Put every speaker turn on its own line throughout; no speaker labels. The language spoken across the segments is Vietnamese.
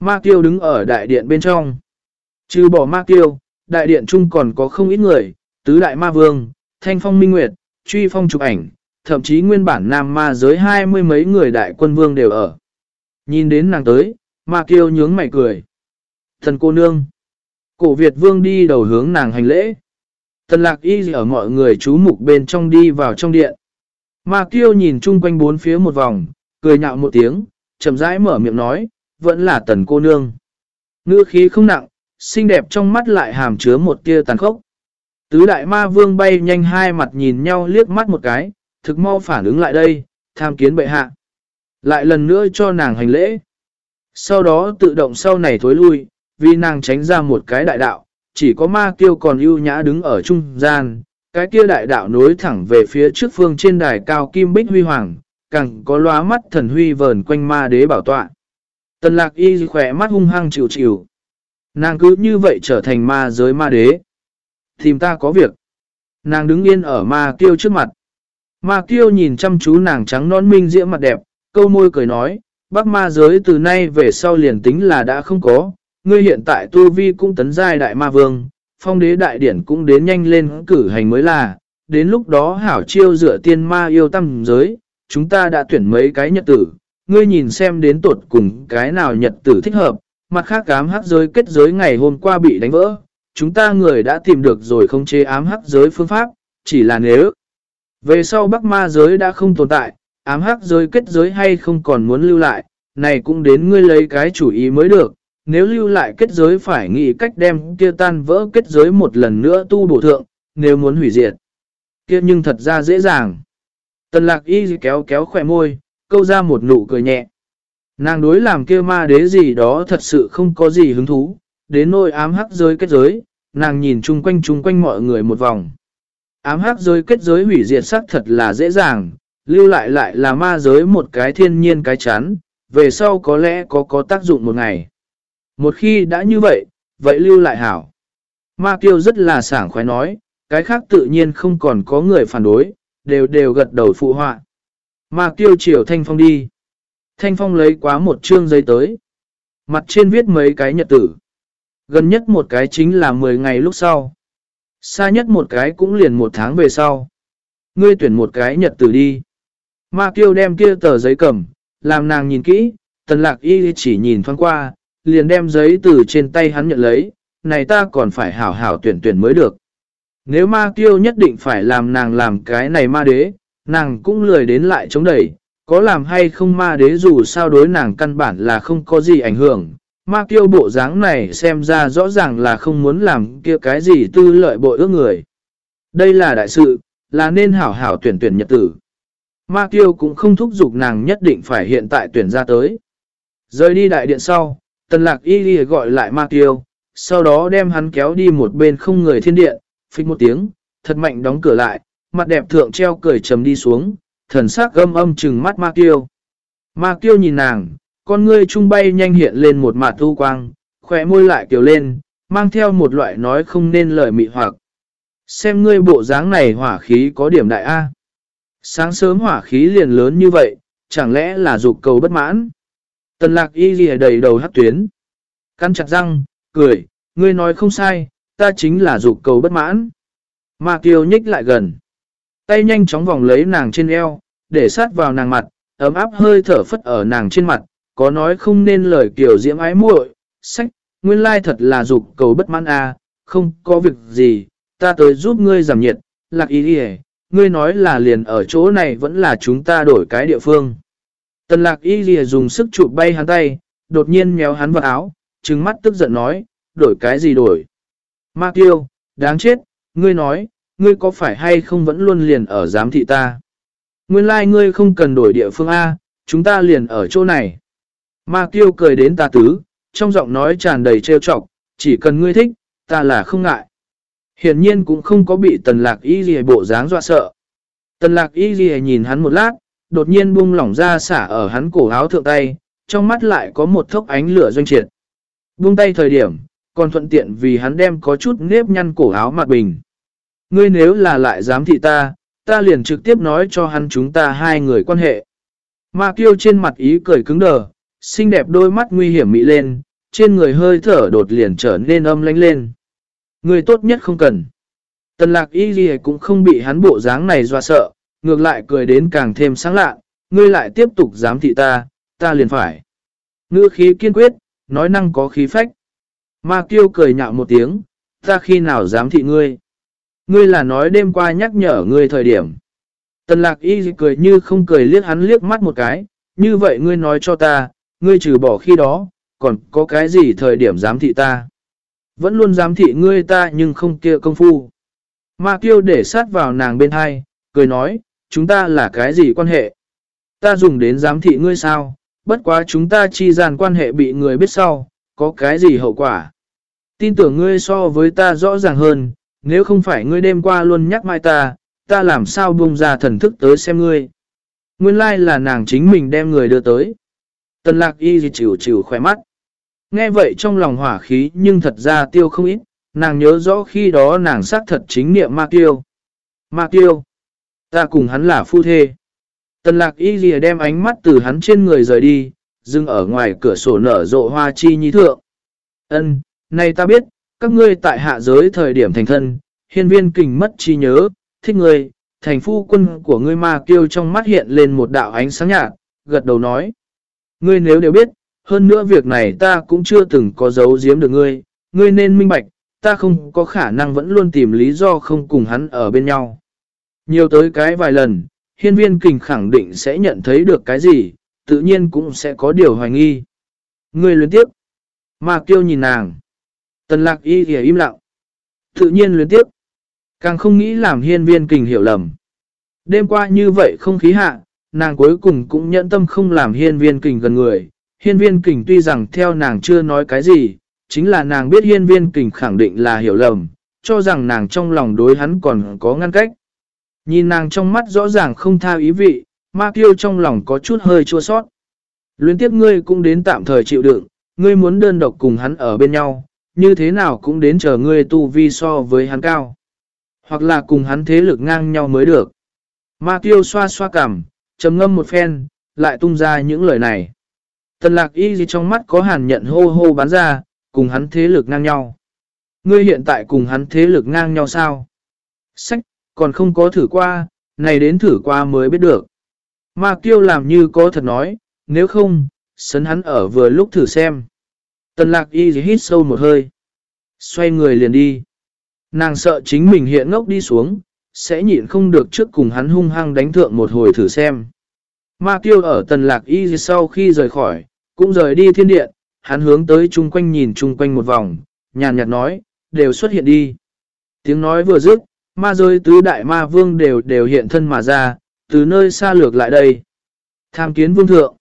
Ma Kiêu đứng ở đại điện bên trong. Trừ bỏ Ma Kiêu, đại điện chung còn có không ít người, tứ đại ma vương, thanh phong minh nguyệt, truy phong chụp ảnh, thậm chí nguyên bản nam ma giới hai mươi mấy người đại quân vương đều ở. Nhìn đến nàng tới, Ma Kiêu nhướng mày cười. Thần cô nương. Cổ Việt vương đi đầu hướng nàng hành lễ. Tần lạc y ở mọi người chú mục bên trong đi vào trong điện. Ma Kiêu nhìn chung quanh bốn phía một vòng, cười nhạo một tiếng, chậm rãi mở miệng nói, vẫn là tần cô nương. Ngữ khí không nặng, xinh đẹp trong mắt lại hàm chứa một tia tàn khốc. Tứ đại ma vương bay nhanh hai mặt nhìn nhau liếc mắt một cái, thực mau phản ứng lại đây, tham kiến bệ hạ. Lại lần nữa cho nàng hành lễ. Sau đó tự động sau này thối lui, vì nàng tránh ra một cái đại đạo, chỉ có ma kiêu còn ưu nhã đứng ở trung gian, cái kia đại đạo nối thẳng về phía trước phương trên đài cao kim bích huy hoàng, càng có lóa mắt thần huy vờn quanh ma đế bảo tọa. Tần lạc y khỏe mắt hung hăng chịu chịu. Nàng cứ như vậy trở thành ma giới ma đế. Tìm ta có việc. Nàng đứng yên ở ma kiêu trước mặt. Ma kiêu nhìn chăm chú nàng trắng non minh diễm mặt đẹp, câu môi cười nói, bác ma giới từ nay về sau liền tính là đã không có, ngươi hiện tại tu vi cũng tấn giai đại ma vương, phong đế đại điển cũng đến nhanh lên cử hành mới là, đến lúc đó hảo chiêu dựa tiên ma yêu tâm giới, chúng ta đã tuyển mấy cái nhật tử, ngươi nhìn xem đến tột cùng cái nào nhật tử thích hợp, mặt khác ám hắc giới kết giới ngày hôm qua bị đánh vỡ, chúng ta người đã tìm được rồi không chế ám hắc giới phương pháp, chỉ là nếu về sau bắc ma giới đã không tồn tại, ám hắc giới kết giới hay không còn muốn lưu lại, này cũng đến ngươi lấy cái chủ ý mới được, nếu lưu lại kết giới phải nghĩ cách đem kia tan vỡ kết giới một lần nữa tu bổ thượng, nếu muốn hủy diệt. Kia nhưng thật ra dễ dàng. Tần lạc y kéo kéo khỏe môi, câu ra một nụ cười nhẹ. Nàng đối làm kia ma đế gì đó thật sự không có gì hứng thú, đến nỗi ám hắc giới kết giới, nàng nhìn chung quanh chung quanh mọi người một vòng. Ám hắc giới kết giới hủy diệt sắc thật là dễ dàng, lưu lại lại là ma giới một cái thiên nhiên cái chán, về sau có lẽ có có tác dụng một ngày. Một khi đã như vậy, vậy lưu lại hảo. Ma Kiêu rất là sảng khoái nói, cái khác tự nhiên không còn có người phản đối, đều đều gật đầu phụ họa. Ma Kiêu chiều Thanh Phong đi. Thanh Phong lấy quá một chương giấy tới. Mặt trên viết mấy cái nhật tử. Gần nhất một cái chính là 10 ngày lúc sau. Xa nhất một cái cũng liền một tháng về sau. Ngươi tuyển một cái nhật tử đi. Ma Kiêu đem kia tờ giấy cầm, làm nàng nhìn kỹ, tần lạc y chỉ nhìn thoáng qua, liền đem giấy từ trên tay hắn nhận lấy, này ta còn phải hảo hảo tuyển tuyển mới được. Nếu ma kiêu nhất định phải làm nàng làm cái này ma đế, nàng cũng lười đến lại chống đẩy, có làm hay không ma đế dù sao đối nàng căn bản là không có gì ảnh hưởng. Ma kiêu bộ dáng này xem ra rõ ràng là không muốn làm kia cái gì tư lợi bội ước người. Đây là đại sự, là nên hảo hảo tuyển tuyển nhật tử. Ma kiêu cũng không thúc giục nàng nhất định phải hiện tại tuyển ra tới. Rời đi đại điện sau, tần lạc y đi gọi lại ma kiêu, sau đó đem hắn kéo đi một bên không người thiên điện, phích một tiếng, thật mạnh đóng cửa lại, mặt đẹp thượng treo cười trầm đi xuống, thần sắc gâm âm trừng mắt ma kiêu. Ma kiêu nhìn nàng, con ngươi trung bay nhanh hiện lên một mặt thu quang, khỏe môi lại kiều lên, mang theo một loại nói không nên lời mị hoặc. Xem ngươi bộ dáng này hỏa khí có điểm đại A. Sáng sớm hỏa khí liền lớn như vậy, chẳng lẽ là dục cầu bất mãn? Tần lạc y ghi đầy đầu hát tuyến. Căn chặt răng, cười, ngươi nói không sai, ta chính là dục cầu bất mãn. Ma kiều nhích lại gần. Tay nhanh chóng vòng lấy nàng trên eo, để sát vào nàng mặt, ấm áp hơi thở phất ở nàng trên mặt, có nói không nên lời kiểu diễm ái muội sách, nguyên lai thật là dục cầu bất mãn a không có việc gì, ta tới giúp ngươi giảm nhiệt, lạc ý đi ngươi nói là liền ở chỗ này vẫn là chúng ta đổi cái địa phương. Tần lạc y lìa dùng sức chụp bay hắn tay, đột nhiên méo hắn vào áo, trừng mắt tức giận nói, đổi cái gì đổi. Ma tiêu, đáng chết, ngươi nói, ngươi có phải hay không vẫn luôn liền ở giám thị ta. Nguyên lai like ngươi không cần đổi địa phương A, chúng ta liền ở chỗ này. Ma tiêu cười đến ta tứ, trong giọng nói tràn đầy trêu chọc, chỉ cần ngươi thích, ta là không ngại. Hiển nhiên cũng không có bị tần lạc y gì bộ dáng dọa sợ. Tần lạc y gì nhìn hắn một lát, đột nhiên buông lỏng ra xả ở hắn cổ áo thượng tay, trong mắt lại có một thốc ánh lửa doanh triệt. Buông tay thời điểm, còn thuận tiện vì hắn đem có chút nếp nhăn cổ áo mặt bình. Ngươi nếu là lại dám thị ta, ta liền trực tiếp nói cho hắn chúng ta hai người quan hệ. Ma kiêu trên mặt ý cười cứng đờ, xinh đẹp đôi mắt nguy hiểm mị lên, trên người hơi thở đột liền trở nên âm lánh lên. Người tốt nhất không cần. Tần lạc y gì cũng không bị hắn bộ dáng này doa sợ, ngược lại cười đến càng thêm sáng lạ, ngươi lại tiếp tục dám thị ta, ta liền phải. Ngữ khí kiên quyết, nói năng có khí phách. Ma kiêu cười nhạo một tiếng, ta khi nào dám thị ngươi. Ngươi là nói đêm qua nhắc nhở ngươi thời điểm. Tần lạc y cười như không cười liếc hắn liếc mắt một cái, như vậy ngươi nói cho ta, ngươi trừ bỏ khi đó, còn có cái gì thời điểm dám thị ta. Vẫn luôn dám thị ngươi ta nhưng không kia công phu. Ma kiêu để sát vào nàng bên hai, cười nói, chúng ta là cái gì quan hệ? Ta dùng đến giám thị ngươi sao? Bất quá chúng ta chi dàn quan hệ bị người biết sau, có cái gì hậu quả? Tin tưởng ngươi so với ta rõ ràng hơn, nếu không phải ngươi đêm qua luôn nhắc mai ta, ta làm sao buông ra thần thức tới xem ngươi. Nguyên lai là nàng chính mình đem người đưa tới. Tần lạc y gì chịu chịu khỏe mắt. Nghe vậy trong lòng hỏa khí nhưng thật ra tiêu không ít, nàng nhớ rõ khi đó nàng xác thật chính niệm ma tiêu. Ma tiêu, ta cùng hắn là phu thê. Tần lạc y gì đem ánh mắt từ hắn trên người rời đi, dừng ở ngoài cửa sổ nở rộ hoa chi nhi thượng. Ân, này ta biết, các ngươi tại hạ giới thời điểm thành thân, hiên viên kình mất trí nhớ, thích ngươi, thành phu quân của ngươi ma kêu trong mắt hiện lên một đạo ánh sáng nhạt, gật đầu nói. Ngươi nếu đều biết, hơn nữa việc này ta cũng chưa từng có giấu giếm được ngươi, ngươi nên minh bạch, ta không có khả năng vẫn luôn tìm lý do không cùng hắn ở bên nhau. Nhiều tới cái vài lần, hiên viên kình khẳng định sẽ nhận thấy được cái gì, tự nhiên cũng sẽ có điều hoài nghi. Ngươi luyến tiếp. Ma kêu nhìn nàng. Tần lạc y thì im lặng. Tự nhiên luyến tiếp. Càng không nghĩ làm hiên viên kình hiểu lầm. Đêm qua như vậy không khí hạ, nàng cuối cùng cũng nhẫn tâm không làm hiên viên kình gần người. Hiên viên kình tuy rằng theo nàng chưa nói cái gì, chính là nàng biết hiên viên kình khẳng định là hiểu lầm, cho rằng nàng trong lòng đối hắn còn có ngăn cách. Nhìn nàng trong mắt rõ ràng không tha ý vị, ma Tiêu trong lòng có chút hơi chua sót. Luyến tiếp ngươi cũng đến tạm thời chịu đựng, ngươi muốn đơn độc cùng hắn ở bên nhau, như thế nào cũng đến chờ ngươi tu vi so với hắn cao. Hoặc là cùng hắn thế lực ngang nhau mới được. Ma tiêu xoa xoa cằm, trầm ngâm một phen, lại tung ra những lời này. Tần lạc y gì trong mắt có hàn nhận hô hô bán ra, cùng hắn thế lực ngang nhau. Ngươi hiện tại cùng hắn thế lực ngang nhau sao? Sách, còn không có thử qua, này đến thử qua mới biết được. Ma kiêu làm như có thật nói, nếu không, sấn hắn ở vừa lúc thử xem. Tần lạc y hít sâu một hơi. Xoay người liền đi. Nàng sợ chính mình hiện ngốc đi xuống, sẽ nhịn không được trước cùng hắn hung hăng đánh thượng một hồi thử xem. Ma tiêu ở tần lạc y sau khi rời khỏi, cũng rời đi thiên điện, hắn hướng tới chung quanh nhìn chung quanh một vòng, nhàn nhạt nói, đều xuất hiện đi. Tiếng nói vừa dứt, ma rơi tứ đại ma vương đều đều hiện thân mà ra, từ nơi xa lược lại đây. Tham kiến vương thượng.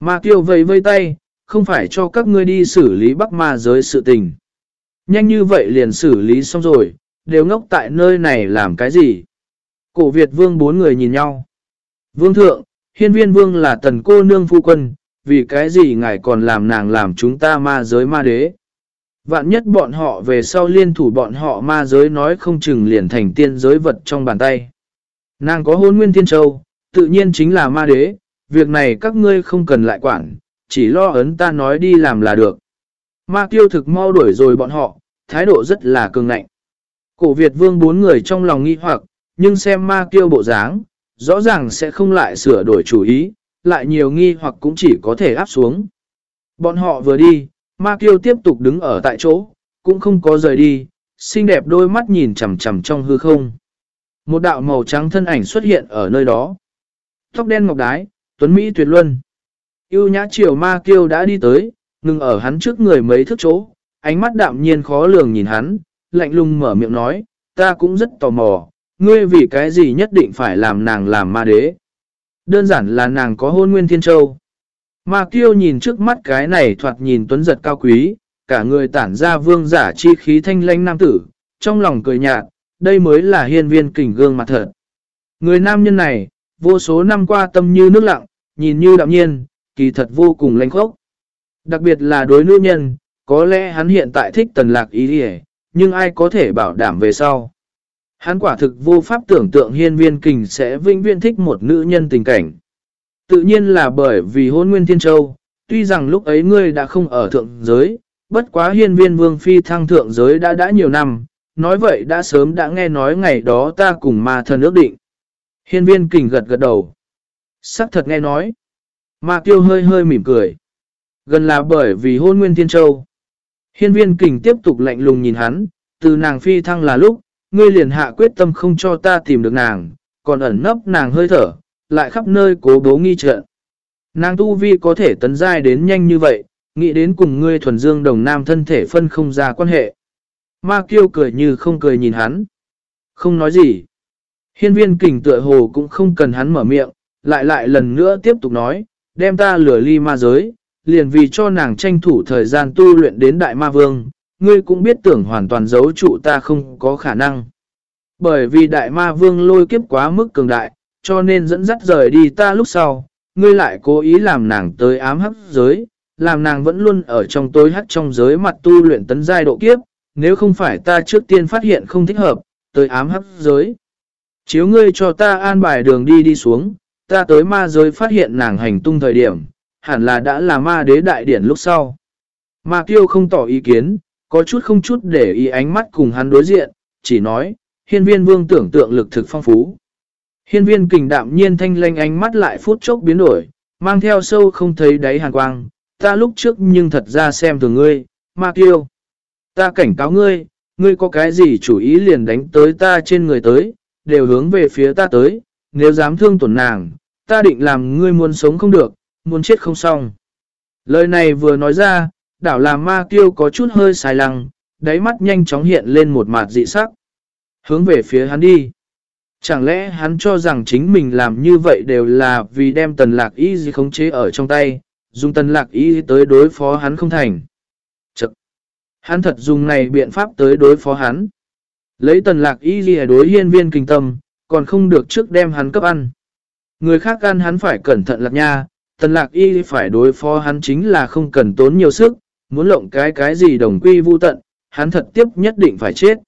Ma tiêu vẫy vây tay, không phải cho các ngươi đi xử lý bắc ma giới sự tình. Nhanh như vậy liền xử lý xong rồi, đều ngốc tại nơi này làm cái gì? Cổ Việt vương bốn người nhìn nhau. Vương thượng, hiên viên vương là tần cô nương phu quân, vì cái gì ngài còn làm nàng làm chúng ta ma giới ma đế? Vạn nhất bọn họ về sau liên thủ bọn họ ma giới nói không chừng liền thành tiên giới vật trong bàn tay. Nàng có hôn nguyên thiên châu, tự nhiên chính là ma đế, việc này các ngươi không cần lại quản, chỉ lo ấn ta nói đi làm là được. Ma tiêu thực mau đuổi rồi bọn họ, thái độ rất là cường ngạnh. Cổ Việt vương bốn người trong lòng nghi hoặc, nhưng xem ma tiêu bộ dáng, rõ ràng sẽ không lại sửa đổi chủ ý, lại nhiều nghi hoặc cũng chỉ có thể áp xuống. Bọn họ vừa đi, ma tiêu tiếp tục đứng ở tại chỗ, cũng không có rời đi, xinh đẹp đôi mắt nhìn chằm chằm trong hư không. Một đạo màu trắng thân ảnh xuất hiện ở nơi đó. Tóc đen ngọc đái, tuấn Mỹ tuyệt luân. Yêu nhã triều ma kiêu đã đi tới, ngừng ở hắn trước người mấy thước chỗ, ánh mắt đạm nhiên khó lường nhìn hắn, lạnh lùng mở miệng nói, ta cũng rất tò mò, ngươi vì cái gì nhất định phải làm nàng làm ma đế. Đơn giản là nàng có hôn nguyên thiên châu. Ma kiêu nhìn trước mắt cái này thoạt nhìn tuấn giật cao quý, cả người tản ra vương giả chi khí thanh lãnh nam tử, trong lòng cười nhạt, đây mới là hiên viên kình gương mặt thật. Người nam nhân này, vô số năm qua tâm như nước lặng, nhìn như đạm nhiên, kỳ thật vô cùng lãnh khốc. Đặc biệt là đối nữ nhân, có lẽ hắn hiện tại thích tần lạc ý đi nhưng ai có thể bảo đảm về sau. Hắn quả thực vô pháp tưởng tượng hiên viên kình sẽ vinh viên thích một nữ nhân tình cảnh. Tự nhiên là bởi vì hôn nguyên thiên châu, tuy rằng lúc ấy ngươi đã không ở thượng giới, bất quá hiên viên vương phi thăng thượng giới đã đã nhiều năm, nói vậy đã sớm đã nghe nói ngày đó ta cùng ma thần ước định. Hiên viên kình gật gật đầu. Sắc thật nghe nói. Ma kiêu hơi hơi mỉm cười. Gần là bởi vì hôn nguyên thiên châu. Hiên viên kình tiếp tục lạnh lùng nhìn hắn, từ nàng phi thăng là lúc, ngươi liền hạ quyết tâm không cho ta tìm được nàng, còn ẩn nấp nàng hơi thở, lại khắp nơi cố bố nghi trợ. Nàng tu vi có thể tấn giai đến nhanh như vậy, nghĩ đến cùng ngươi thuần dương đồng nam thân thể phân không ra quan hệ. Ma kiêu cười như không cười nhìn hắn. Không nói gì. Hiên viên kình tựa hồ cũng không cần hắn mở miệng, lại lại lần nữa tiếp tục nói, đem ta lửa ly ma giới, liền vì cho nàng tranh thủ thời gian tu luyện đến đại ma vương, ngươi cũng biết tưởng hoàn toàn giấu trụ ta không có khả năng. Bởi vì đại ma vương lôi kiếp quá mức cường đại, cho nên dẫn dắt rời đi ta lúc sau, ngươi lại cố ý làm nàng tới ám hắc giới, làm nàng vẫn luôn ở trong tối hắt trong giới mặt tu luyện tấn giai độ kiếp, nếu không phải ta trước tiên phát hiện không thích hợp, tới ám hắc giới. Chiếu ngươi cho ta an bài đường đi đi xuống, ta tới ma giới phát hiện nàng hành tung thời điểm, hẳn là đã là ma đế đại điển lúc sau. Ma kiêu không tỏ ý kiến, có chút không chút để ý ánh mắt cùng hắn đối diện, chỉ nói, hiên viên vương tưởng tượng lực thực phong phú. Hiên viên kình đạm nhiên thanh lanh ánh mắt lại phút chốc biến đổi, mang theo sâu không thấy đáy hàn quang, ta lúc trước nhưng thật ra xem thường ngươi, ma kiêu. Ta cảnh cáo ngươi, ngươi có cái gì chủ ý liền đánh tới ta trên người tới, đều hướng về phía ta tới, nếu dám thương tổn nàng, ta định làm ngươi muốn sống không được, muốn chết không xong. Lời này vừa nói ra, đảo làm ma tiêu có chút hơi sai lăng, đáy mắt nhanh chóng hiện lên một mặt dị sắc. Hướng về phía hắn đi. Chẳng lẽ hắn cho rằng chính mình làm như vậy đều là vì đem tần lạc y gì khống chế ở trong tay, dùng tần lạc y tới đối phó hắn không thành. Chật! Hắn thật dùng này biện pháp tới đối phó hắn. Lấy tần lạc y gì đối hiên viên kinh tâm, còn không được trước đem hắn cấp ăn. Người khác ăn hắn phải cẩn thận lạc nha, tần lạc y phải đối phó hắn chính là không cần tốn nhiều sức, muốn lộng cái cái gì đồng quy vu tận, hắn thật tiếp nhất định phải chết.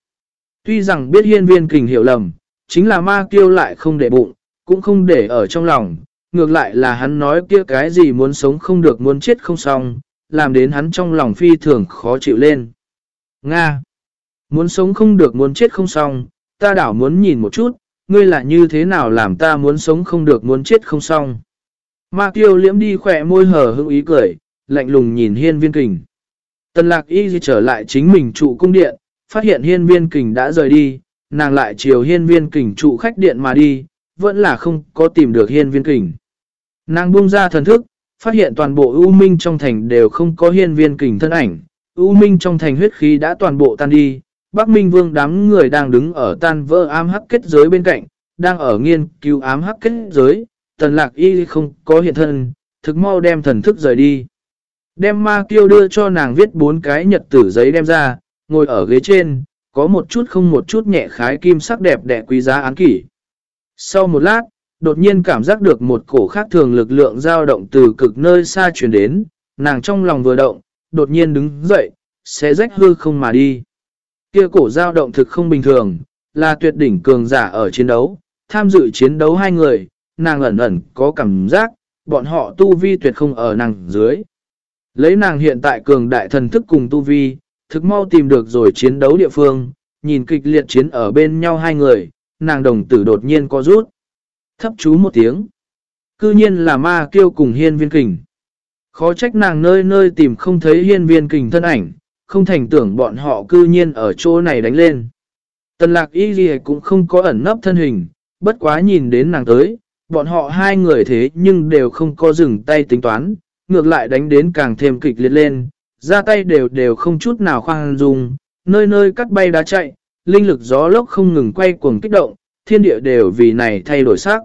Tuy rằng biết hiên viên kình hiểu lầm, chính là ma kiêu lại không để bụng, cũng không để ở trong lòng, ngược lại là hắn nói kia cái gì muốn sống không được muốn chết không xong, làm đến hắn trong lòng phi thường khó chịu lên. Nga Muốn sống không được muốn chết không xong, ta đảo muốn nhìn một chút, ngươi là như thế nào làm ta muốn sống không được muốn chết không xong. Ma Tiêu liễm đi khỏe môi hở hững ý cười, lạnh lùng nhìn hiên viên kình. Tần lạc y trở lại chính mình trụ cung điện, phát hiện hiên viên kình đã rời đi, nàng lại chiều hiên viên kình trụ khách điện mà đi, vẫn là không có tìm được hiên viên kình. Nàng buông ra thần thức, phát hiện toàn bộ U Minh trong thành đều không có hiên viên kình thân ảnh. U Minh trong thành huyết khí đã toàn bộ tan đi, Bắc Minh Vương đám người đang đứng ở tan vỡ ám hắc kết giới bên cạnh, đang ở nghiên cứu ám hắc kết giới, tần lạc y không có hiện thân, thực mau đem thần thức rời đi. Đem ma kiêu đưa cho nàng viết bốn cái nhật tử giấy đem ra, ngồi ở ghế trên, có một chút không một chút nhẹ khái kim sắc đẹp đẽ quý giá án kỷ. Sau một lát, đột nhiên cảm giác được một cổ khác thường lực lượng dao động từ cực nơi xa chuyển đến, nàng trong lòng vừa động, đột nhiên đứng dậy, sẽ rách hư không mà đi. Kia cổ dao động thực không bình thường, là tuyệt đỉnh cường giả ở chiến đấu, tham dự chiến đấu hai người, nàng ẩn ẩn có cảm giác, bọn họ tu vi tuyệt không ở nàng dưới. Lấy nàng hiện tại cường đại thần thức cùng tu vi, thực mau tìm được rồi chiến đấu địa phương, nhìn kịch liệt chiến ở bên nhau hai người, nàng đồng tử đột nhiên có rút. Thấp chú một tiếng. Cư nhiên là ma kêu cùng hiên viên kình. Khó trách nàng nơi nơi tìm không thấy hiên viên kình thân ảnh, không thành tưởng bọn họ cư nhiên ở chỗ này đánh lên. Tần lạc y gì cũng không có ẩn nấp thân hình, bất quá nhìn đến nàng tới, bọn họ hai người thế nhưng đều không có dừng tay tính toán, ngược lại đánh đến càng thêm kịch liệt lên, ra tay đều đều không chút nào khoan dung, nơi nơi cắt bay đá chạy, linh lực gió lốc không ngừng quay cuồng kích động, thiên địa đều vì này thay đổi sắc.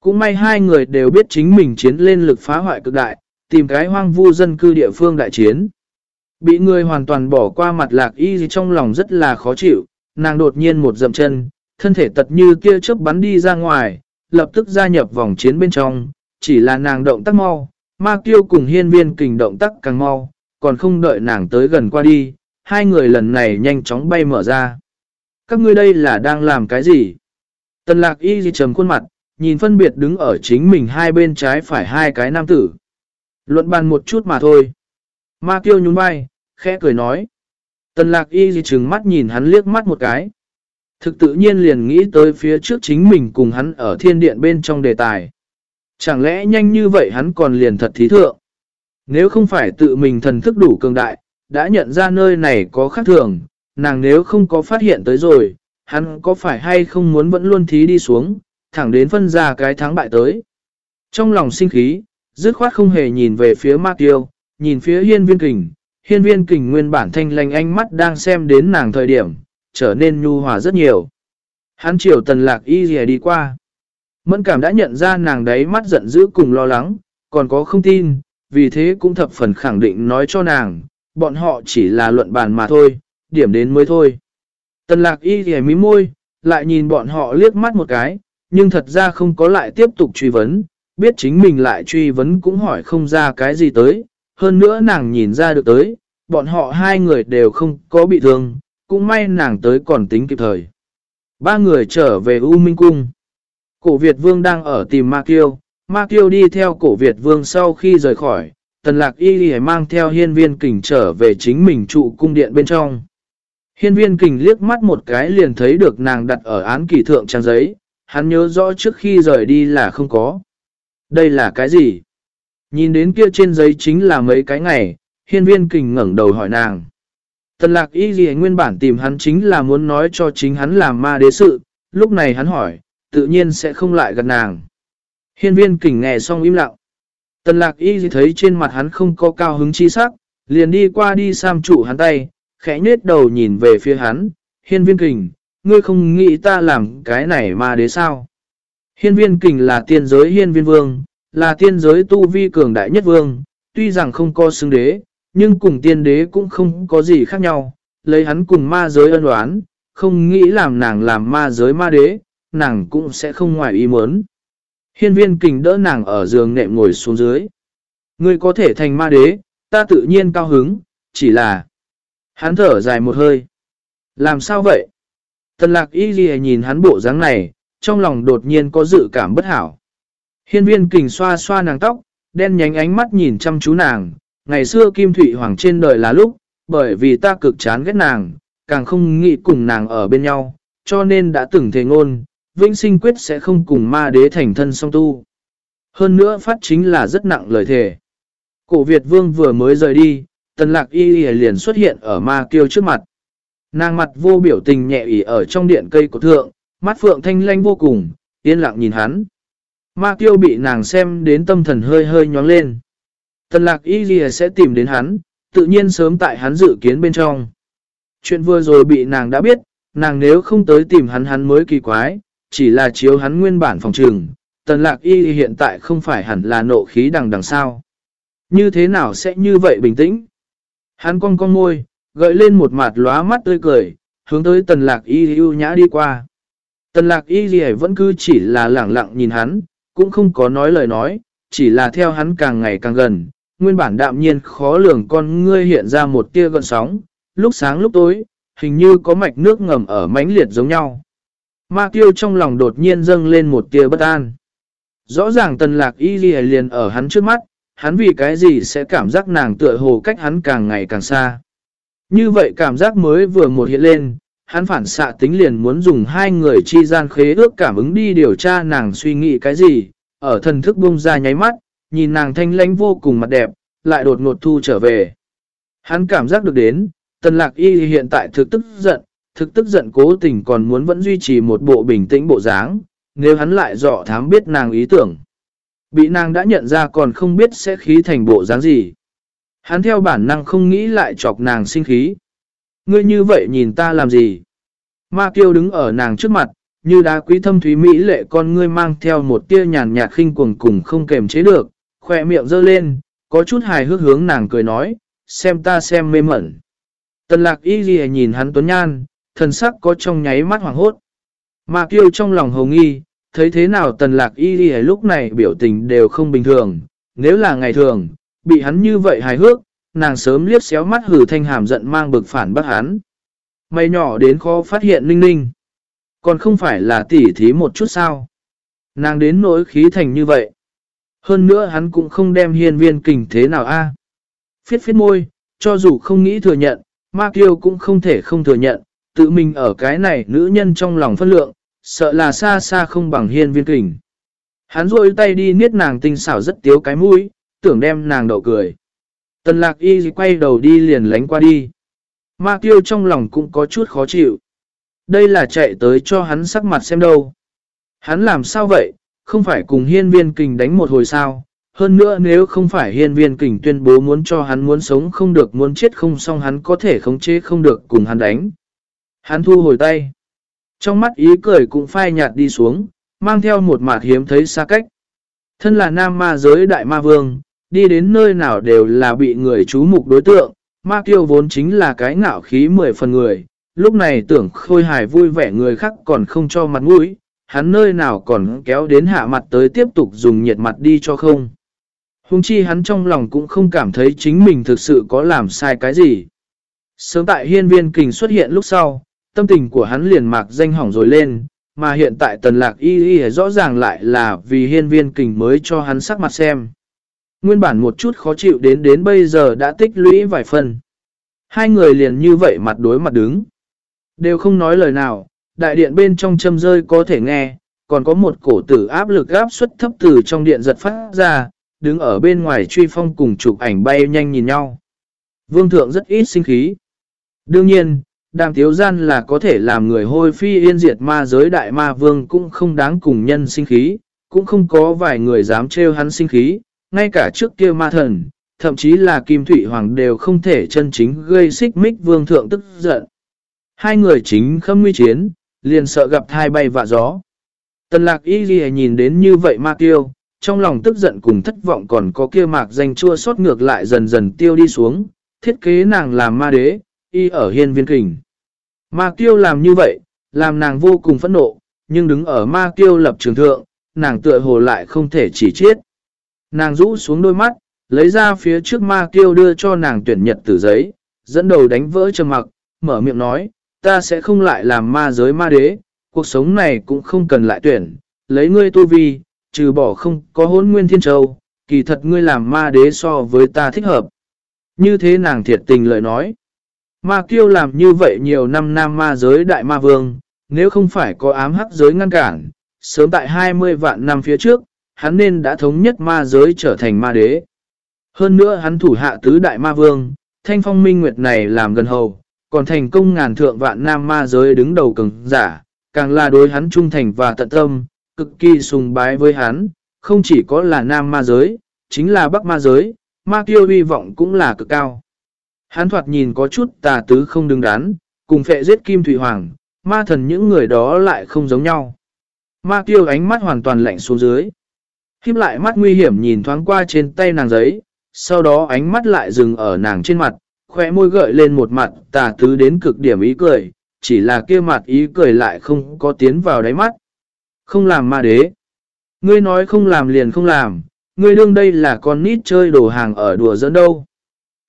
Cũng may hai người đều biết chính mình chiến lên lực phá hoại cực đại, tìm cái hoang vu dân cư địa phương đại chiến. Bị người hoàn toàn bỏ qua mặt lạc y gì trong lòng rất là khó chịu, nàng đột nhiên một dậm chân, thân thể tật như kia chớp bắn đi ra ngoài, lập tức gia nhập vòng chiến bên trong, chỉ là nàng động tác mau, ma kiêu cùng hiên viên kình động tác càng mau, còn không đợi nàng tới gần qua đi, hai người lần này nhanh chóng bay mở ra. Các ngươi đây là đang làm cái gì? Tần lạc y gì trầm khuôn mặt, nhìn phân biệt đứng ở chính mình hai bên trái phải hai cái nam tử. Luận bàn một chút mà thôi. Ma kiêu nhún vai, khẽ cười nói. Tần lạc y gì chừng mắt nhìn hắn liếc mắt một cái. Thực tự nhiên liền nghĩ tới phía trước chính mình cùng hắn ở thiên điện bên trong đề tài. Chẳng lẽ nhanh như vậy hắn còn liền thật thí thượng? Nếu không phải tự mình thần thức đủ cường đại, đã nhận ra nơi này có khác thường, nàng nếu không có phát hiện tới rồi, hắn có phải hay không muốn vẫn luôn thí đi xuống, thẳng đến phân ra cái thắng bại tới. Trong lòng sinh khí, dứt khoát không hề nhìn về phía ma tiêu, nhìn phía hiên viên kình, hiên viên kình nguyên bản thanh lành ánh mắt đang xem đến nàng thời điểm, trở nên nhu hòa rất nhiều. Hắn chiều tần lạc y dì đi qua. Mẫn cảm đã nhận ra nàng đấy mắt giận dữ cùng lo lắng, còn có không tin, vì thế cũng thập phần khẳng định nói cho nàng, bọn họ chỉ là luận bàn mà thôi, điểm đến mới thôi. Tần lạc y dì mí môi, lại nhìn bọn họ liếc mắt một cái, nhưng thật ra không có lại tiếp tục truy vấn, biết chính mình lại truy vấn cũng hỏi không ra cái gì tới, hơn nữa nàng nhìn ra được tới, bọn họ hai người đều không có bị thương, cũng may nàng tới còn tính kịp thời. Ba người trở về U Minh Cung. Cổ Việt Vương đang ở tìm Ma Kiêu, Ma Kiêu đi theo cổ Việt Vương sau khi rời khỏi, tần lạc y đi mang theo hiên viên kình trở về chính mình trụ cung điện bên trong. Hiên viên kình liếc mắt một cái liền thấy được nàng đặt ở án kỳ thượng trang giấy, hắn nhớ rõ trước khi rời đi là không có. Đây là cái gì? Nhìn đến kia trên giấy chính là mấy cái ngày, hiên viên kình ngẩng đầu hỏi nàng. Tần lạc y gì nguyên bản tìm hắn chính là muốn nói cho chính hắn làm ma đế sự, lúc này hắn hỏi, tự nhiên sẽ không lại gần nàng. Hiên viên kình nghe xong im lặng. Tần lạc y gì thấy trên mặt hắn không có cao hứng chi sắc, liền đi qua đi sam trụ hắn tay, khẽ nhết đầu nhìn về phía hắn, hiên viên kình, ngươi không nghĩ ta làm cái này ma đế sao? Hiên viên kình là tiên giới hiên viên vương, là tiên giới tu vi cường đại nhất vương, tuy rằng không có xứng đế, nhưng cùng tiên đế cũng không có gì khác nhau, lấy hắn cùng ma giới ân oán, không nghĩ làm nàng làm ma giới ma đế, nàng cũng sẽ không ngoài ý muốn. Hiên viên kình đỡ nàng ở giường nệm ngồi xuống dưới. Ngươi có thể thành ma đế, ta tự nhiên cao hứng, chỉ là... Hắn thở dài một hơi. Làm sao vậy? Tần lạc y ghi nhìn hắn bộ dáng này, trong lòng đột nhiên có dự cảm bất hảo. Hiên viên kình xoa xoa nàng tóc, đen nhánh ánh mắt nhìn chăm chú nàng, ngày xưa Kim Thụy Hoàng trên đời là lúc, bởi vì ta cực chán ghét nàng, càng không nghĩ cùng nàng ở bên nhau, cho nên đã từng thề ngôn, vĩnh sinh quyết sẽ không cùng ma đế thành thân song tu. Hơn nữa phát chính là rất nặng lời thề. Cổ Việt Vương vừa mới rời đi, tần lạc y liền xuất hiện ở ma kiêu trước mặt. Nàng mặt vô biểu tình nhẹ ỉ ở trong điện cây của thượng, mắt phượng thanh lanh vô cùng, yên lặng nhìn hắn. Ma kiêu bị nàng xem đến tâm thần hơi hơi nhóng lên. Tần lạc y gì sẽ tìm đến hắn, tự nhiên sớm tại hắn dự kiến bên trong. Chuyện vừa rồi bị nàng đã biết, nàng nếu không tới tìm hắn hắn mới kỳ quái, chỉ là chiếu hắn nguyên bản phòng trường. Tần lạc y hiện tại không phải hẳn là nộ khí đằng đằng sao. Như thế nào sẽ như vậy bình tĩnh? Hắn cong cong môi, gợi lên một mặt lóa mắt tươi cười, hướng tới tần lạc y ưu nhã đi qua. Tần lạc y gì vẫn cứ chỉ là lẳng lặng nhìn hắn, cũng không có nói lời nói, chỉ là theo hắn càng ngày càng gần, nguyên bản đạm nhiên khó lường con ngươi hiện ra một tia gợn sóng, lúc sáng lúc tối, hình như có mạch nước ngầm ở mãnh liệt giống nhau. Ma tiêu trong lòng đột nhiên dâng lên một tia bất an. Rõ ràng tần lạc y liền ở hắn trước mắt, hắn vì cái gì sẽ cảm giác nàng tựa hồ cách hắn càng ngày càng xa. Như vậy cảm giác mới vừa một hiện lên, hắn phản xạ tính liền muốn dùng hai người chi gian khế ước cảm ứng đi điều tra nàng suy nghĩ cái gì, ở thần thức bung ra nháy mắt, nhìn nàng thanh lãnh vô cùng mặt đẹp, lại đột ngột thu trở về. Hắn cảm giác được đến, tần lạc y hiện tại thực tức giận, thực tức giận cố tình còn muốn vẫn duy trì một bộ bình tĩnh bộ dáng, nếu hắn lại dọ thám biết nàng ý tưởng. Bị nàng đã nhận ra còn không biết sẽ khí thành bộ dáng gì. Hắn theo bản năng không nghĩ lại chọc nàng sinh khí. Ngươi như vậy nhìn ta làm gì? Ma kiêu đứng ở nàng trước mặt, như đá quý thâm thúy mỹ lệ con ngươi mang theo một tia nhàn nhạt khinh cuồng cùng không kềm chế được, khỏe miệng dơ lên, có chút hài hước hướng nàng cười nói, xem ta xem mê mẩn. Tần lạc y ghi nhìn hắn tuấn nhan, thần sắc có trong nháy mắt hoàng hốt. Ma kiêu trong lòng hồng nghi, thấy thế nào tần lạc y ghi lúc này biểu tình đều không bình thường, nếu là ngày thường, bị hắn như vậy hài hước, nàng sớm liếc xéo mắt hử thanh hàm giận mang bực phản bác hắn. Mày nhỏ đến khó phát hiện ninh ninh. Còn không phải là tỉ thí một chút sao. Nàng đến nỗi khí thành như vậy. Hơn nữa hắn cũng không đem hiên viên kình thế nào a Phiết phiết môi, cho dù không nghĩ thừa nhận, Ma Kiêu cũng không thể không thừa nhận, tự mình ở cái này nữ nhân trong lòng phân lượng, sợ là xa xa không bằng hiên viên kình. Hắn rôi tay đi niết nàng tinh xảo rất tiếu cái mũi, tưởng đem nàng đậu cười. Tần lạc y quay đầu đi liền lánh qua đi. Ma tiêu trong lòng cũng có chút khó chịu. Đây là chạy tới cho hắn sắc mặt xem đâu. Hắn làm sao vậy, không phải cùng hiên viên kình đánh một hồi sao. Hơn nữa nếu không phải hiên viên kình tuyên bố muốn cho hắn muốn sống không được muốn chết không xong hắn có thể khống chế không được cùng hắn đánh. Hắn thu hồi tay. Trong mắt ý cười cũng phai nhạt đi xuống, mang theo một mặt hiếm thấy xa cách. Thân là nam ma giới đại ma vương, đi đến nơi nào đều là bị người chú mục đối tượng, ma kiêu vốn chính là cái ngạo khí mười phần người, lúc này tưởng khôi hài vui vẻ người khác còn không cho mặt mũi, hắn nơi nào còn kéo đến hạ mặt tới tiếp tục dùng nhiệt mặt đi cho không. Hùng chi hắn trong lòng cũng không cảm thấy chính mình thực sự có làm sai cái gì. Sớm tại hiên viên kình xuất hiện lúc sau, tâm tình của hắn liền mạc danh hỏng rồi lên, mà hiện tại tần lạc y y rõ ràng lại là vì hiên viên kình mới cho hắn sắc mặt xem. Nguyên bản một chút khó chịu đến đến bây giờ đã tích lũy vài phần. Hai người liền như vậy mặt đối mặt đứng. Đều không nói lời nào, đại điện bên trong châm rơi có thể nghe, còn có một cổ tử áp lực áp suất thấp từ trong điện giật phát ra, đứng ở bên ngoài truy phong cùng chụp ảnh bay nhanh nhìn nhau. Vương thượng rất ít sinh khí. Đương nhiên, đàm thiếu gian là có thể làm người hôi phi yên diệt ma giới đại ma vương cũng không đáng cùng nhân sinh khí, cũng không có vài người dám trêu hắn sinh khí, ngay cả trước kia ma thần, thậm chí là Kim Thụy Hoàng đều không thể chân chính gây xích mích vương thượng tức giận. Hai người chính khâm nguy chiến, liền sợ gặp thai bay vạ gió. Tần lạc y ghi nhìn đến như vậy ma tiêu, trong lòng tức giận cùng thất vọng còn có kia mạc danh chua xót ngược lại dần dần tiêu đi xuống, thiết kế nàng làm ma đế, y ở hiên viên kình. Ma tiêu làm như vậy, làm nàng vô cùng phẫn nộ, nhưng đứng ở ma tiêu lập trường thượng, nàng tựa hồ lại không thể chỉ chết. Nàng rũ xuống đôi mắt, lấy ra phía trước ma tiêu đưa cho nàng tuyển nhật tử giấy, dẫn đầu đánh vỡ trầm mặc, mở miệng nói, ta sẽ không lại làm ma giới ma đế, cuộc sống này cũng không cần lại tuyển, lấy ngươi tu vi, trừ bỏ không có hôn nguyên thiên châu, kỳ thật ngươi làm ma đế so với ta thích hợp. Như thế nàng thiệt tình lời nói. Ma kiêu làm như vậy nhiều năm nam ma giới đại ma vương, nếu không phải có ám hắc giới ngăn cản, sớm tại 20 vạn năm phía trước, hắn nên đã thống nhất ma giới trở thành ma đế. Hơn nữa hắn thủ hạ tứ đại ma vương, thanh phong minh nguyệt này làm gần hầu, còn thành công ngàn thượng vạn nam ma giới đứng đầu cường giả, càng là đối hắn trung thành và tận tâm, cực kỳ sùng bái với hắn, không chỉ có là nam ma giới, chính là bắc ma giới, ma tiêu hy vọng cũng là cực cao. Hắn thoạt nhìn có chút tà tứ không đứng đắn, cùng phệ giết kim thủy hoàng, ma thần những người đó lại không giống nhau. Ma tiêu ánh mắt hoàn toàn lạnh xuống dưới. Khiếp lại mắt nguy hiểm nhìn thoáng qua trên tay nàng giấy, sau đó ánh mắt lại dừng ở nàng trên mặt, khỏe môi gợi lên một mặt tà tứ đến cực điểm ý cười, chỉ là kia mặt ý cười lại không có tiến vào đáy mắt. Không làm ma đế. Ngươi nói không làm liền không làm, ngươi đương đây là con nít chơi đồ hàng ở đùa dẫn đâu.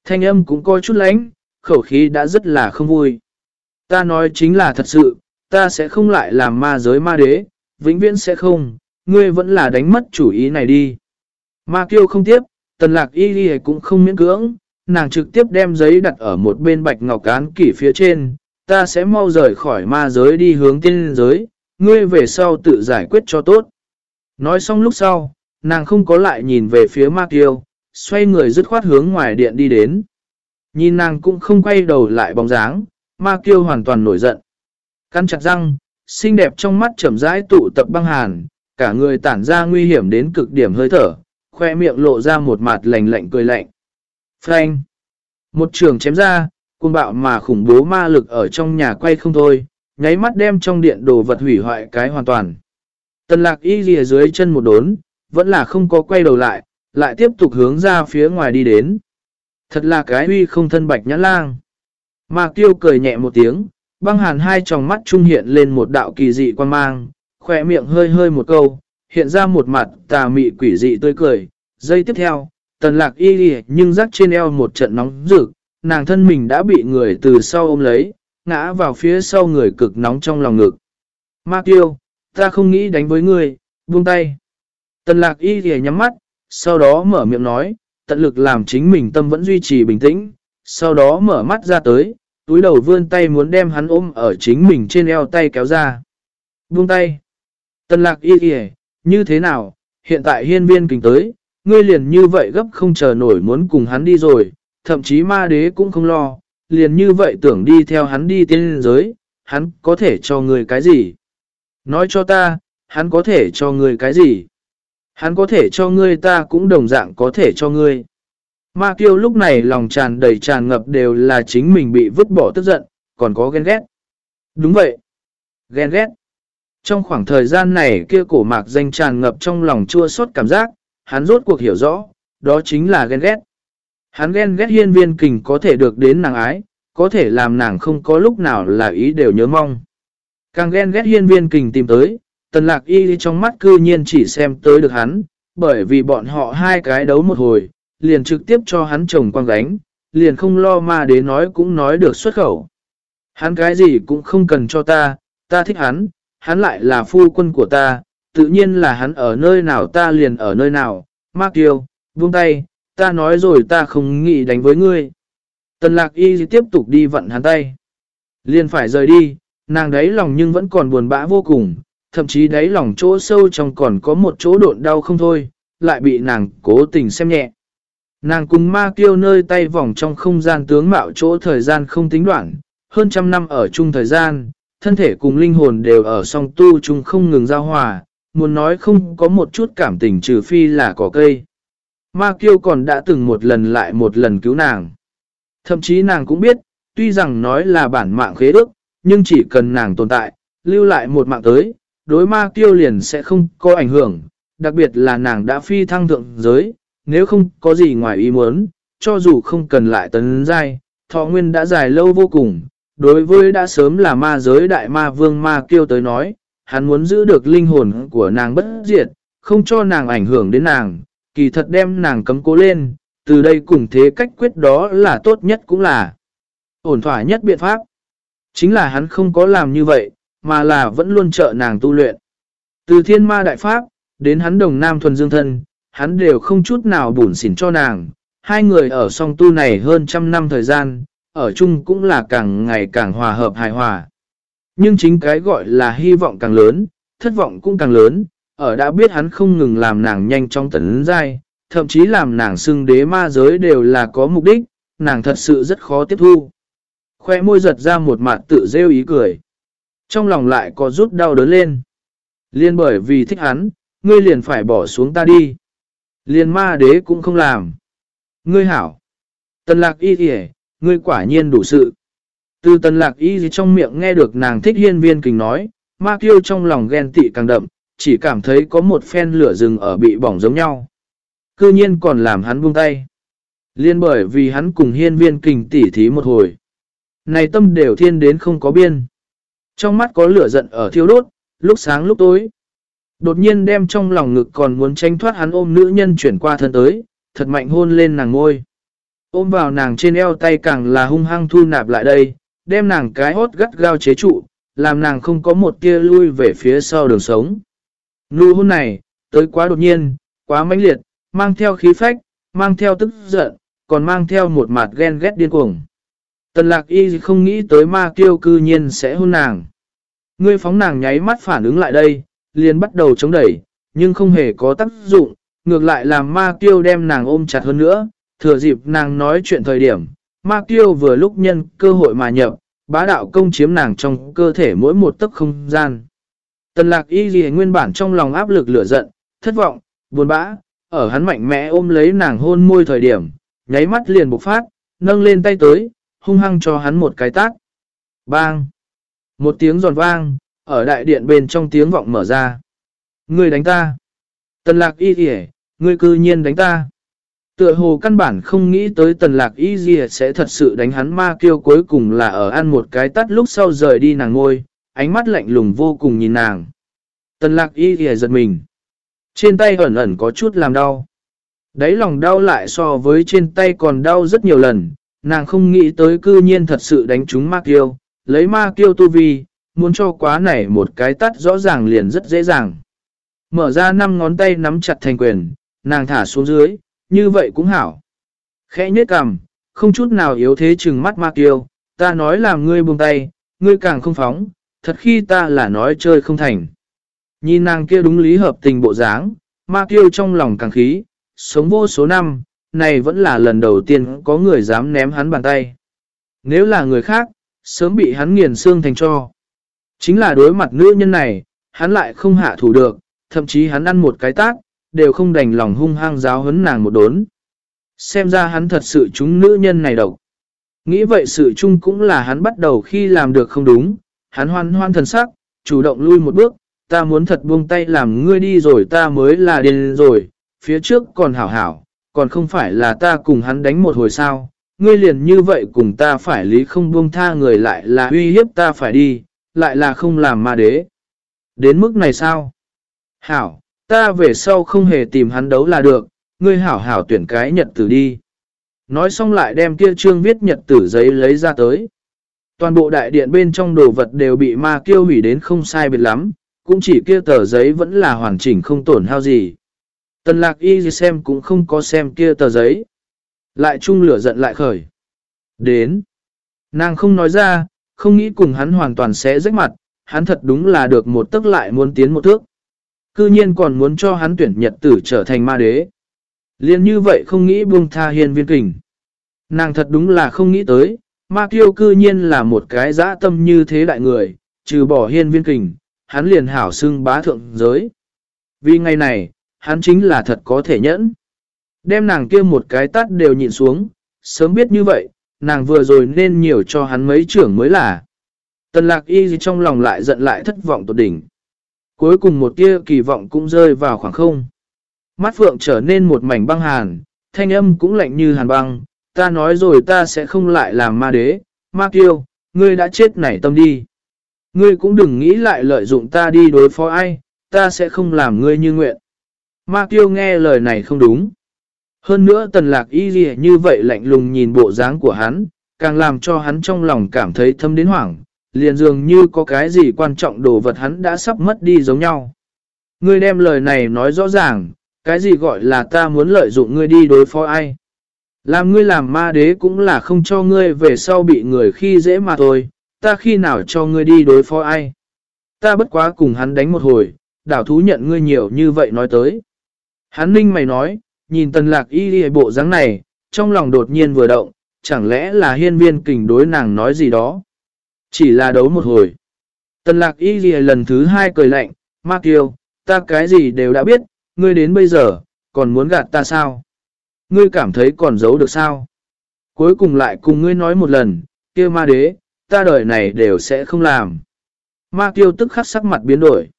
Thanh âm cũng coi chút lánh, khẩu khí đã rất là không vui. Ta nói chính là thật sự, ta sẽ không lại làm ma giới ma đế, vĩnh viễn sẽ không, ngươi vẫn là đánh mất chủ ý này đi. Ma kiêu không tiếp, tần lạc y ghi cũng không miễn cưỡng, nàng trực tiếp đem giấy đặt ở một bên bạch ngọc cán kỷ phía trên, ta sẽ mau rời khỏi ma giới đi hướng tiên giới, ngươi về sau tự giải quyết cho tốt. Nói xong lúc sau, nàng không có lại nhìn về phía ma kiêu, xoay người dứt khoát hướng ngoài điện đi đến. Nhìn nàng cũng không quay đầu lại bóng dáng, ma kiêu hoàn toàn nổi giận. Căn chặt răng, xinh đẹp trong mắt chậm rãi tụ tập băng hàn, cả người tản ra nguy hiểm đến cực điểm hơi thở, khoe miệng lộ ra một mặt lạnh lạnh cười lạnh. Frank! Một trường chém ra, cuồng bạo mà khủng bố ma lực ở trong nhà quay không thôi, nháy mắt đem trong điện đồ vật hủy hoại cái hoàn toàn. Tần lạc y ghi dưới chân một đốn, vẫn là không có quay đầu lại, lại tiếp tục hướng ra phía ngoài đi đến. Thật là cái huy không thân bạch nhãn lang. Ma tiêu cười nhẹ một tiếng, băng hàn hai tròng mắt trung hiện lên một đạo kỳ dị quan mang, khỏe miệng hơi hơi một câu, hiện ra một mặt tà mị quỷ dị tươi cười. Giây tiếp theo, tần lạc y đi nhưng rắc trên eo một trận nóng rực, nàng thân mình đã bị người từ sau ôm lấy, ngã vào phía sau người cực nóng trong lòng ngực. Ma tiêu, ta không nghĩ đánh với người, buông tay. Tần lạc y thì nhắm mắt, sau đó mở miệng nói, tận lực làm chính mình tâm vẫn duy trì bình tĩnh, sau đó mở mắt ra tới, túi đầu vươn tay muốn đem hắn ôm ở chính mình trên eo tay kéo ra. Buông tay. Tần lạc y kìa, như thế nào, hiện tại hiên viên kình tới, ngươi liền như vậy gấp không chờ nổi muốn cùng hắn đi rồi, thậm chí ma đế cũng không lo, liền như vậy tưởng đi theo hắn đi tiên giới, hắn có thể cho ngươi cái gì? Nói cho ta, hắn có thể cho ngươi cái gì? Hắn có thể cho ngươi ta cũng đồng dạng có thể cho ngươi. Ma kiêu lúc này lòng tràn đầy tràn ngập đều là chính mình bị vứt bỏ tức giận, còn có ghen ghét. Đúng vậy. Ghen ghét. Trong khoảng thời gian này kia cổ mạc danh tràn ngập trong lòng chua xót cảm giác, hắn rốt cuộc hiểu rõ, đó chính là ghen ghét. Hắn ghen ghét hiên viên kình có thể được đến nàng ái, có thể làm nàng không có lúc nào là ý đều nhớ mong. Càng ghen ghét hiên viên kình tìm tới, tần lạc y trong mắt cư nhiên chỉ xem tới được hắn, bởi vì bọn họ hai cái đấu một hồi, liền trực tiếp cho hắn chồng quang gánh, liền không lo ma đế nói cũng nói được xuất khẩu. Hắn cái gì cũng không cần cho ta, ta thích hắn, hắn lại là phu quân của ta, tự nhiên là hắn ở nơi nào ta liền ở nơi nào, Mạc Tiêu, buông tay, ta nói rồi ta không nghĩ đánh với ngươi. Tần lạc y tiếp tục đi vận hắn tay. Liền phải rời đi, nàng đấy lòng nhưng vẫn còn buồn bã vô cùng, thậm chí đáy lòng chỗ sâu trong còn có một chỗ độn đau không thôi, lại bị nàng cố tình xem nhẹ. Nàng cùng ma kiêu nơi tay vòng trong không gian tướng mạo chỗ thời gian không tính đoạn, hơn trăm năm ở chung thời gian, thân thể cùng linh hồn đều ở song tu chung không ngừng giao hòa, muốn nói không có một chút cảm tình trừ phi là cỏ cây. Ma kiêu còn đã từng một lần lại một lần cứu nàng. Thậm chí nàng cũng biết, tuy rằng nói là bản mạng khế ước, nhưng chỉ cần nàng tồn tại, lưu lại một mạng tới, đối ma kiêu liền sẽ không có ảnh hưởng, đặc biệt là nàng đã phi thăng thượng giới, nếu không có gì ngoài ý muốn, cho dù không cần lại tấn giai, thọ nguyên đã dài lâu vô cùng, đối với đã sớm là ma giới đại ma vương ma kêu tới nói, hắn muốn giữ được linh hồn của nàng bất diệt, không cho nàng ảnh hưởng đến nàng, kỳ thật đem nàng cấm cố lên, từ đây cùng thế cách quyết đó là tốt nhất cũng là ổn thỏa nhất biện pháp. Chính là hắn không có làm như vậy, mà là vẫn luôn trợ nàng tu luyện. Từ thiên ma đại pháp, đến hắn đồng nam thuần dương thân, hắn đều không chút nào bủn xỉn cho nàng. Hai người ở song tu này hơn trăm năm thời gian, ở chung cũng là càng ngày càng hòa hợp hài hòa. Nhưng chính cái gọi là hy vọng càng lớn, thất vọng cũng càng lớn, ở đã biết hắn không ngừng làm nàng nhanh trong tấn dai thậm chí làm nàng xưng đế ma giới đều là có mục đích, nàng thật sự rất khó tiếp thu. Khoe môi giật ra một mặt tự rêu ý cười. Trong lòng lại có rút đau đớn lên. Liên bởi vì thích hắn, ngươi liền phải bỏ xuống ta đi. Liên ma đế cũng không làm. Ngươi hảo. Tần lạc y kìa, ngươi quả nhiên đủ sự. Từ tần lạc y trong miệng nghe được nàng thích hiên viên kình nói, ma kiêu trong lòng ghen tị càng đậm, chỉ cảm thấy có một phen lửa rừng ở bị bỏng giống nhau. Cư nhiên còn làm hắn buông tay. Liên bởi vì hắn cùng hiên viên kình tỉ thí một hồi. Này tâm đều thiên đến không có biên. Trong mắt có lửa giận ở thiêu đốt, lúc sáng lúc tối. Đột nhiên đem trong lòng ngực còn muốn tranh thoát hắn ôm nữ nhân chuyển qua thân tới, thật mạnh hôn lên nàng ngôi. Ôm vào nàng trên eo tay càng là hung hăng thu nạp lại đây, đem nàng cái hốt gắt gao chế trụ, làm nàng không có một tia lui về phía sau đường sống. Nụ hôn này, tới quá đột nhiên, quá mãnh liệt, mang theo khí phách, mang theo tức giận, còn mang theo một mặt ghen ghét điên cuồng. Tần lạc y không nghĩ tới ma kiêu cư nhiên sẽ hôn nàng. Ngươi phóng nàng nháy mắt phản ứng lại đây, liền bắt đầu chống đẩy, nhưng không hề có tác dụng, ngược lại làm ma kiêu đem nàng ôm chặt hơn nữa, thừa dịp nàng nói chuyện thời điểm. Ma kiêu vừa lúc nhân cơ hội mà nhập, bá đạo công chiếm nàng trong cơ thể mỗi một tấc không gian. Tần lạc y gì nguyên bản trong lòng áp lực lửa giận, thất vọng, buồn bã, ở hắn mạnh mẽ ôm lấy nàng hôn môi thời điểm, nháy mắt liền bộc phát, nâng lên tay tới, hung hăng cho hắn một cái tác. Bang! Một tiếng giòn vang, ở đại điện bên trong tiếng vọng mở ra. Ngươi đánh ta! Tần lạc y gì ngươi cư nhiên đánh ta! Tựa hồ căn bản không nghĩ tới tần lạc y gì sẽ thật sự đánh hắn ma kêu cuối cùng là ở ăn một cái tắt lúc sau rời đi nàng ngôi, ánh mắt lạnh lùng vô cùng nhìn nàng. Tần lạc y gì giật mình. Trên tay ẩn ẩn có chút làm đau. Đấy lòng đau lại so với trên tay còn đau rất nhiều lần, nàng không nghĩ tới cư nhiên thật sự đánh trúng ma kiêu, lấy ma kiêu tu vi, muốn cho quá này một cái tắt rõ ràng liền rất dễ dàng. Mở ra năm ngón tay nắm chặt thành quyền, nàng thả xuống dưới, như vậy cũng hảo. Khẽ nhết cằm, không chút nào yếu thế chừng mắt ma kiêu, ta nói là ngươi buông tay, ngươi càng không phóng, thật khi ta là nói chơi không thành. Nhìn nàng kia đúng lý hợp tình bộ dáng, ma kiêu trong lòng càng khí, sống vô số năm, này vẫn là lần đầu tiên có người dám ném hắn bàn tay. Nếu là người khác, sớm bị hắn nghiền xương thành cho. Chính là đối mặt nữ nhân này, hắn lại không hạ thủ được, thậm chí hắn ăn một cái tác, đều không đành lòng hung hăng giáo hấn nàng một đốn. Xem ra hắn thật sự chúng nữ nhân này độc. Nghĩ vậy sự chung cũng là hắn bắt đầu khi làm được không đúng, hắn hoan hoan thần sắc, chủ động lui một bước, ta muốn thật buông tay làm ngươi đi rồi ta mới là điên rồi, phía trước còn hảo hảo, còn không phải là ta cùng hắn đánh một hồi sao, ngươi liền như vậy cùng ta phải lý không buông tha người lại là uy hiếp ta phải đi, lại là không làm ma đế. Đến mức này sao? Hảo, ta về sau không hề tìm hắn đấu là được, ngươi hảo hảo tuyển cái nhật tử đi. Nói xong lại đem kia trương viết nhật tử giấy lấy ra tới. Toàn bộ đại điện bên trong đồ vật đều bị ma kiêu hủy đến không sai biệt lắm, cũng chỉ kia tờ giấy vẫn là hoàn chỉnh không tổn hao gì. Tần lạc y xem cũng không có xem kia tờ giấy. Lại chung lửa giận lại khởi. Đến. Nàng không nói ra, không nghĩ cùng hắn hoàn toàn sẽ rách mặt, hắn thật đúng là được một tức lại muốn tiến một thước. Cư nhiên còn muốn cho hắn tuyển nhật tử trở thành ma đế. Liên như vậy không nghĩ buông tha hiên viên kình. Nàng thật đúng là không nghĩ tới, ma kiêu cư nhiên là một cái dã tâm như thế đại người, trừ bỏ hiên viên kình, hắn liền hảo xưng bá thượng giới. Vì ngày này, hắn chính là thật có thể nhẫn. Đem nàng kia một cái tắt đều nhịn xuống, sớm biết như vậy, nàng vừa rồi nên nhiều cho hắn mấy trưởng mới là. Tần lạc y trong lòng lại giận lại thất vọng tột đỉnh. Cuối cùng một tia kỳ vọng cũng rơi vào khoảng không. Mắt phượng trở nên một mảnh băng hàn, thanh âm cũng lạnh như hàn băng. Ta nói rồi ta sẽ không lại làm ma đế, ma kiêu, ngươi đã chết nảy tâm đi. Ngươi cũng đừng nghĩ lại lợi dụng ta đi đối phó ai, ta sẽ không làm ngươi như nguyện. Ma kiêu nghe lời này không đúng. Hơn nữa tần lạc y gì như vậy lạnh lùng nhìn bộ dáng của hắn, càng làm cho hắn trong lòng cảm thấy thâm đến hoảng, liền dường như có cái gì quan trọng đồ vật hắn đã sắp mất đi giống nhau. Ngươi đem lời này nói rõ ràng, cái gì gọi là ta muốn lợi dụng ngươi đi đối phó ai. Làm ngươi làm ma đế cũng là không cho ngươi về sau bị người khi dễ mà thôi, ta khi nào cho ngươi đi đối phó ai. Ta bất quá cùng hắn đánh một hồi, đảo thú nhận ngươi nhiều như vậy nói tới. Hắn ninh mày nói, nhìn tần lạc y đi bộ dáng này, trong lòng đột nhiên vừa động, chẳng lẽ là hiên viên kình đối nàng nói gì đó. Chỉ là đấu một hồi. Tần lạc y gì lần thứ hai cười lạnh, ma kiêu, ta cái gì đều đã biết, ngươi đến bây giờ, còn muốn gạt ta sao? Ngươi cảm thấy còn giấu được sao? Cuối cùng lại cùng ngươi nói một lần, kia ma đế, ta đời này đều sẽ không làm. Ma kiêu tức khắc sắc mặt biến đổi.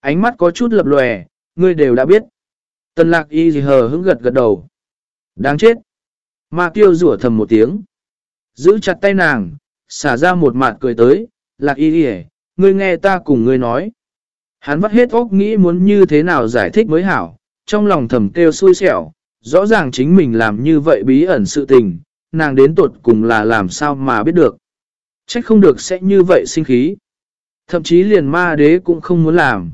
Ánh mắt có chút lập lòe, ngươi đều đã biết. Tần lạc y gì hờ hững gật gật đầu. Đáng chết. Ma kiêu rủa thầm một tiếng. Giữ chặt tay nàng, xả ra một mặt cười tới. Lạc y gì ngươi nghe ta cùng ngươi nói. Hắn vắt hết óc nghĩ muốn như thế nào giải thích mới hảo. Trong lòng thầm kêu xui xẻo. Rõ ràng chính mình làm như vậy bí ẩn sự tình. Nàng đến tuột cùng là làm sao mà biết được. Trách không được sẽ như vậy sinh khí. Thậm chí liền ma đế cũng không muốn làm.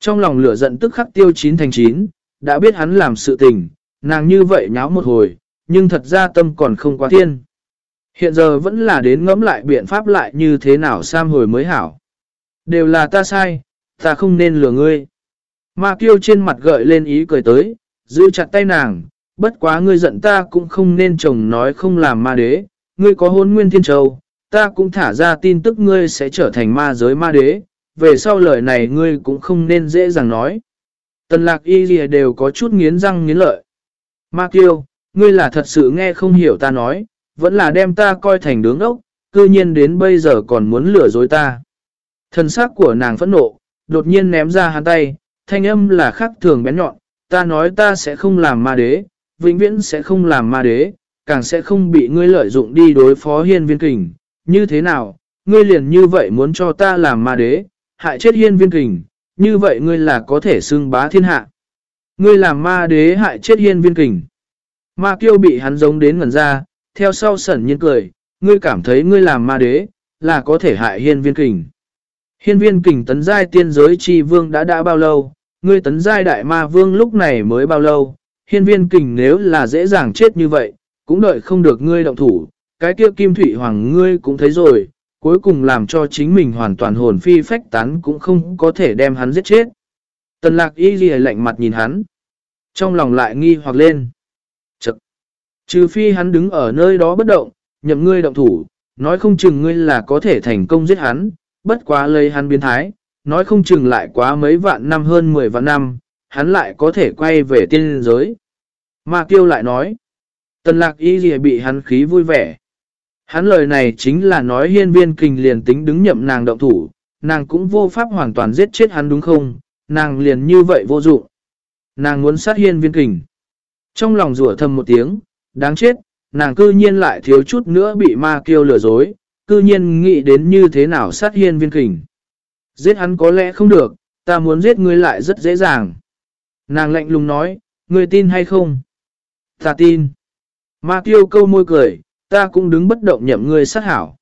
Trong lòng lửa giận tức khắc tiêu chín thành chín, đã biết hắn làm sự tình, nàng như vậy nháo một hồi, nhưng thật ra tâm còn không quá thiên. Hiện giờ vẫn là đến ngẫm lại biện pháp lại như thế nào sam hồi mới hảo. Đều là ta sai, ta không nên lừa ngươi. Ma kiêu trên mặt gợi lên ý cười tới, giữ chặt tay nàng, bất quá ngươi giận ta cũng không nên chồng nói không làm ma đế, ngươi có hôn nguyên thiên châu, ta cũng thả ra tin tức ngươi sẽ trở thành ma giới ma đế, về sau lời này ngươi cũng không nên dễ dàng nói. Tần lạc y gì đều có chút nghiến răng nghiến lợi. Ma kiêu, ngươi là thật sự nghe không hiểu ta nói, vẫn là đem ta coi thành đứng ốc, cư nhiên đến bây giờ còn muốn lừa dối ta. Thần sắc của nàng phẫn nộ, đột nhiên ném ra hắn tay, thanh âm là khắc thường bén nhọn, ta nói ta sẽ không làm ma đế, vĩnh viễn sẽ không làm ma đế, càng sẽ không bị ngươi lợi dụng đi đối phó hiên viên kình. Như thế nào, ngươi liền như vậy muốn cho ta làm ma đế, hại chết hiên viên kình, như vậy ngươi là có thể xưng bá thiên hạ. Ngươi làm ma đế hại chết hiên viên kình. Ma kiêu bị hắn giống đến ngần ra, theo sau sẩn nhiên cười, ngươi cảm thấy ngươi làm ma đế, là có thể hại hiên viên kình. Hiên viên kình tấn giai tiên giới chi vương đã đã bao lâu, ngươi tấn giai đại ma vương lúc này mới bao lâu, hiên viên kình nếu là dễ dàng chết như vậy, cũng đợi không được ngươi động thủ, cái kia kim thủy hoàng ngươi cũng thấy rồi, cuối cùng làm cho chính mình hoàn toàn hồn phi phách tán cũng không có thể đem hắn giết chết. Tần lạc y ghi lạnh mặt nhìn hắn, trong lòng lại nghi hoặc lên. Trừ phi hắn đứng ở nơi đó bất động, nhậm ngươi động thủ, nói không chừng ngươi là có thể thành công giết hắn, bất quá lấy hắn biến thái, nói không chừng lại quá mấy vạn năm hơn 10 vạn năm, hắn lại có thể quay về tiên giới. mà Kiêu lại nói, tần lạc y gì bị hắn khí vui vẻ. Hắn lời này chính là nói hiên viên kình liền tính đứng nhậm nàng động thủ, nàng cũng vô pháp hoàn toàn giết chết hắn đúng không, nàng liền như vậy vô dụng. Nàng muốn sát hiên viên kình. Trong lòng rủa thầm một tiếng, đáng chết, nàng cư nhiên lại thiếu chút nữa bị ma kiêu lừa dối, cư nhiên nghĩ đến như thế nào sát hiên viên kình. Giết hắn có lẽ không được, ta muốn giết ngươi lại rất dễ dàng. Nàng lạnh lùng nói, ngươi tin hay không? Ta tin. Ma kiêu câu môi cười, ta cũng đứng bất động nhậm ngươi sát hảo.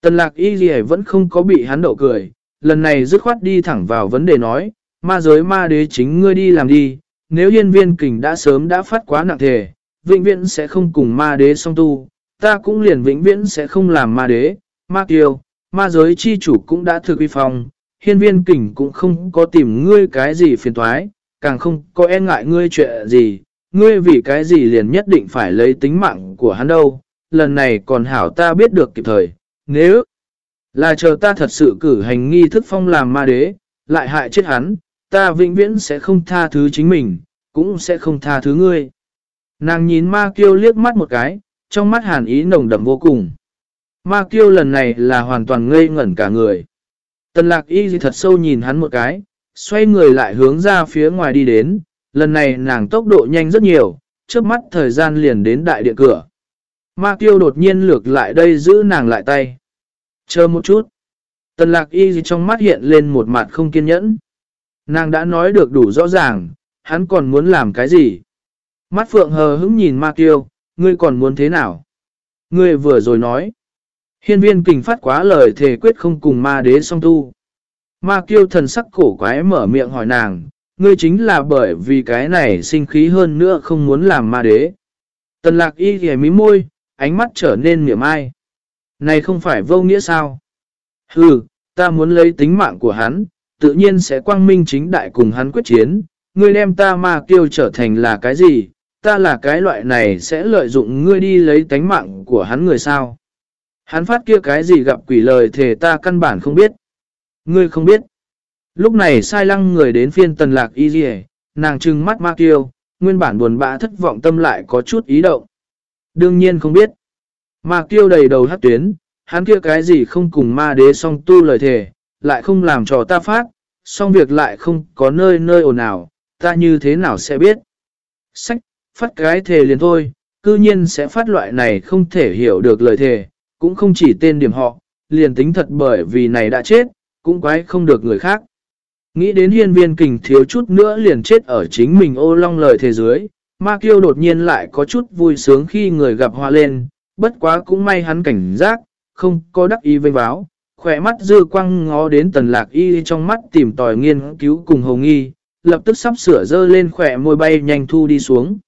Tần lạc y gì vẫn không có bị hắn đậu cười, lần này dứt khoát đi thẳng vào vấn đề nói, ma giới ma đế chính ngươi đi làm đi, nếu hiên viên kình đã sớm đã phát quá nặng thể, vĩnh viễn sẽ không cùng ma đế song tu, ta cũng liền vĩnh viễn sẽ không làm ma đế, ma kiêu, ma giới chi chủ cũng đã thực uy phong, hiên viên kình cũng không có tìm ngươi cái gì phiền toái, càng không có e ngại ngươi chuyện gì, ngươi vì cái gì liền nhất định phải lấy tính mạng của hắn đâu, lần này còn hảo ta biết được kịp thời, nếu là chờ ta thật sự cử hành nghi thức phong làm ma đế, lại hại chết hắn, ta vĩnh viễn sẽ không tha thứ chính mình, cũng sẽ không tha thứ ngươi. Nàng nhìn ma kiêu liếc mắt một cái, trong mắt hàn ý nồng đậm vô cùng. Ma kiêu lần này là hoàn toàn ngây ngẩn cả người. Tần lạc y thật sâu nhìn hắn một cái, xoay người lại hướng ra phía ngoài đi đến, lần này nàng tốc độ nhanh rất nhiều, trước mắt thời gian liền đến đại địa cửa. Ma kiêu đột nhiên lược lại đây giữ nàng lại tay. Chờ một chút. Tần lạc y trong mắt hiện lên một mặt không kiên nhẫn. Nàng đã nói được đủ rõ ràng, hắn còn muốn làm cái gì? Mắt phượng hờ hững nhìn ma kiêu, ngươi còn muốn thế nào? Ngươi vừa rồi nói. Hiên viên kình phát quá lời thề quyết không cùng ma đế song tu. Ma kiêu thần sắc cổ quái mở miệng hỏi nàng, ngươi chính là bởi vì cái này sinh khí hơn nữa không muốn làm ma đế. Tần lạc y ghề mí môi, ánh mắt trở nên miệng ai. Này không phải vô nghĩa sao? Hừ, ta muốn lấy tính mạng của hắn, tự nhiên sẽ quang minh chính đại cùng hắn quyết chiến. Ngươi đem ta ma kiêu trở thành là cái gì? Ta là cái loại này sẽ lợi dụng ngươi đi lấy tánh mạng của hắn người sao? Hắn phát kia cái gì gặp quỷ lời thể ta căn bản không biết. Ngươi không biết. Lúc này sai lăng người đến phiên tần lạc y dì nàng trừng mắt ma kiêu, nguyên bản buồn bã thất vọng tâm lại có chút ý động. Đương nhiên không biết. Ma kiêu đầy đầu hát tuyến, hắn kia cái gì không cùng ma đế song tu lời thề, lại không làm trò ta phát, song việc lại không có nơi nơi ồn ào, ta như thế nào sẽ biết. Sách, phát cái thề liền thôi, cư nhiên sẽ phát loại này không thể hiểu được lời thề, cũng không chỉ tên điểm họ, liền tính thật bởi vì này đã chết, cũng quái không được người khác. Nghĩ đến hiên viên kình thiếu chút nữa liền chết ở chính mình ô long lời thế dưới, ma kiêu đột nhiên lại có chút vui sướng khi người gặp hoa lên, bất quá cũng may hắn cảnh giác, không có đắc ý vây báo, khỏe mắt dư quăng ngó đến tần lạc y trong mắt tìm tòi nghiên cứu cùng hồng nghi, lập tức sắp sửa dơ lên khỏe môi bay nhanh thu đi xuống.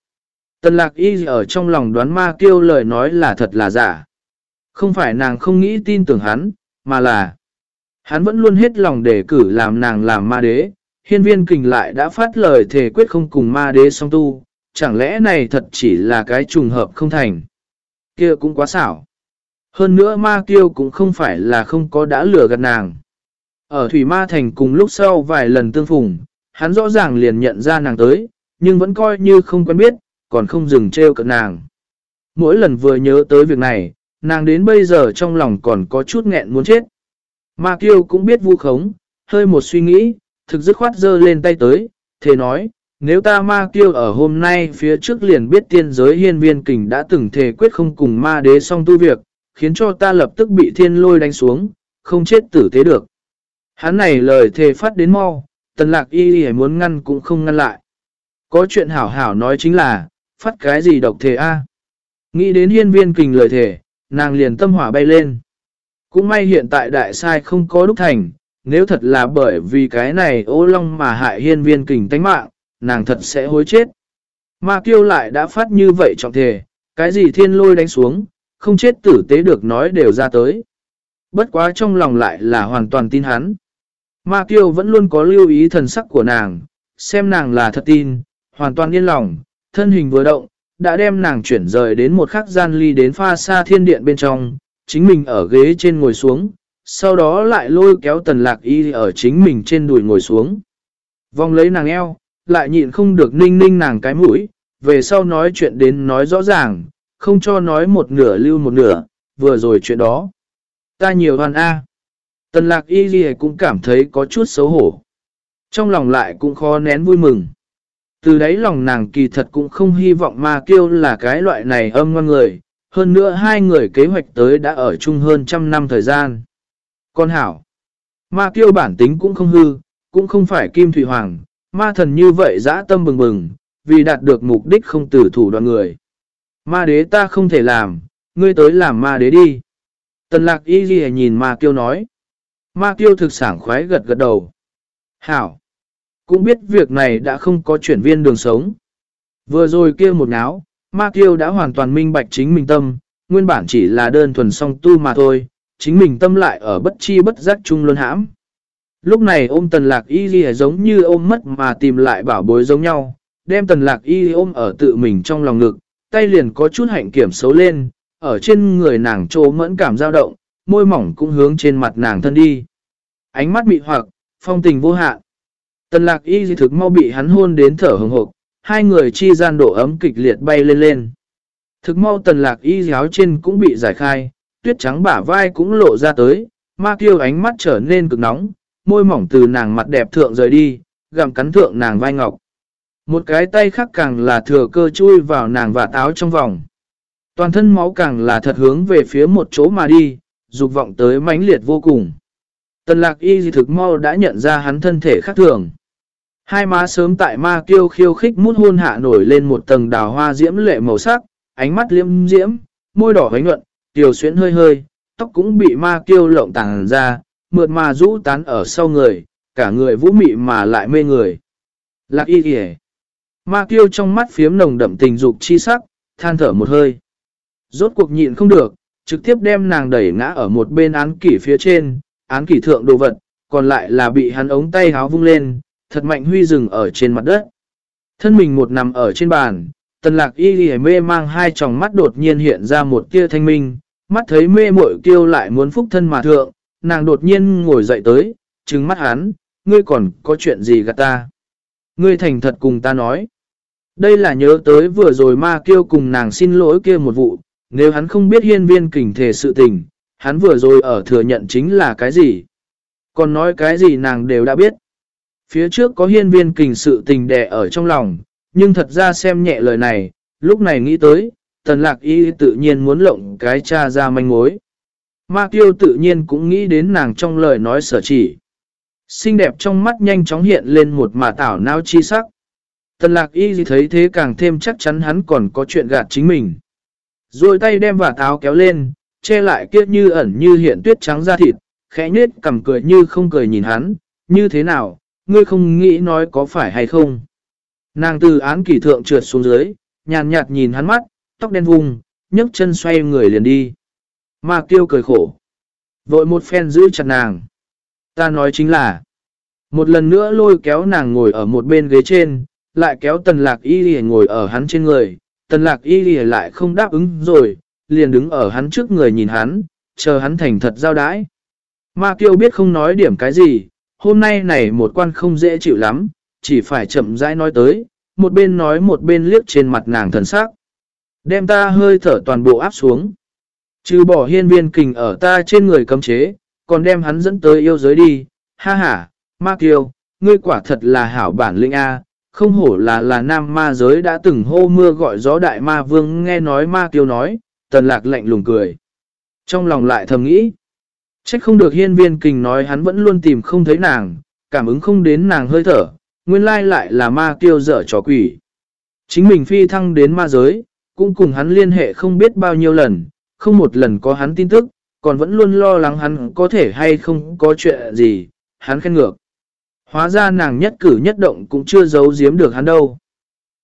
Tần lạc y ở trong lòng đoán ma kêu lời nói là thật là giả. Không phải nàng không nghĩ tin tưởng hắn, mà là hắn vẫn luôn hết lòng để cử làm nàng làm ma đế. Hiên viên kình lại đã phát lời thề quyết không cùng ma đế song tu, chẳng lẽ này thật chỉ là cái trùng hợp không thành. Kia cũng quá xảo. Hơn nữa ma kiêu cũng không phải là không có đã lừa gạt nàng. Ở Thủy Ma Thành cùng lúc sau vài lần tương phùng, hắn rõ ràng liền nhận ra nàng tới, nhưng vẫn coi như không quen biết, còn không dừng trêu cận nàng. Mỗi lần vừa nhớ tới việc này, nàng đến bây giờ trong lòng còn có chút nghẹn muốn chết. Ma Kiêu cũng biết vu khống, hơi một suy nghĩ, thực dứt khoát dơ lên tay tới, thề nói, nếu ta Ma Kiêu ở hôm nay phía trước liền biết tiên giới hiên viên kình đã từng thề quyết không cùng ma đế song tu việc, khiến cho ta lập tức bị thiên lôi đánh xuống, không chết tử thế được. Hắn này lời thề phát đến mau, tần lạc y y muốn ngăn cũng không ngăn lại. Có chuyện hảo hảo nói chính là, phát cái gì độc thể a Nghĩ đến hiên viên kình lời thể nàng liền tâm hỏa bay lên. Cũng may hiện tại đại sai không có đúc thành, nếu thật là bởi vì cái này ô long mà hại hiên viên kình tánh mạng, nàng thật sẽ hối chết. Ma kiêu lại đã phát như vậy trọng thể, cái gì thiên lôi đánh xuống, không chết tử tế được nói đều ra tới. Bất quá trong lòng lại là hoàn toàn tin hắn. Ma kiêu vẫn luôn có lưu ý thần sắc của nàng, xem nàng là thật tin, hoàn toàn yên lòng, thân hình vừa động, đã đem nàng chuyển rời đến một khắc gian ly đến pha xa thiên điện bên trong, chính mình ở ghế trên ngồi xuống, sau đó lại lôi kéo tần lạc y ở chính mình trên đùi ngồi xuống. Vòng lấy nàng eo, lại nhịn không được ninh ninh nàng cái mũi, về sau nói chuyện đến nói rõ ràng, không cho nói một nửa lưu một nửa, vừa rồi chuyện đó. Ta nhiều hoàn A. Tần lạc y cũng cảm thấy có chút xấu hổ. Trong lòng lại cũng khó nén vui mừng. Từ đấy lòng nàng kỳ thật cũng không hy vọng ma kiêu là cái loại này âm ngon người, hơn nữa hai người kế hoạch tới đã ở chung hơn trăm năm thời gian. Con hảo, ma kiêu bản tính cũng không hư, cũng không phải kim thủy hoàng, ma thần như vậy dã tâm bừng bừng, vì đạt được mục đích không tử thủ đoàn người. Ma đế ta không thể làm, ngươi tới làm ma đế đi. Tần lạc y ghi nhìn ma kiêu nói. Ma kiêu thực sảng khoái gật gật đầu. Hảo, cũng biết việc này đã không có chuyển viên đường sống. Vừa rồi kia một náo, Ma Kiêu đã hoàn toàn minh bạch chính mình tâm, nguyên bản chỉ là đơn thuần song tu mà thôi, chính mình tâm lại ở bất chi bất giác chung luôn hãm. Lúc này ôm tần lạc y ghi giống như ôm mất mà tìm lại bảo bối giống nhau, đem tần lạc y ôm ở tự mình trong lòng ngực, tay liền có chút hạnh kiểm xấu lên, ở trên người nàng trô mẫn cảm dao động, môi mỏng cũng hướng trên mặt nàng thân đi. Ánh mắt mị hoặc, phong tình vô hạn. Tần lạc y dị thực mau bị hắn hôn đến thở hồng hộp, hai người chi gian độ ấm kịch liệt bay lên lên. Thực mau tần lạc y giáo trên cũng bị giải khai, tuyết trắng bả vai cũng lộ ra tới, ma kiêu ánh mắt trở nên cực nóng, môi mỏng từ nàng mặt đẹp thượng rời đi, gặm cắn thượng nàng vai ngọc. Một cái tay khác càng là thừa cơ chui vào nàng và táo trong vòng. Toàn thân máu càng là thật hướng về phía một chỗ mà đi, dục vọng tới mãnh liệt vô cùng. Tần lạc y dị thực mau đã nhận ra hắn thân thể khác thường. Hai má sớm tại ma kiêu khiêu khích mút hôn hạ nổi lên một tầng đào hoa diễm lệ màu sắc, ánh mắt liêm diễm, môi đỏ bánh nhuận, tiểu xuyến hơi hơi, tóc cũng bị ma kiêu lộng tàng ra, mượt mà rũ tán ở sau người, cả người vũ mị mà lại mê người. Lạc y kìa. Ma kiêu trong mắt phiếm nồng đậm tình dục chi sắc, than thở một hơi. Rốt cuộc nhịn không được, trực tiếp đem nàng đẩy ngã ở một bên án kỷ phía trên, án kỷ thượng đồ vật, còn lại là bị hắn ống tay háo vung lên, thật mạnh huy rừng ở trên mặt đất. Thân mình một nằm ở trên bàn, tần lạc y ghi mê mang hai tròng mắt đột nhiên hiện ra một tia thanh minh, mắt thấy mê muội kêu lại muốn phúc thân mà thượng, nàng đột nhiên ngồi dậy tới, trừng mắt hắn, ngươi còn có chuyện gì gạt ta. Ngươi thành thật cùng ta nói. Đây là nhớ tới vừa rồi ma kêu cùng nàng xin lỗi kia một vụ, nếu hắn không biết hiên viên kình thể sự tình, hắn vừa rồi ở thừa nhận chính là cái gì. Còn nói cái gì nàng đều đã biết. Phía trước có hiên viên kình sự tình đẻ ở trong lòng, nhưng thật ra xem nhẹ lời này, lúc này nghĩ tới, tần lạc y tự nhiên muốn lộng cái cha ra manh mối. Ma kiêu tự nhiên cũng nghĩ đến nàng trong lời nói sở chỉ. Xinh đẹp trong mắt nhanh chóng hiện lên một mà tảo nao chi sắc. Tần lạc y thấy thế càng thêm chắc chắn hắn còn có chuyện gạt chính mình. Rồi tay đem vả táo kéo lên, che lại kia như ẩn như hiện tuyết trắng da thịt, khẽ nhết cầm cười như không cười nhìn hắn, như thế nào, ngươi không nghĩ nói có phải hay không. Nàng từ án kỷ thượng trượt xuống dưới, nhàn nhạt nhìn hắn mắt, tóc đen vùng, nhấc chân xoay người liền đi. Ma tiêu cười khổ. Vội một phen giữ chặt nàng. Ta nói chính là, một lần nữa lôi kéo nàng ngồi ở một bên ghế trên, lại kéo tần lạc y lìa ngồi ở hắn trên người. Tần lạc y lìa lại không đáp ứng rồi, liền đứng ở hắn trước người nhìn hắn, chờ hắn thành thật giao đái. Ma tiêu biết không nói điểm cái gì, hôm nay này một quan không dễ chịu lắm, chỉ phải chậm rãi nói tới, một bên nói một bên liếc trên mặt nàng thần sắc. Đem ta hơi thở toàn bộ áp xuống. Trừ bỏ hiên viên kình ở ta trên người cấm chế, còn đem hắn dẫn tới yêu giới đi. Ha ha, ma kiêu, ngươi quả thật là hảo bản linh A, không hổ là là nam ma giới đã từng hô mưa gọi gió đại ma vương nghe nói ma kiêu nói, tần lạc lạnh lùng cười. Trong lòng lại thầm nghĩ, Trách không được hiên viên kình nói hắn vẫn luôn tìm không thấy nàng, cảm ứng không đến nàng hơi thở, nguyên lai lại là ma kiêu dở trò quỷ. Chính mình phi thăng đến ma giới, cũng cùng hắn liên hệ không biết bao nhiêu lần, không một lần có hắn tin tức, còn vẫn luôn lo lắng hắn có thể hay không có chuyện gì, hắn khen ngược. Hóa ra nàng nhất cử nhất động cũng chưa giấu giếm được hắn đâu.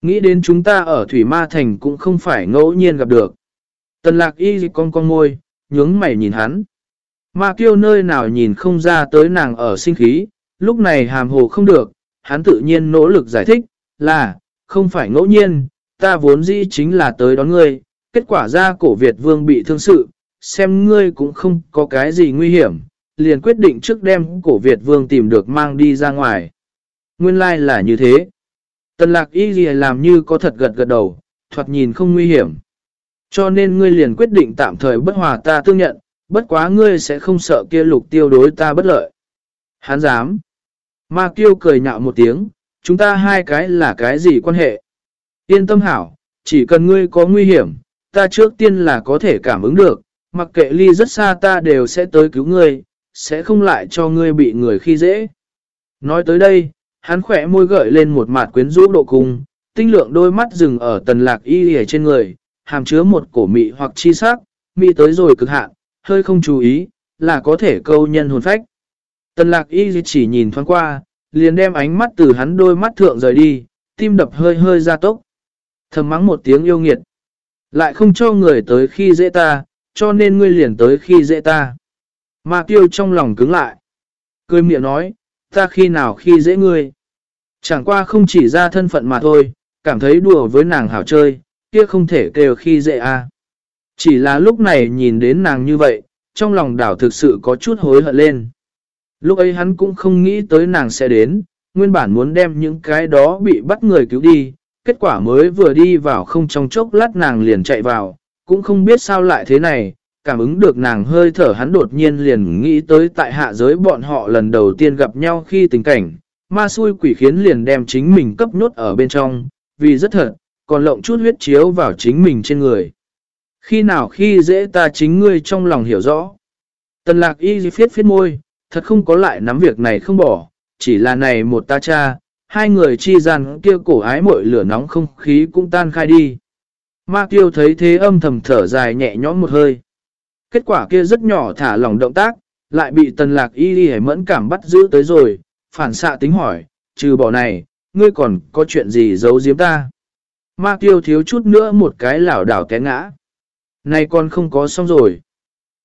Nghĩ đến chúng ta ở Thủy Ma Thành cũng không phải ngẫu nhiên gặp được. Tần lạc y con con môi, nhướng mày nhìn hắn. Ma kiêu nơi nào nhìn không ra tới nàng ở sinh khí, lúc này hàm hồ không được, hắn tự nhiên nỗ lực giải thích, là, không phải ngẫu nhiên, ta vốn dĩ chính là tới đón ngươi, kết quả ra cổ Việt vương bị thương sự, xem ngươi cũng không có cái gì nguy hiểm, liền quyết định trước đem cổ Việt vương tìm được mang đi ra ngoài. Nguyên lai like là như thế. Tần lạc y gì làm như có thật gật gật đầu, thoạt nhìn không nguy hiểm. Cho nên ngươi liền quyết định tạm thời bất hòa ta tương nhận, bất quá ngươi sẽ không sợ kia lục tiêu đối ta bất lợi. Hán dám. Ma kiêu cười nhạo một tiếng, chúng ta hai cái là cái gì quan hệ? Yên tâm hảo, chỉ cần ngươi có nguy hiểm, ta trước tiên là có thể cảm ứng được, mặc kệ ly rất xa ta đều sẽ tới cứu ngươi, sẽ không lại cho ngươi bị người khi dễ. Nói tới đây, hắn khỏe môi gợi lên một mặt quyến rũ độ cùng tinh lượng đôi mắt dừng ở tần lạc y ở trên người, hàm chứa một cổ mị hoặc chi sắc, mị tới rồi cực hạn, hơi không chú ý, là có thể câu nhân hồn phách. Tần lạc y chỉ nhìn thoáng qua, liền đem ánh mắt từ hắn đôi mắt thượng rời đi, tim đập hơi hơi ra tốc. Thầm mắng một tiếng yêu nghiệt. Lại không cho người tới khi dễ ta, cho nên ngươi liền tới khi dễ ta. mà tiêu trong lòng cứng lại. Cười miệng nói, ta khi nào khi dễ ngươi. Chẳng qua không chỉ ra thân phận mà thôi, cảm thấy đùa với nàng hảo chơi, kia không thể kêu khi dễ a. Chỉ là lúc này nhìn đến nàng như vậy, trong lòng đảo thực sự có chút hối hận lên. Lúc ấy hắn cũng không nghĩ tới nàng sẽ đến, nguyên bản muốn đem những cái đó bị bắt người cứu đi, kết quả mới vừa đi vào không trong chốc lát nàng liền chạy vào, cũng không biết sao lại thế này, cảm ứng được nàng hơi thở hắn đột nhiên liền nghĩ tới tại hạ giới bọn họ lần đầu tiên gặp nhau khi tình cảnh, ma xui quỷ khiến liền đem chính mình cấp nốt ở bên trong, vì rất thật, còn lộng chút huyết chiếu vào chính mình trên người. Khi nào khi dễ ta chính ngươi trong lòng hiểu rõ. Tần lạc y phiết phiết môi, thật không có lại nắm việc này không bỏ, chỉ là này một ta cha, hai người chi gian kia cổ ái mội lửa nóng không khí cũng tan khai đi. Ma tiêu thấy thế âm thầm thở dài nhẹ nhõm một hơi. Kết quả kia rất nhỏ thả lỏng động tác, lại bị tần lạc y đi mẫn cảm bắt giữ tới rồi, phản xạ tính hỏi, trừ bỏ này, ngươi còn có chuyện gì giấu giếm ta? Ma tiêu thiếu chút nữa một cái lảo đảo té ngã. Này còn không có xong rồi.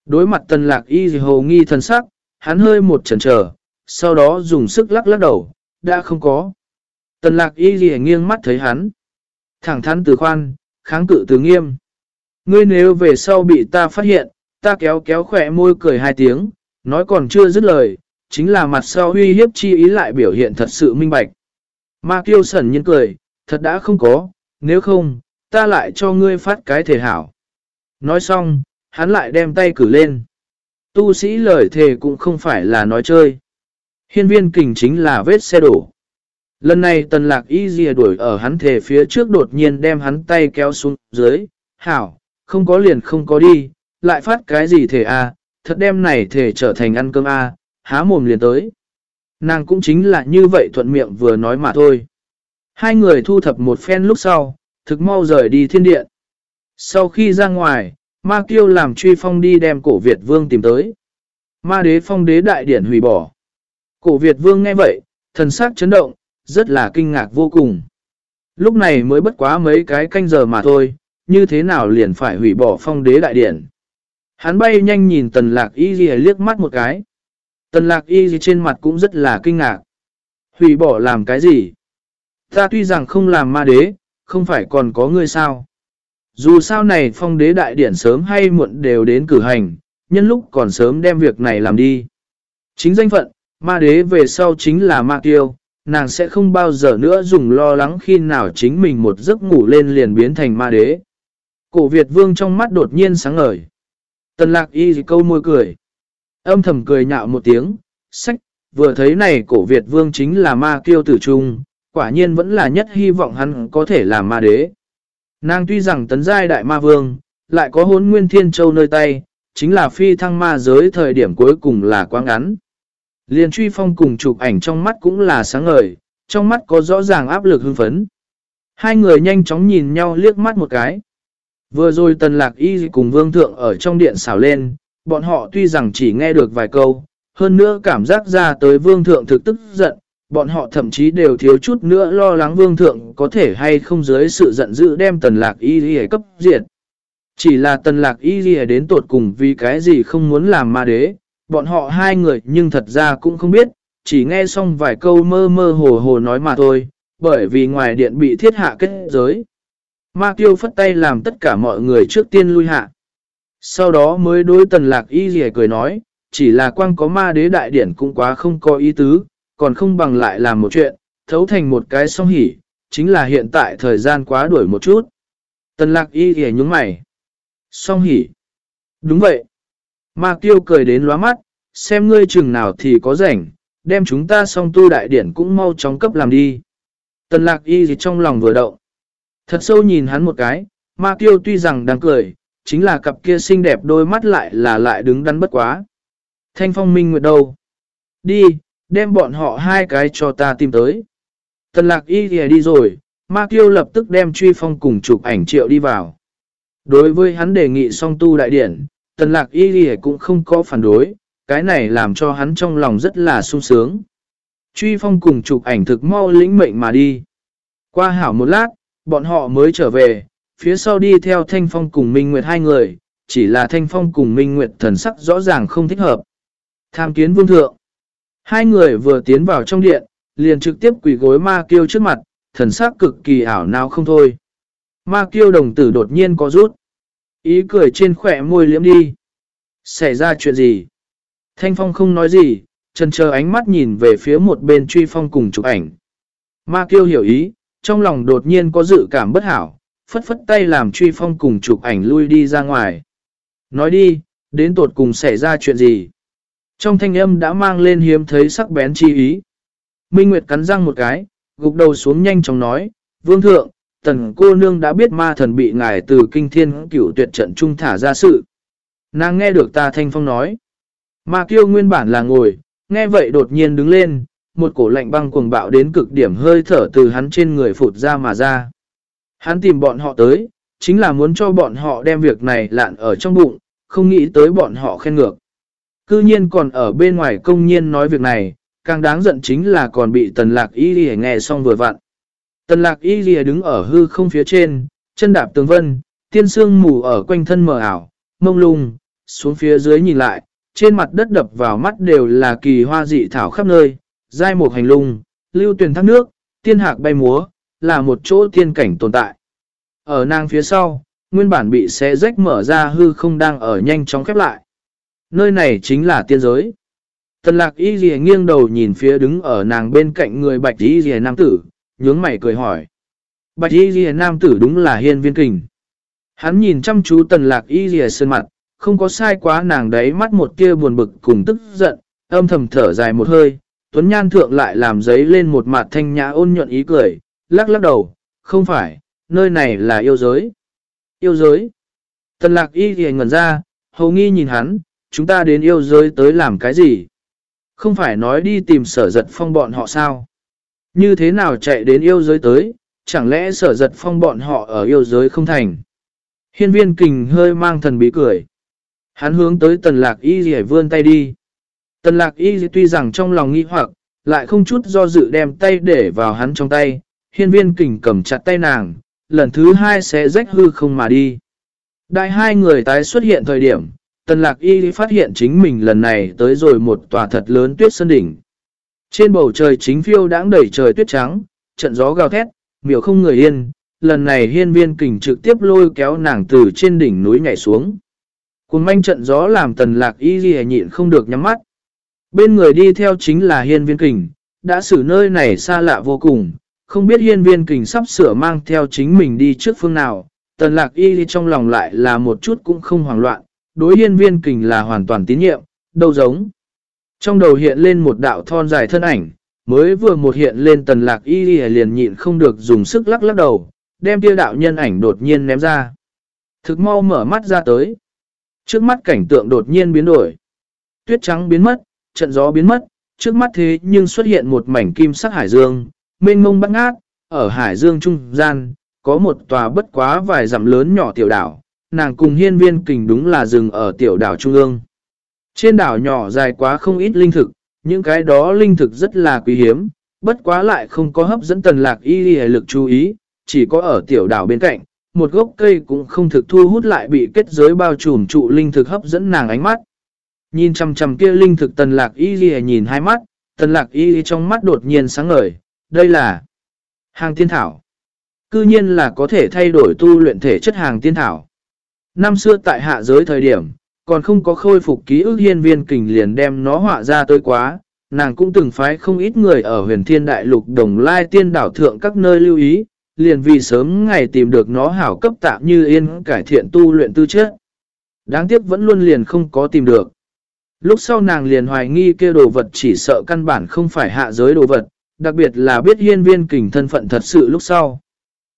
Đối mặt tần lạc y gì hồ nghi thần sắc, hắn hơi một chần chờ, sau đó dùng sức lắc lắc đầu, đã không có. Tần lạc y gì nghiêng mắt thấy hắn. Thẳng thắn từ khoan, kháng cự từ nghiêm. Ngươi nếu về sau bị ta phát hiện, ta kéo kéo khỏe môi cười hai tiếng, nói còn chưa dứt lời, chính là mặt sau huy hiếp chi ý lại biểu hiện thật sự minh bạch. Ma kiêu sẩn nhiên cười, thật đã không có, nếu không, ta lại cho ngươi phát cái thể hảo. Nói xong, hắn lại đem tay cử lên. Tu sĩ lời thề cũng không phải là nói chơi. Hiên viên kình chính là vết xe đổ. Lần này tần lạc y dìa đuổi ở hắn thề phía trước đột nhiên đem hắn tay kéo xuống dưới. Hảo, không có liền không có đi, lại phát cái gì thể a à, thật đem này thể trở thành ăn cơm a à, há mồm liền tới. Nàng cũng chính là như vậy thuận miệng vừa nói mà thôi. Hai người thu thập một phen lúc sau, thực mau rời đi thiên điện. Sau khi ra ngoài, ma kiêu làm truy phong đi đem cổ Việt vương tìm tới. Ma đế phong đế đại điển hủy bỏ. Cổ Việt vương nghe vậy, thần sắc chấn động, rất là kinh ngạc vô cùng. Lúc này mới bất quá mấy cái canh giờ mà thôi, như thế nào liền phải hủy bỏ phong đế đại điển. Hắn bay nhanh nhìn tần lạc y ghi liếc mắt một cái. Tần lạc y ghi trên mặt cũng rất là kinh ngạc. Hủy bỏ làm cái gì? Ta tuy rằng không làm ma đế, không phải còn có ngươi sao? Dù sao này phong đế đại điển sớm hay muộn đều đến cử hành, nhân lúc còn sớm đem việc này làm đi. Chính danh phận, ma đế về sau chính là ma tiêu, nàng sẽ không bao giờ nữa dùng lo lắng khi nào chính mình một giấc ngủ lên liền biến thành ma đế. Cổ Việt vương trong mắt đột nhiên sáng ngời. Tần lạc y gì câu môi cười. Âm thầm cười nhạo một tiếng, sách, vừa thấy này cổ Việt vương chính là ma kiêu tử trung, quả nhiên vẫn là nhất hy vọng hắn có thể làm ma đế. Nàng tuy rằng tấn giai đại ma vương, lại có hốn nguyên thiên châu nơi tay, chính là phi thăng ma giới thời điểm cuối cùng là quá ngắn. Liên truy phong cùng chụp ảnh trong mắt cũng là sáng ngời, trong mắt có rõ ràng áp lực hưng phấn. Hai người nhanh chóng nhìn nhau liếc mắt một cái. Vừa rồi tần lạc y cùng vương thượng ở trong điện xảo lên, bọn họ tuy rằng chỉ nghe được vài câu, hơn nữa cảm giác ra tới vương thượng thực tức giận, bọn họ thậm chí đều thiếu chút nữa lo lắng vương thượng có thể hay không dưới sự giận dữ đem tần lạc y ghi cấp diệt. Chỉ là tần lạc y ghi đến tột cùng vì cái gì không muốn làm ma đế, bọn họ hai người nhưng thật ra cũng không biết, chỉ nghe xong vài câu mơ mơ hồ hồ nói mà thôi, bởi vì ngoài điện bị thiết hạ kết giới. Ma tiêu phất tay làm tất cả mọi người trước tiên lui hạ. Sau đó mới đối tần lạc y gì cười nói, chỉ là quang có ma đế đại điển cũng quá không có ý tứ, còn không bằng lại làm một chuyện, thấu thành một cái song hỉ, chính là hiện tại thời gian quá đuổi một chút. Tần lạc y gì nhúng mày. Song hỉ. Đúng vậy. Ma tiêu cười đến lóa mắt, xem ngươi chừng nào thì có rảnh, đem chúng ta song tu đại điển cũng mau chóng cấp làm đi. Tần lạc y gì trong lòng vừa động. Thật sâu nhìn hắn một cái, ma tiêu tuy rằng đang cười, chính là cặp kia xinh đẹp đôi mắt lại là lại đứng đắn bất quá. Thanh phong minh nguyệt đâu? Đi, đem bọn họ hai cái cho ta tìm tới. Tần lạc y thì đi rồi, ma kiêu lập tức đem truy phong cùng chụp ảnh triệu đi vào. Đối với hắn đề nghị song tu đại điển, tần lạc y thì cũng không có phản đối, cái này làm cho hắn trong lòng rất là sung sướng. Truy phong cùng chụp ảnh thực mau lĩnh mệnh mà đi. Qua hảo một lát, bọn họ mới trở về, phía sau đi theo Thanh Phong cùng Minh Nguyệt hai người, chỉ là Thanh Phong cùng Minh Nguyệt thần sắc rõ ràng không thích hợp. Tham kiến vương thượng. Hai người vừa tiến vào trong điện, liền trực tiếp quỳ gối ma kiêu trước mặt, thần sắc cực kỳ ảo nào không thôi. Ma kiêu đồng tử đột nhiên có rút. Ý cười trên khỏe môi liếm đi. Xảy ra chuyện gì? Thanh Phong không nói gì, chân chờ ánh mắt nhìn về phía một bên truy phong cùng chụp ảnh. Ma kiêu hiểu ý, trong lòng đột nhiên có dự cảm bất hảo, phất phất tay làm truy phong cùng chụp ảnh lui đi ra ngoài. Nói đi, đến tột cùng xảy ra chuyện gì? Trong thanh âm đã mang lên hiếm thấy sắc bén chi ý. Minh Nguyệt cắn răng một cái, gục đầu xuống nhanh chóng nói, Vương Thượng, tần cô nương đã biết ma thần bị ngài từ kinh thiên cửu tuyệt trận trung thả ra sự. Nàng nghe được ta thanh phong nói. Ma kiêu nguyên bản là ngồi, nghe vậy đột nhiên đứng lên, một cổ lạnh băng cuồng bạo đến cực điểm hơi thở từ hắn trên người phụt ra mà ra. Hắn tìm bọn họ tới, chính là muốn cho bọn họ đem việc này lạn ở trong bụng, không nghĩ tới bọn họ khen ngược. Cư nhiên còn ở bên ngoài công nhiên nói việc này, càng đáng giận chính là còn bị tần lạc y lìa nghe xong vừa vặn. Tần lạc y lìa đứng ở hư không phía trên, chân đạp tường vân, tiên sương mù ở quanh thân mờ ảo, mông lung, xuống phía dưới nhìn lại, trên mặt đất đập vào mắt đều là kỳ hoa dị thảo khắp nơi, dai một hành lung, lưu tuyển thác nước, tiên hạc bay múa, là một chỗ tiên cảnh tồn tại. Ở nàng phía sau, nguyên bản bị xé rách mở ra hư không đang ở nhanh chóng khép lại. Nơi này chính là tiên giới. Tần lạc y dì nghiêng đầu nhìn phía đứng ở nàng bên cạnh người bạch y dì nam tử, nhướng mày cười hỏi. Bạch y dì nam tử đúng là hiên viên kình. Hắn nhìn chăm chú tần lạc y dì sơn mặt, không có sai quá nàng đấy mắt một kia buồn bực cùng tức giận, âm thầm thở dài một hơi, Tuấn Nhan Thượng lại làm giấy lên một mặt thanh nhã ôn nhuận ý cười, lắc lắc đầu, không phải, nơi này là yêu giới. Yêu giới. Tần lạc y thì ngẩn ra, hầu nghi nhìn hắn, chúng ta đến yêu giới tới làm cái gì? Không phải nói đi tìm sở giật phong bọn họ sao? Như thế nào chạy đến yêu giới tới, chẳng lẽ sở giật phong bọn họ ở yêu giới không thành? Hiên viên kình hơi mang thần bí cười. Hắn hướng tới tần lạc y dì vươn tay đi. Tần lạc y tuy rằng trong lòng nghi hoặc, lại không chút do dự đem tay để vào hắn trong tay, hiên viên kình cầm chặt tay nàng, lần thứ hai sẽ rách hư không mà đi. Đại hai người tái xuất hiện thời điểm, tần lạc y phát hiện chính mình lần này tới rồi một tòa thật lớn tuyết sơn đỉnh. Trên bầu trời chính phiêu đãng đầy trời tuyết trắng, trận gió gào thét, miểu không người yên, lần này hiên viên kình trực tiếp lôi kéo nàng từ trên đỉnh núi nhảy xuống. Cùng manh trận gió làm tần lạc y ghi nhịn không được nhắm mắt, Bên người đi theo chính là hiên viên kình, đã xử nơi này xa lạ vô cùng, không biết hiên viên kình sắp sửa mang theo chính mình đi trước phương nào, tần lạc y trong lòng lại là một chút cũng không hoảng loạn, đối hiên viên kình là hoàn toàn tín nhiệm, đâu giống. Trong đầu hiện lên một đạo thon dài thân ảnh, mới vừa một hiện lên tần lạc y liền nhịn không được dùng sức lắc lắc đầu, đem tiêu đạo nhân ảnh đột nhiên ném ra. Thực mau mở mắt ra tới. Trước mắt cảnh tượng đột nhiên biến đổi. Tuyết trắng biến mất, trận gió biến mất, trước mắt thế nhưng xuất hiện một mảnh kim sắc hải dương, mênh mông băng ngát, ở hải dương trung gian, có một tòa bất quá vài dặm lớn nhỏ tiểu đảo, nàng cùng hiên viên kình đúng là rừng ở tiểu đảo trung ương. Trên đảo nhỏ dài quá không ít linh thực, những cái đó linh thực rất là quý hiếm, bất quá lại không có hấp dẫn tần lạc y y lực chú ý, chỉ có ở tiểu đảo bên cạnh, một gốc cây cũng không thực thu hút lại bị kết giới bao trùm trụ linh thực hấp dẫn nàng ánh mắt. Nhìn chằm chằm kia linh thực tần lạc y y nhìn hai mắt, tần lạc y y trong mắt đột nhiên sáng ngời, đây là hàng tiên thảo. Cư nhiên là có thể thay đổi tu luyện thể chất hàng tiên thảo. Năm xưa tại hạ giới thời điểm, còn không có khôi phục ký ức hiên viên kình liền đem nó họa ra tới quá, nàng cũng từng phái không ít người ở huyền thiên đại lục đồng lai tiên đảo thượng các nơi lưu ý, liền vì sớm ngày tìm được nó hảo cấp tạm như yên cải thiện tu luyện tư chất. Đáng tiếc vẫn luôn liền không có tìm được. Lúc sau nàng liền hoài nghi kia đồ vật chỉ sợ căn bản không phải hạ giới đồ vật, đặc biệt là biết hiên viên kình thân phận thật sự lúc sau.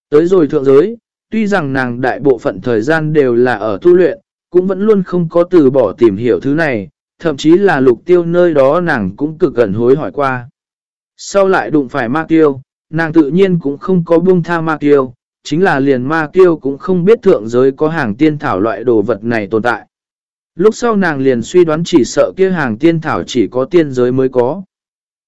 Tới rồi thượng giới, tuy rằng nàng đại bộ phận thời gian đều là ở tu luyện, cũng vẫn luôn không có từ bỏ tìm hiểu thứ này, thậm chí là lục tiêu nơi đó nàng cũng cực gần hối hỏi qua. Sau lại đụng phải ma tiêu nàng tự nhiên cũng không có buông tha ma tiêu chính là liền ma tiêu cũng không biết thượng giới có hàng tiên thảo loại đồ vật này tồn tại. Lúc sau nàng liền suy đoán chỉ sợ kia hàng tiên thảo chỉ có tiên giới mới có.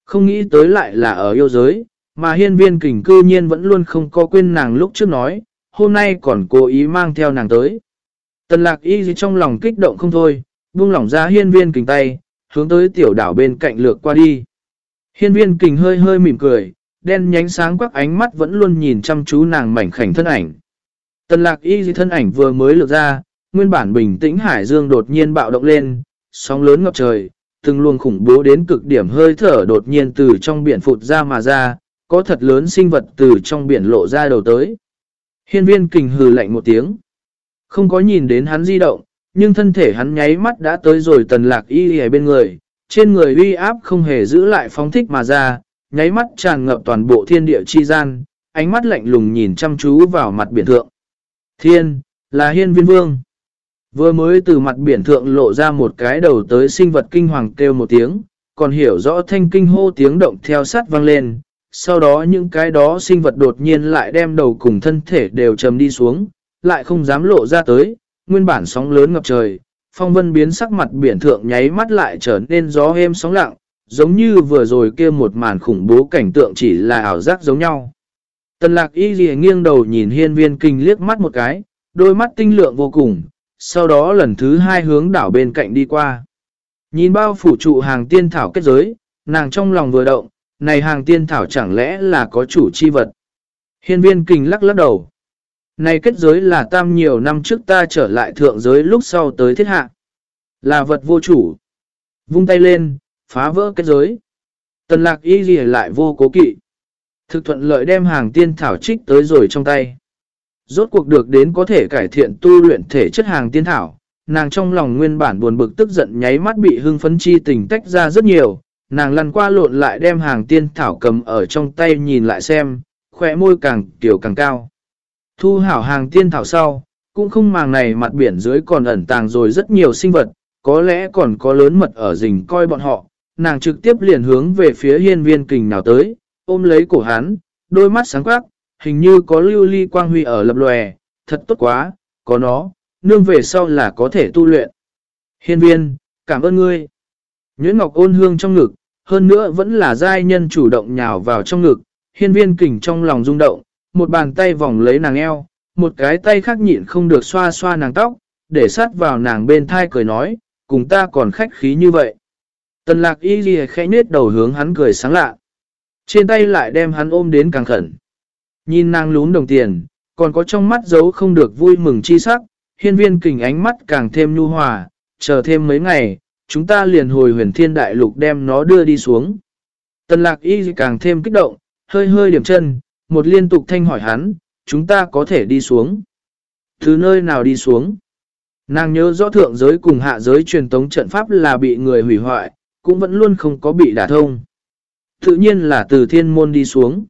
Không nghĩ tới lại là ở yêu giới, mà hiên viên kình cư nhiên vẫn luôn không có quên nàng lúc trước nói, hôm nay còn cố ý mang theo nàng tới. Tần lạc y gì trong lòng kích động không thôi, buông lỏng ra hiên viên kình tay, hướng tới tiểu đảo bên cạnh lược qua đi. Hiên viên kình hơi hơi mỉm cười, đen nhánh sáng quắc ánh mắt vẫn luôn nhìn chăm chú nàng mảnh khảnh thân ảnh. Tần lạc y gì thân ảnh vừa mới lược ra, nguyên bản bình tĩnh hải dương đột nhiên bạo động lên, sóng lớn ngập trời, từng luồng khủng bố đến cực điểm hơi thở đột nhiên từ trong biển phụt ra mà ra, có thật lớn sinh vật từ trong biển lộ ra đầu tới. Hiên viên kình hừ lạnh một tiếng. Không có nhìn đến hắn di động, nhưng thân thể hắn nháy mắt đã tới rồi tần lạc y ở bên người, trên người uy áp không hề giữ lại phóng thích mà ra, nháy mắt tràn ngập toàn bộ thiên địa chi gian, ánh mắt lạnh lùng nhìn chăm chú vào mặt biển thượng. Thiên, là hiên viên vương. Vừa mới từ mặt biển thượng lộ ra một cái đầu tới sinh vật kinh hoàng kêu một tiếng, còn hiểu rõ thanh kinh hô tiếng động theo sát vang lên. Sau đó những cái đó sinh vật đột nhiên lại đem đầu cùng thân thể đều trầm đi xuống, lại không dám lộ ra tới, nguyên bản sóng lớn ngập trời, phong vân biến sắc mặt biển thượng nháy mắt lại trở nên gió êm sóng lặng, giống như vừa rồi kia một màn khủng bố cảnh tượng chỉ là ảo giác giống nhau. Tần lạc y ghi nghiêng đầu nhìn hiên viên kinh liếc mắt một cái, đôi mắt tinh lượng vô cùng, sau đó lần thứ hai hướng đảo bên cạnh đi qua. Nhìn bao phủ trụ hàng tiên thảo kết giới, nàng trong lòng vừa động, này hàng tiên thảo chẳng lẽ là có chủ chi vật. Hiên viên kình lắc lắc đầu. Này kết giới là tam nhiều năm trước ta trở lại thượng giới lúc sau tới thiết hạ. Là vật vô chủ. Vung tay lên, phá vỡ kết giới. Tần lạc y gì lại vô cố kỵ. Thực thuận lợi đem hàng tiên thảo trích tới rồi trong tay. Rốt cuộc được đến có thể cải thiện tu luyện thể chất hàng tiên thảo. Nàng trong lòng nguyên bản buồn bực tức giận nháy mắt bị hưng phấn chi tình tách ra rất nhiều. Nàng lăn qua lộn lại đem hàng tiên thảo cầm ở trong tay nhìn lại xem, khỏe môi càng kiểu càng cao. Thu hảo hàng tiên thảo sau, cũng không màng này mặt biển dưới còn ẩn tàng rồi rất nhiều sinh vật, có lẽ còn có lớn mật ở rình coi bọn họ. Nàng trực tiếp liền hướng về phía hiên viên kình nào tới, ôm lấy cổ hắn, đôi mắt sáng quắc, hình như có lưu ly quang huy ở lập lòe, thật tốt quá, có nó, nương về sau là có thể tu luyện. Hiên viên, cảm ơn ngươi. Nguyễn Ngọc ôn hương trong ngực, hơn nữa vẫn là giai nhân chủ động nhào vào trong ngực, hiên viên kình trong lòng rung động, một bàn tay vòng lấy nàng eo, một cái tay khác nhịn không được xoa xoa nàng tóc, để sát vào nàng bên thai cười nói, cùng ta còn khách khí như vậy. Tần lạc y ghi khẽ nết đầu hướng hắn cười sáng lạ. Trên tay lại đem hắn ôm đến càng khẩn. Nhìn nàng lún đồng tiền, còn có trong mắt giấu không được vui mừng chi sắc, hiên viên kình ánh mắt càng thêm nhu hòa, chờ thêm mấy ngày, chúng ta liền hồi huyền thiên đại lục đem nó đưa đi xuống. Tần lạc y càng thêm kích động, hơi hơi điểm chân, một liên tục thanh hỏi hắn, chúng ta có thể đi xuống. Từ nơi nào đi xuống? Nàng nhớ rõ thượng giới cùng hạ giới truyền tống trận pháp là bị người hủy hoại, cũng vẫn luôn không có bị đả thông. Tự nhiên là từ thiên môn đi xuống.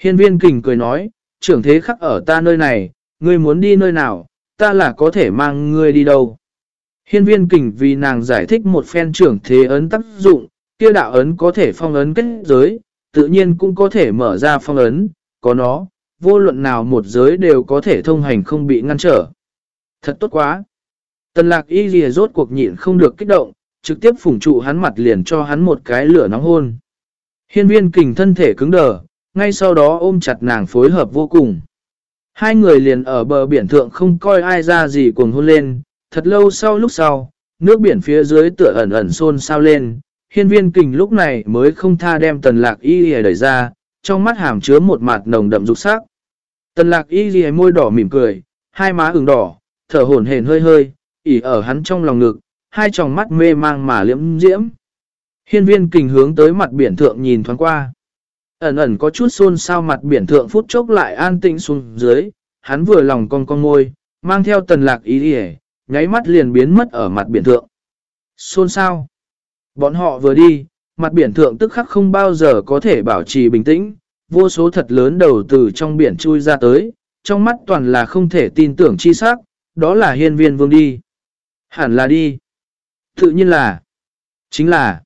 Hiên viên kình cười nói, trưởng thế khắc ở ta nơi này, ngươi muốn đi nơi nào, ta là có thể mang ngươi đi đâu. Hiên viên kình vì nàng giải thích một phen trưởng thế ấn tác dụng, kia đạo ấn có thể phong ấn kết giới, tự nhiên cũng có thể mở ra phong ấn, có nó, vô luận nào một giới đều có thể thông hành không bị ngăn trở. Thật tốt quá! Tần lạc y lìa rốt cuộc nhịn không được kích động, trực tiếp phủng trụ hắn mặt liền cho hắn một cái lửa nóng hôn. Hiên viên kình thân thể cứng đờ, ngay sau đó ôm chặt nàng phối hợp vô cùng. Hai người liền ở bờ biển thượng không coi ai ra gì cuồng hôn lên, thật lâu sau lúc sau, nước biển phía dưới tựa ẩn ẩn xôn sao lên, hiên viên kình lúc này mới không tha đem tần lạc y hề đẩy ra, trong mắt hàm chứa một mặt nồng đậm dục sắc. Tần lạc y hề môi đỏ mỉm cười, hai má ửng đỏ, thở hổn hển hơi hơi, ỉ ở hắn trong lòng ngực, hai tròng mắt mê mang mà liễm diễm. Hiên viên kình hướng tới mặt biển thượng nhìn thoáng qua. Ẩn ẩn có chút xôn sao mặt biển thượng phút chốc lại an tĩnh xuống dưới, hắn vừa lòng con con môi, mang theo tần lạc ý đi nháy mắt liền biến mất ở mặt biển thượng. Xôn sao? Bọn họ vừa đi, mặt biển thượng tức khắc không bao giờ có thể bảo trì bình tĩnh, vô số thật lớn đầu từ trong biển chui ra tới, trong mắt toàn là không thể tin tưởng chi xác, đó là hiên viên vương đi. Hẳn là đi. Tự nhiên là, chính là,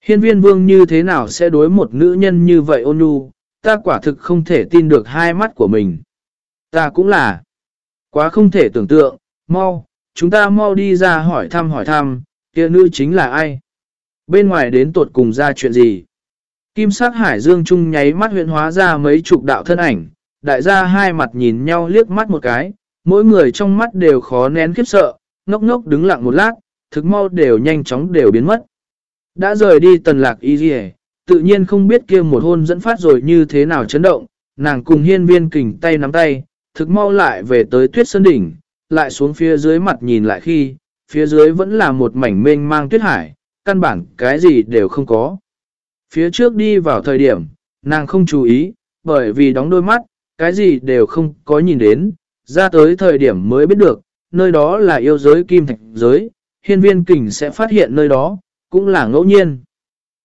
hiên viên vương như thế nào sẽ đối một nữ nhân như vậy ôn nhu, ta quả thực không thể tin được hai mắt của mình. Ta cũng là, quá không thể tưởng tượng, mau, chúng ta mau đi ra hỏi thăm hỏi thăm, kia nữ chính là ai? Bên ngoài đến tột cùng ra chuyện gì? Kim sắc hải dương trung nháy mắt huyện hóa ra mấy chục đạo thân ảnh, đại gia hai mặt nhìn nhau liếc mắt một cái, mỗi người trong mắt đều khó nén khiếp sợ, ngốc ngốc đứng lặng một lát, thực mau đều nhanh chóng đều biến mất. Đã rời đi tần lạc y dì tự nhiên không biết kia một hôn dẫn phát rồi như thế nào chấn động, nàng cùng hiên viên kình tay nắm tay, thực mau lại về tới tuyết sơn đỉnh, lại xuống phía dưới mặt nhìn lại khi, phía dưới vẫn là một mảnh mênh mang tuyết hải, căn bản cái gì đều không có. Phía trước đi vào thời điểm, nàng không chú ý, bởi vì đóng đôi mắt, cái gì đều không có nhìn đến, ra tới thời điểm mới biết được, nơi đó là yêu giới kim thạch giới, hiên viên kình sẽ phát hiện nơi đó, cũng là ngẫu nhiên.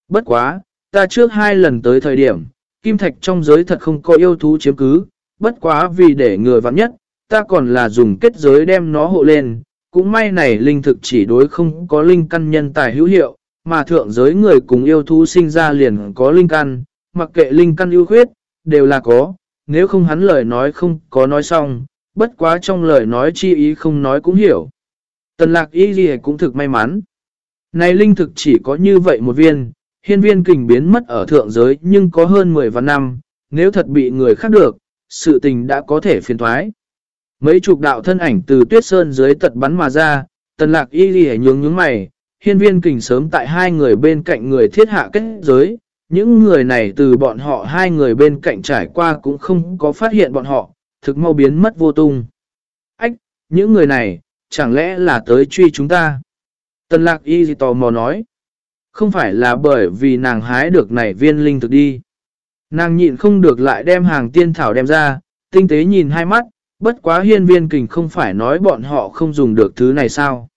Bất quá, ta trước hai lần tới thời điểm, kim thạch trong giới thật không có yêu thú chiếm cứ, bất quá vì để người vặn nhất, ta còn là dùng kết giới đem nó hộ lên, cũng may này linh thực chỉ đối không có linh căn nhân tài hữu hiệu, mà thượng giới người cùng yêu thú sinh ra liền có linh căn, mặc kệ linh căn ưu khuyết, đều là có, nếu không hắn lời nói không có nói xong, bất quá trong lời nói chi ý không nói cũng hiểu. Tần lạc y gì cũng thực may mắn. Này linh thực chỉ có như vậy một viên, hiên viên kình biến mất ở thượng giới nhưng có hơn 10 vạn năm, nếu thật bị người khác được, sự tình đã có thể phiền thoái. Mấy chục đạo thân ảnh từ tuyết sơn dưới tật bắn mà ra, tần lạc y ghi nhướng nhướng mày, hiên viên kình sớm tại hai người bên cạnh người thiết hạ kết giới, những người này từ bọn họ hai người bên cạnh trải qua cũng không có phát hiện bọn họ, thực mau biến mất vô tung. Ách, những người này, chẳng lẽ là tới truy chúng ta? Tần lạc y gì tò mò nói. Không phải là bởi vì nàng hái được này viên linh thực đi. Nàng nhịn không được lại đem hàng tiên thảo đem ra, tinh tế nhìn hai mắt, bất quá hiên viên kình không phải nói bọn họ không dùng được thứ này sao.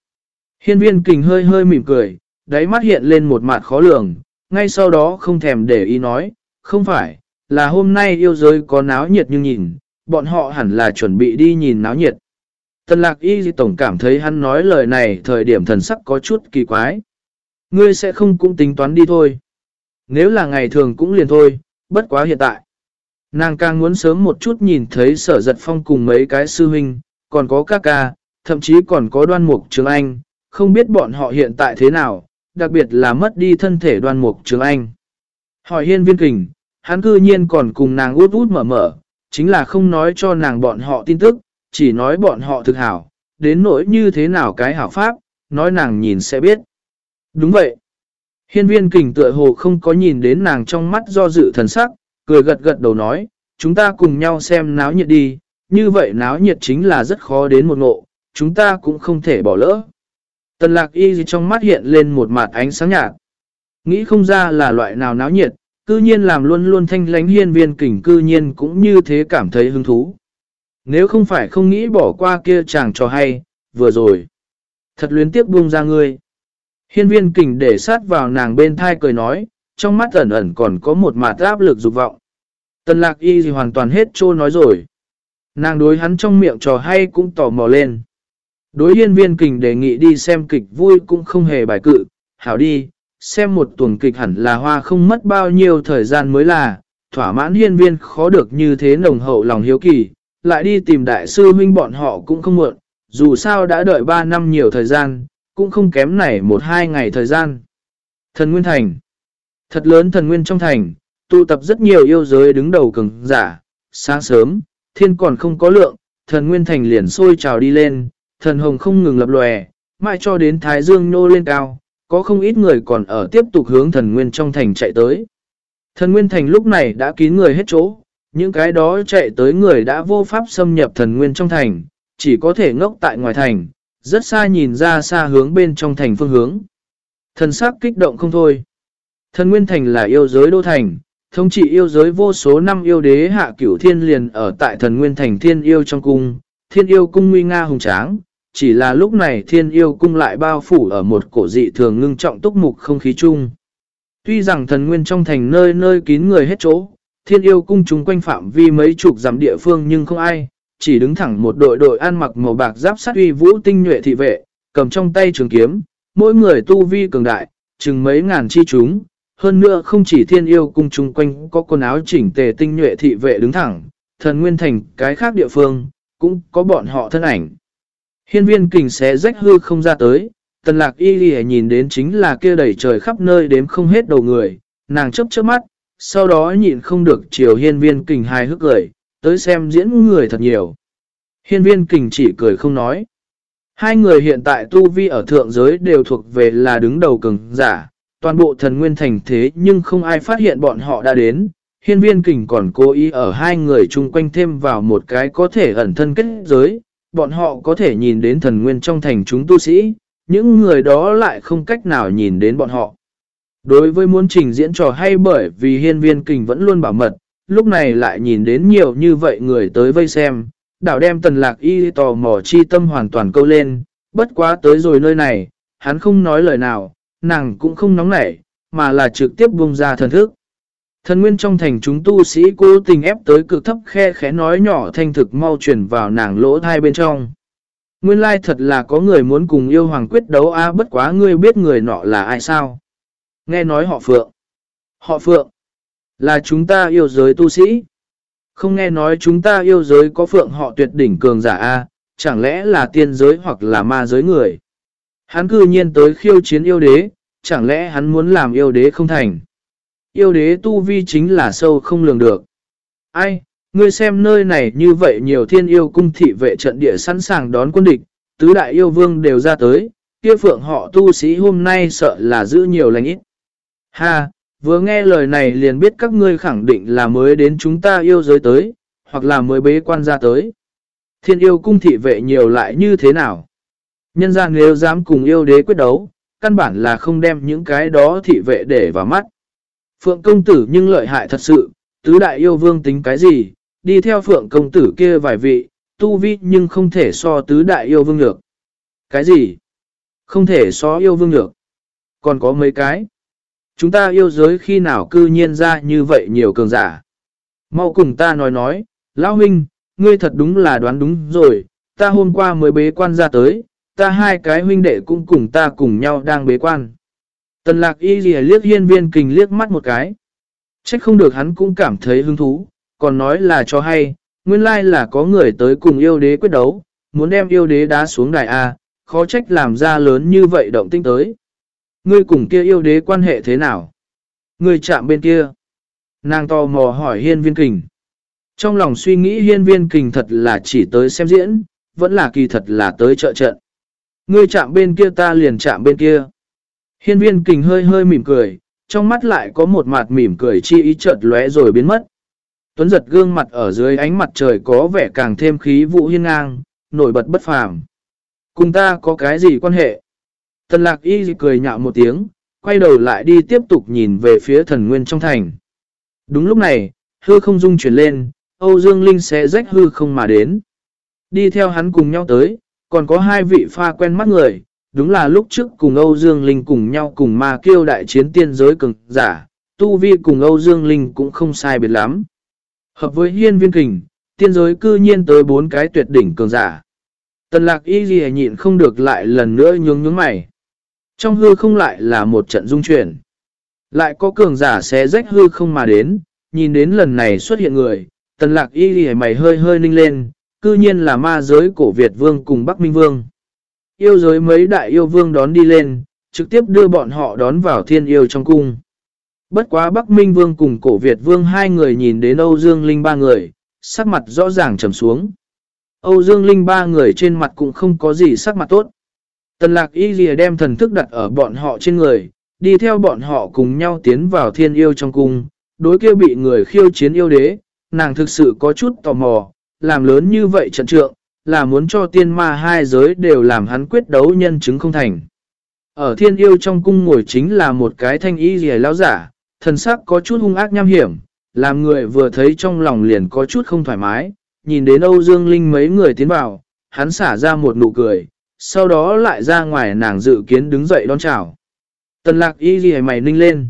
Hiên viên kình hơi hơi mỉm cười, đáy mắt hiện lên một mặt khó lường, ngay sau đó không thèm để ý nói, không phải, là hôm nay yêu giới có náo nhiệt nhưng nhìn, bọn họ hẳn là chuẩn bị đi nhìn náo nhiệt. Tần lạc y di tổng cảm thấy hắn nói lời này thời điểm thần sắc có chút kỳ quái. Ngươi sẽ không cũng tính toán đi thôi. Nếu là ngày thường cũng liền thôi, bất quá hiện tại. Nàng càng muốn sớm một chút nhìn thấy sở giật phong cùng mấy cái sư huynh, còn có các ca, thậm chí còn có đoan mục trường anh, không biết bọn họ hiện tại thế nào, đặc biệt là mất đi thân thể đoan mục trường anh. Hỏi hiên viên kình, hắn cư nhiên còn cùng nàng út út mở mở, chính là không nói cho nàng bọn họ tin tức, chỉ nói bọn họ thực hảo, đến nỗi như thế nào cái hảo pháp, nói nàng nhìn sẽ biết. Đúng vậy. Hiên viên kình tựa hồ không có nhìn đến nàng trong mắt do dự thần sắc, cười gật gật đầu nói, chúng ta cùng nhau xem náo nhiệt đi, như vậy náo nhiệt chính là rất khó đến một ngộ, chúng ta cũng không thể bỏ lỡ. Tần lạc y trong mắt hiện lên một mặt ánh sáng nhạt. Nghĩ không ra là loại nào náo nhiệt, cư nhiên làm luôn luôn thanh lánh hiên viên kỉnh cư nhiên cũng như thế cảm thấy hứng thú. Nếu không phải không nghĩ bỏ qua kia chàng cho hay, vừa rồi. Thật luyến tiếc buông ra ngươi. Hiên viên kỉnh để sát vào nàng bên thai cười nói, trong mắt ẩn ẩn còn có một mạt áp lực dục vọng. Tần lạc y gì hoàn toàn hết trô nói rồi. Nàng đối hắn trong miệng trò hay cũng tò mò lên. Đối hiên viên kình đề nghị đi xem kịch vui cũng không hề bài cự, hảo đi, xem một tuần kịch hẳn là hoa không mất bao nhiêu thời gian mới là, thỏa mãn hiên viên khó được như thế nồng hậu lòng hiếu kỳ, lại đi tìm đại sư huynh bọn họ cũng không muộn, dù sao đã đợi 3 năm nhiều thời gian, cũng không kém này một hai ngày thời gian. Thần Nguyên Thành Thật lớn thần Nguyên trong thành, tụ tập rất nhiều yêu giới đứng đầu cường giả. Sáng sớm, thiên còn không có lượng, thần Nguyên Thành liền sôi trào đi lên, thần hồng không ngừng lập lòe, mãi cho đến Thái Dương nô lên cao, có không ít người còn ở tiếp tục hướng thần Nguyên trong thành chạy tới. Thần Nguyên Thành lúc này đã kín người hết chỗ, những cái đó chạy tới người đã vô pháp xâm nhập thần Nguyên trong thành, chỉ có thể ngốc tại ngoài thành, rất xa nhìn ra xa hướng bên trong thành phương hướng. Thần sắc kích động không thôi. Thần Nguyên Thành là yêu giới đô thành, thống trị yêu giới vô số năm yêu đế hạ cửu thiên liền ở tại thần Nguyên Thành thiên yêu trong cung, thiên yêu cung nguy nga hùng tráng, chỉ là lúc này thiên yêu cung lại bao phủ ở một cổ dị thường ngưng trọng túc mục không khí chung. Tuy rằng thần nguyên trong thành nơi nơi kín người hết chỗ, thiên yêu cung chúng quanh phạm vi mấy chục dặm địa phương nhưng không ai, chỉ đứng thẳng một đội đội ăn mặc màu bạc giáp sát uy vũ tinh nhuệ thị vệ, cầm trong tay trường kiếm, mỗi người tu vi cường đại, chừng mấy ngàn chi chúng. Hơn nữa không chỉ thiên yêu cung chung quanh có quần áo chỉnh tề tinh nhuệ thị vệ đứng thẳng, thần nguyên thành cái khác địa phương, cũng có bọn họ thân ảnh. Hiên viên kình xé rách hư không ra tới, tần lạc y ghi nhìn đến chính là kia đầy trời khắp nơi đếm không hết đầu người, nàng chấp chớp mắt, sau đó nhịn không được chiều hiên viên kình hài hước cười, tới xem diễn người thật nhiều. Hiên viên kình chỉ cười không nói. Hai người hiện tại tu vi ở thượng giới đều thuộc về là đứng đầu cường giả, toàn bộ thần nguyên thành thế nhưng không ai phát hiện bọn họ đã đến. Hiên viên kình còn cố ý ở hai người chung quanh thêm vào một cái có thể ẩn thân kết giới, bọn họ có thể nhìn đến thần nguyên trong thành chúng tu sĩ, những người đó lại không cách nào nhìn đến bọn họ. Đối với muốn trình diễn trò hay bởi vì hiên viên kình vẫn luôn bảo mật, lúc này lại nhìn đến nhiều như vậy người tới vây xem, đảo đem tần lạc y tò mò chi tâm hoàn toàn câu lên, bất quá tới rồi nơi này, hắn không nói lời nào, nàng cũng không nóng nảy, mà là trực tiếp buông ra thần thức. Thần nguyên trong thành chúng tu sĩ cố tình ép tới cực thấp khe khẽ nói nhỏ thanh thực mau chuyển vào nàng lỗ thai bên trong. Nguyên lai thật là có người muốn cùng yêu hoàng quyết đấu a bất quá ngươi biết người nọ là ai sao? Nghe nói họ Phượng. Họ Phượng. Là chúng ta yêu giới tu sĩ. Không nghe nói chúng ta yêu giới có Phượng họ tuyệt đỉnh cường giả a chẳng lẽ là tiên giới hoặc là ma giới người. Hắn cư nhiên tới khiêu chiến yêu đế, chẳng lẽ hắn muốn làm yêu đế không thành. Yêu đế tu vi chính là sâu không lường được. Ai, ngươi xem nơi này như vậy nhiều thiên yêu cung thị vệ trận địa sẵn sàng đón quân địch, tứ đại yêu vương đều ra tới, kia phượng họ tu sĩ hôm nay sợ là giữ nhiều lành ít. Ha, vừa nghe lời này liền biết các ngươi khẳng định là mới đến chúng ta yêu giới tới, hoặc là mới bế quan ra tới. Thiên yêu cung thị vệ nhiều lại như thế nào? Nhân gian nếu dám cùng yêu đế quyết đấu, căn bản là không đem những cái đó thị vệ để vào mắt. Phượng công tử nhưng lợi hại thật sự, tứ đại yêu vương tính cái gì, đi theo phượng công tử kia vài vị, tu vi nhưng không thể so tứ đại yêu vương được. Cái gì? Không thể so yêu vương được. Còn có mấy cái. Chúng ta yêu giới khi nào cư nhiên ra như vậy nhiều cường giả. Mau cùng ta nói nói, Lão huynh, ngươi thật đúng là đoán đúng rồi, ta hôm qua mới bế quan ra tới, ta hai cái huynh đệ cũng cùng ta cùng nhau đang bế quan. Tần lạc y lìa liếc hiên viên kình liếc mắt một cái. Trách không được hắn cũng cảm thấy hứng thú, còn nói là cho hay, nguyên lai là có người tới cùng yêu đế quyết đấu, muốn đem yêu đế đá xuống đài A, khó trách làm ra lớn như vậy động tinh tới. Ngươi cùng kia yêu đế quan hệ thế nào? Ngươi chạm bên kia. Nàng to mò hỏi hiên viên kình. Trong lòng suy nghĩ hiên viên kình thật là chỉ tới xem diễn, vẫn là kỳ thật là tới trợ trận. Ngươi chạm bên kia ta liền chạm bên kia. Hiên viên kình hơi hơi mỉm cười, trong mắt lại có một mặt mỉm cười chi ý chợt lóe rồi biến mất. Tuấn giật gương mặt ở dưới ánh mặt trời có vẻ càng thêm khí vụ hiên ngang, nổi bật bất phàm. Cùng ta có cái gì quan hệ? Tần lạc y cười nhạo một tiếng, quay đầu lại đi tiếp tục nhìn về phía thần nguyên trong thành. Đúng lúc này, hư không dung chuyển lên, Âu Dương Linh sẽ rách hư không mà đến. Đi theo hắn cùng nhau tới, còn có hai vị pha quen mắt người, đúng là lúc trước cùng Âu Dương Linh cùng nhau cùng ma kêu đại chiến tiên giới cường giả, tu vi cùng Âu Dương Linh cũng không sai biệt lắm. Hợp với hiên viên kình, tiên giới cư nhiên tới bốn cái tuyệt đỉnh cường giả. Tần lạc y ghi nhịn không được lại lần nữa nhướng nhướng mày. Trong hư không lại là một trận dung chuyển. Lại có cường giả xé rách hư không mà đến, nhìn đến lần này xuất hiện người, tần lạc y ghi mày hơi hơi ninh lên, cư nhiên là ma giới cổ Việt vương cùng Bắc Minh vương. yêu giới mấy đại yêu vương đón đi lên, trực tiếp đưa bọn họ đón vào thiên yêu trong cung. Bất quá Bắc Minh Vương cùng cổ Việt Vương hai người nhìn đến Âu Dương Linh ba người, sắc mặt rõ ràng trầm xuống. Âu Dương Linh ba người trên mặt cũng không có gì sắc mặt tốt. Tần lạc y lìa đem thần thức đặt ở bọn họ trên người, đi theo bọn họ cùng nhau tiến vào thiên yêu trong cung. Đối kia bị người khiêu chiến yêu đế, nàng thực sự có chút tò mò, làm lớn như vậy trận trượng, là muốn cho tiên ma hai giới đều làm hắn quyết đấu nhân chứng không thành. Ở thiên yêu trong cung ngồi chính là một cái thanh y rìa lao giả, thần sắc có chút hung ác nham hiểm, làm người vừa thấy trong lòng liền có chút không thoải mái, nhìn đến Âu Dương Linh mấy người tiến vào, hắn xả ra một nụ cười, sau đó lại ra ngoài nàng dự kiến đứng dậy đón chào. Tần lạc y ghi mày ninh lên.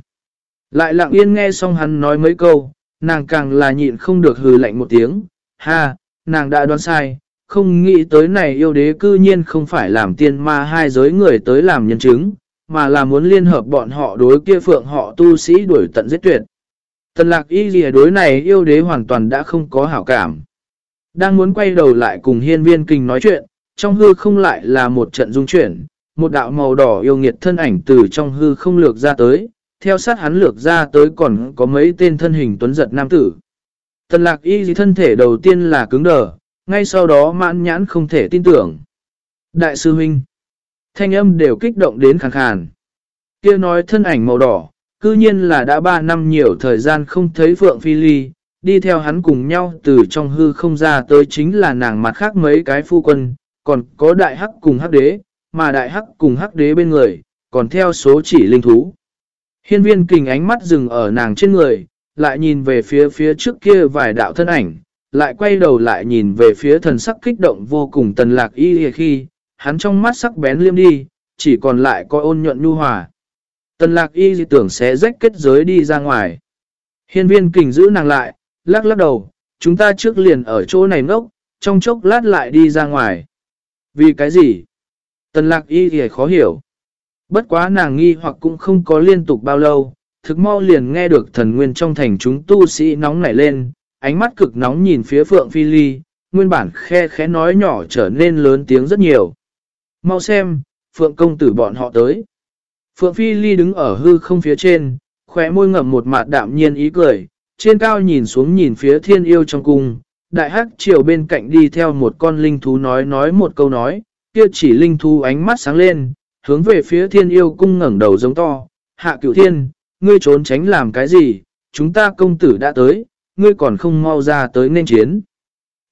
Lại lặng yên nghe xong hắn nói mấy câu, nàng càng là nhịn không được hừ lạnh một tiếng. Ha, nàng đã đoán sai, không nghĩ tới này yêu đế cư nhiên không phải làm tiên ma hai giới người tới làm nhân chứng, mà là muốn liên hợp bọn họ đối kia phượng họ tu sĩ đuổi tận giết tuyệt. Tần lạc y gì đối này yêu đế hoàn toàn đã không có hảo cảm. Đang muốn quay đầu lại cùng hiên viên kinh nói chuyện, trong hư không lại là một trận dung chuyển, một đạo màu đỏ yêu nghiệt thân ảnh từ trong hư không lược ra tới, theo sát hắn lược ra tới còn có mấy tên thân hình tuấn giật nam tử. Tần lạc y thân thể đầu tiên là cứng đờ, ngay sau đó mãn nhãn không thể tin tưởng. Đại sư huynh, thanh âm đều kích động đến khàn khàn. kia nói thân ảnh màu đỏ, cư nhiên là đã 3 năm nhiều thời gian không thấy Phượng Phi Ly, đi theo hắn cùng nhau từ trong hư không ra tới chính là nàng mặt khác mấy cái phu quân, còn có đại hắc cùng hắc đế, mà đại hắc cùng hắc đế bên người, còn theo số chỉ linh thú. Hiên viên kình ánh mắt dừng ở nàng trên người, lại nhìn về phía phía trước kia vài đạo thân ảnh, lại quay đầu lại nhìn về phía thần sắc kích động vô cùng tần lạc y khi, hắn trong mắt sắc bén liêm đi, chỉ còn lại có ôn nhuận nhu hòa. Tần lạc y tưởng sẽ rách kết giới đi ra ngoài. Hiên viên kình giữ nàng lại, lắc lắc đầu, chúng ta trước liền ở chỗ này ngốc, trong chốc lát lại đi ra ngoài. Vì cái gì? Tần lạc y thì khó hiểu. Bất quá nàng nghi hoặc cũng không có liên tục bao lâu, thực mau liền nghe được thần nguyên trong thành chúng tu sĩ nóng nảy lên, ánh mắt cực nóng nhìn phía Phượng Phi Ly, nguyên bản khe khẽ nói nhỏ trở nên lớn tiếng rất nhiều. Mau xem, Phượng công tử bọn họ tới. Phượng Phi Ly đứng ở hư không phía trên, khóe môi ngậm một mặt đạm nhiên ý cười, trên cao nhìn xuống nhìn phía thiên yêu trong cung, đại hắc chiều bên cạnh đi theo một con linh thú nói nói một câu nói, kia chỉ linh thú ánh mắt sáng lên, hướng về phía thiên yêu cung ngẩng đầu giống to, hạ cửu thiên, ngươi trốn tránh làm cái gì, chúng ta công tử đã tới, ngươi còn không mau ra tới nên chiến.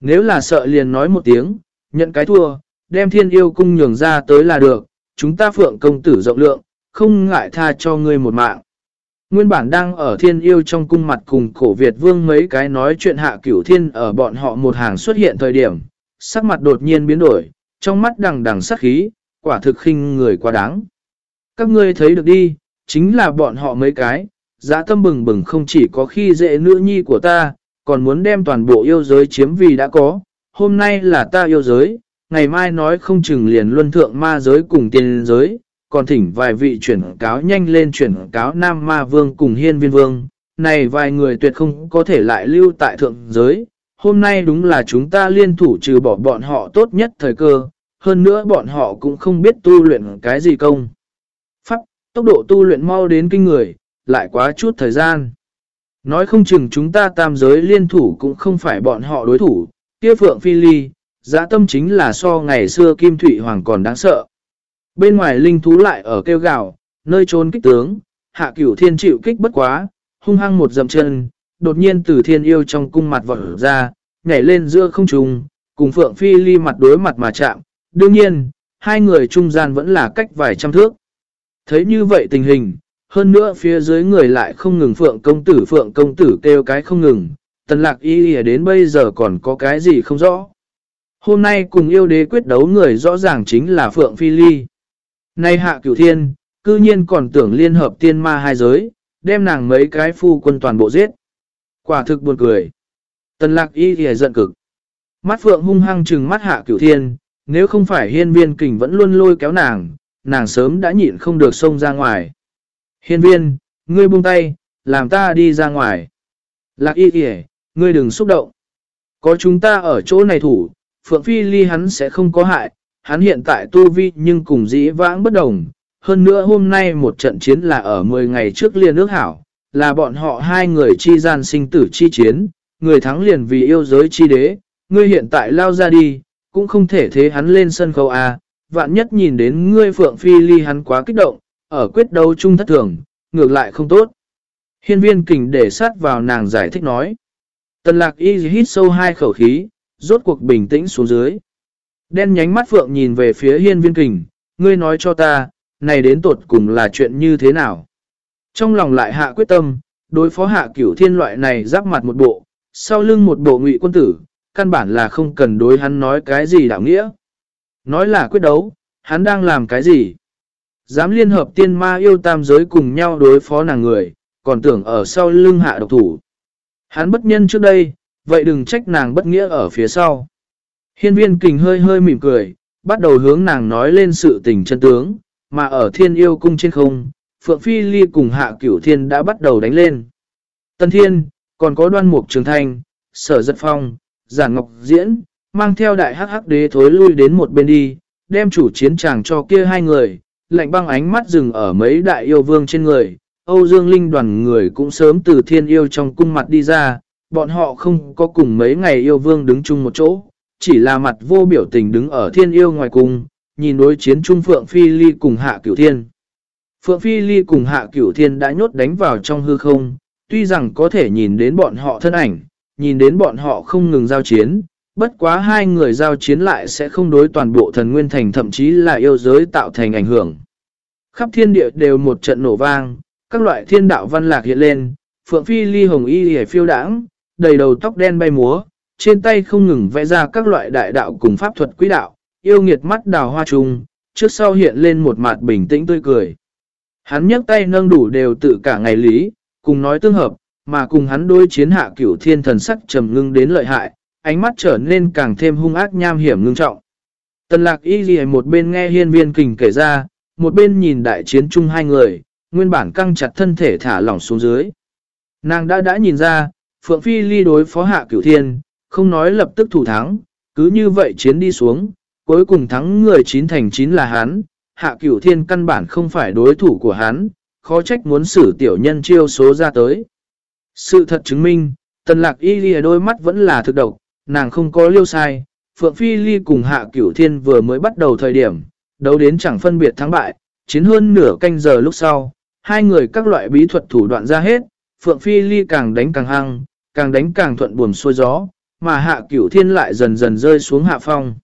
Nếu là sợ liền nói một tiếng, nhận cái thua, đem thiên yêu cung nhường ra tới là được, chúng ta phượng công tử rộng lượng, không ngại tha cho ngươi một mạng. Nguyên bản đang ở thiên yêu trong cung mặt cùng cổ Việt vương mấy cái nói chuyện hạ cửu thiên ở bọn họ một hàng xuất hiện thời điểm, sắc mặt đột nhiên biến đổi, trong mắt đằng đằng sắc khí, quả thực khinh người quá đáng. Các ngươi thấy được đi, chính là bọn họ mấy cái, giá tâm bừng bừng không chỉ có khi dễ nữ nhi của ta, còn muốn đem toàn bộ yêu giới chiếm vì đã có, hôm nay là ta yêu giới, ngày mai nói không chừng liền luân thượng ma giới cùng tiền giới, còn thỉnh vài vị chuyển cáo nhanh lên chuyển cáo Nam Ma Vương cùng Hiên Viên Vương. Này vài người tuyệt không có thể lại lưu tại thượng giới. Hôm nay đúng là chúng ta liên thủ trừ bỏ bọn họ tốt nhất thời cơ. Hơn nữa bọn họ cũng không biết tu luyện cái gì công. Tốc độ tu luyện mau đến kinh người, lại quá chút thời gian. Nói không chừng chúng ta tam giới liên thủ cũng không phải bọn họ đối thủ. Kia Phượng Phi Ly, giã tâm chính là so ngày xưa Kim Thụy Hoàng còn đáng sợ. Bên ngoài linh thú lại ở kêu gào, nơi trốn kích tướng, hạ cửu thiên chịu kích bất quá, hung hăng một dầm chân, đột nhiên từ thiên yêu trong cung mặt vọt ra, nhảy lên giữa không trùng, cùng Phượng Phi ly mặt đối mặt mà chạm. Đương nhiên, hai người trung gian vẫn là cách vài trăm thước. Thấy như vậy tình hình, hơn nữa phía dưới người lại không ngừng Phượng công tử Phượng công tử kêu cái không ngừng, tần lạc y y đến bây giờ còn có cái gì không rõ. Hôm nay cùng yêu đế quyết đấu người rõ ràng chính là Phượng Phi Ly. Nay hạ cửu thiên, cư nhiên còn tưởng liên hợp tiên ma hai giới, đem nàng mấy cái phu quân toàn bộ giết. Quả thực buồn cười. Tần lạc y y giận cực. Mắt phượng hung hăng trừng mắt hạ cửu thiên, nếu không phải hiên viên kình vẫn luôn lôi kéo nàng, nàng sớm đã nhịn không được xông ra ngoài. Hiên viên, ngươi buông tay, làm ta đi ra ngoài. Lạc y kìa, ngươi đừng xúc động. Có chúng ta ở chỗ này thủ, Phượng Phi Ly hắn sẽ không có hại, hắn hiện tại tu vi nhưng cùng dĩ vãng bất đồng. Hơn nữa hôm nay một trận chiến là ở 10 ngày trước liên ước hảo, là bọn họ hai người chi gian sinh tử chi chiến, người thắng liền vì yêu giới chi đế, ngươi hiện tại lao ra đi, cũng không thể thế hắn lên sân khấu A, vạn nhất nhìn đến ngươi phượng phi ly hắn quá kích động, ở quyết đấu chung thất thường, ngược lại không tốt. Hiên viên kình để sát vào nàng giải thích nói. Tần lạc y hít sâu hai khẩu khí, rốt cuộc bình tĩnh xuống dưới. Đen nhánh mắt phượng nhìn về phía hiên viên kình, ngươi nói cho ta, này đến tột cùng là chuyện như thế nào? Trong lòng lại hạ quyết tâm, đối phó hạ cửu thiên loại này giáp mặt một bộ, sau lưng một bộ ngụy quân tử, căn bản là không cần đối hắn nói cái gì đạo nghĩa. Nói là quyết đấu, hắn đang làm cái gì? Dám liên hợp tiên ma yêu tam giới cùng nhau đối phó nàng người, còn tưởng ở sau lưng hạ độc thủ. Hắn bất nhân trước đây, vậy đừng trách nàng bất nghĩa ở phía sau. Hiên viên kình hơi hơi mỉm cười, bắt đầu hướng nàng nói lên sự tình chân tướng, mà ở thiên yêu cung trên không, Phượng Phi Ly cùng hạ cửu thiên đã bắt đầu đánh lên. Tân thiên, còn có đoan mục trường thanh, sở giật phong, giản ngọc diễn, mang theo đại hắc hắc đế thối lui đến một bên đi, đem chủ chiến tràng cho kia hai người, lạnh băng ánh mắt dừng ở mấy đại yêu vương trên người. Âu Dương Linh đoàn người cũng sớm từ thiên yêu trong cung mặt đi ra, bọn họ không có cùng mấy ngày yêu vương đứng chung một chỗ, chỉ là mặt vô biểu tình đứng ở thiên yêu ngoài cung, nhìn đối chiến Trung Phượng Phi Ly cùng Hạ Cửu Thiên. Phượng Phi Ly cùng Hạ Cửu Thiên đã nhốt đánh vào trong hư không, tuy rằng có thể nhìn đến bọn họ thân ảnh, nhìn đến bọn họ không ngừng giao chiến, bất quá hai người giao chiến lại sẽ không đối toàn bộ thần nguyên thành thậm chí là yêu giới tạo thành ảnh hưởng. Khắp thiên địa đều một trận nổ vang, các loại thiên đạo văn lạc hiện lên, Phượng Phi Ly hồng y hề phiêu đãng, đầy đầu tóc đen bay múa, trên tay không ngừng vẽ ra các loại đại đạo cùng pháp thuật quý đạo, yêu nghiệt mắt đào hoa trùng, trước sau hiện lên một mặt bình tĩnh tươi cười. Hắn nhấc tay nâng đủ đều tự cả ngày lý, cùng nói tương hợp, mà cùng hắn đối chiến hạ cửu thiên thần sắc trầm ngưng đến lợi hại, ánh mắt trở nên càng thêm hung ác nham hiểm ngưng trọng. Tần lạc y ghi một bên nghe hiên viên kình kể ra, một bên nhìn đại chiến chung hai người, nguyên bản căng chặt thân thể thả lỏng xuống dưới. Nàng đã đã nhìn ra, Phượng Phi ly đối phó hạ cửu thiên, không nói lập tức thủ thắng, cứ như vậy chiến đi xuống, cuối cùng thắng người chín thành chín là hắn, hạ cửu thiên căn bản không phải đối thủ của hắn, khó trách muốn xử tiểu nhân chiêu số ra tới. Sự thật chứng minh, tần lạc y lìa đôi mắt vẫn là thực độc, nàng không có liêu sai, Phượng Phi Ly cùng Hạ Cửu Thiên vừa mới bắt đầu thời điểm, đấu đến chẳng phân biệt thắng bại, chiến hơn nửa canh giờ lúc sau, hai người các loại bí thuật thủ đoạn ra hết, Phượng Phi Ly càng đánh càng hăng, càng đánh càng thuận buồm xuôi gió, mà Hạ Cửu Thiên lại dần dần rơi xuống hạ phong.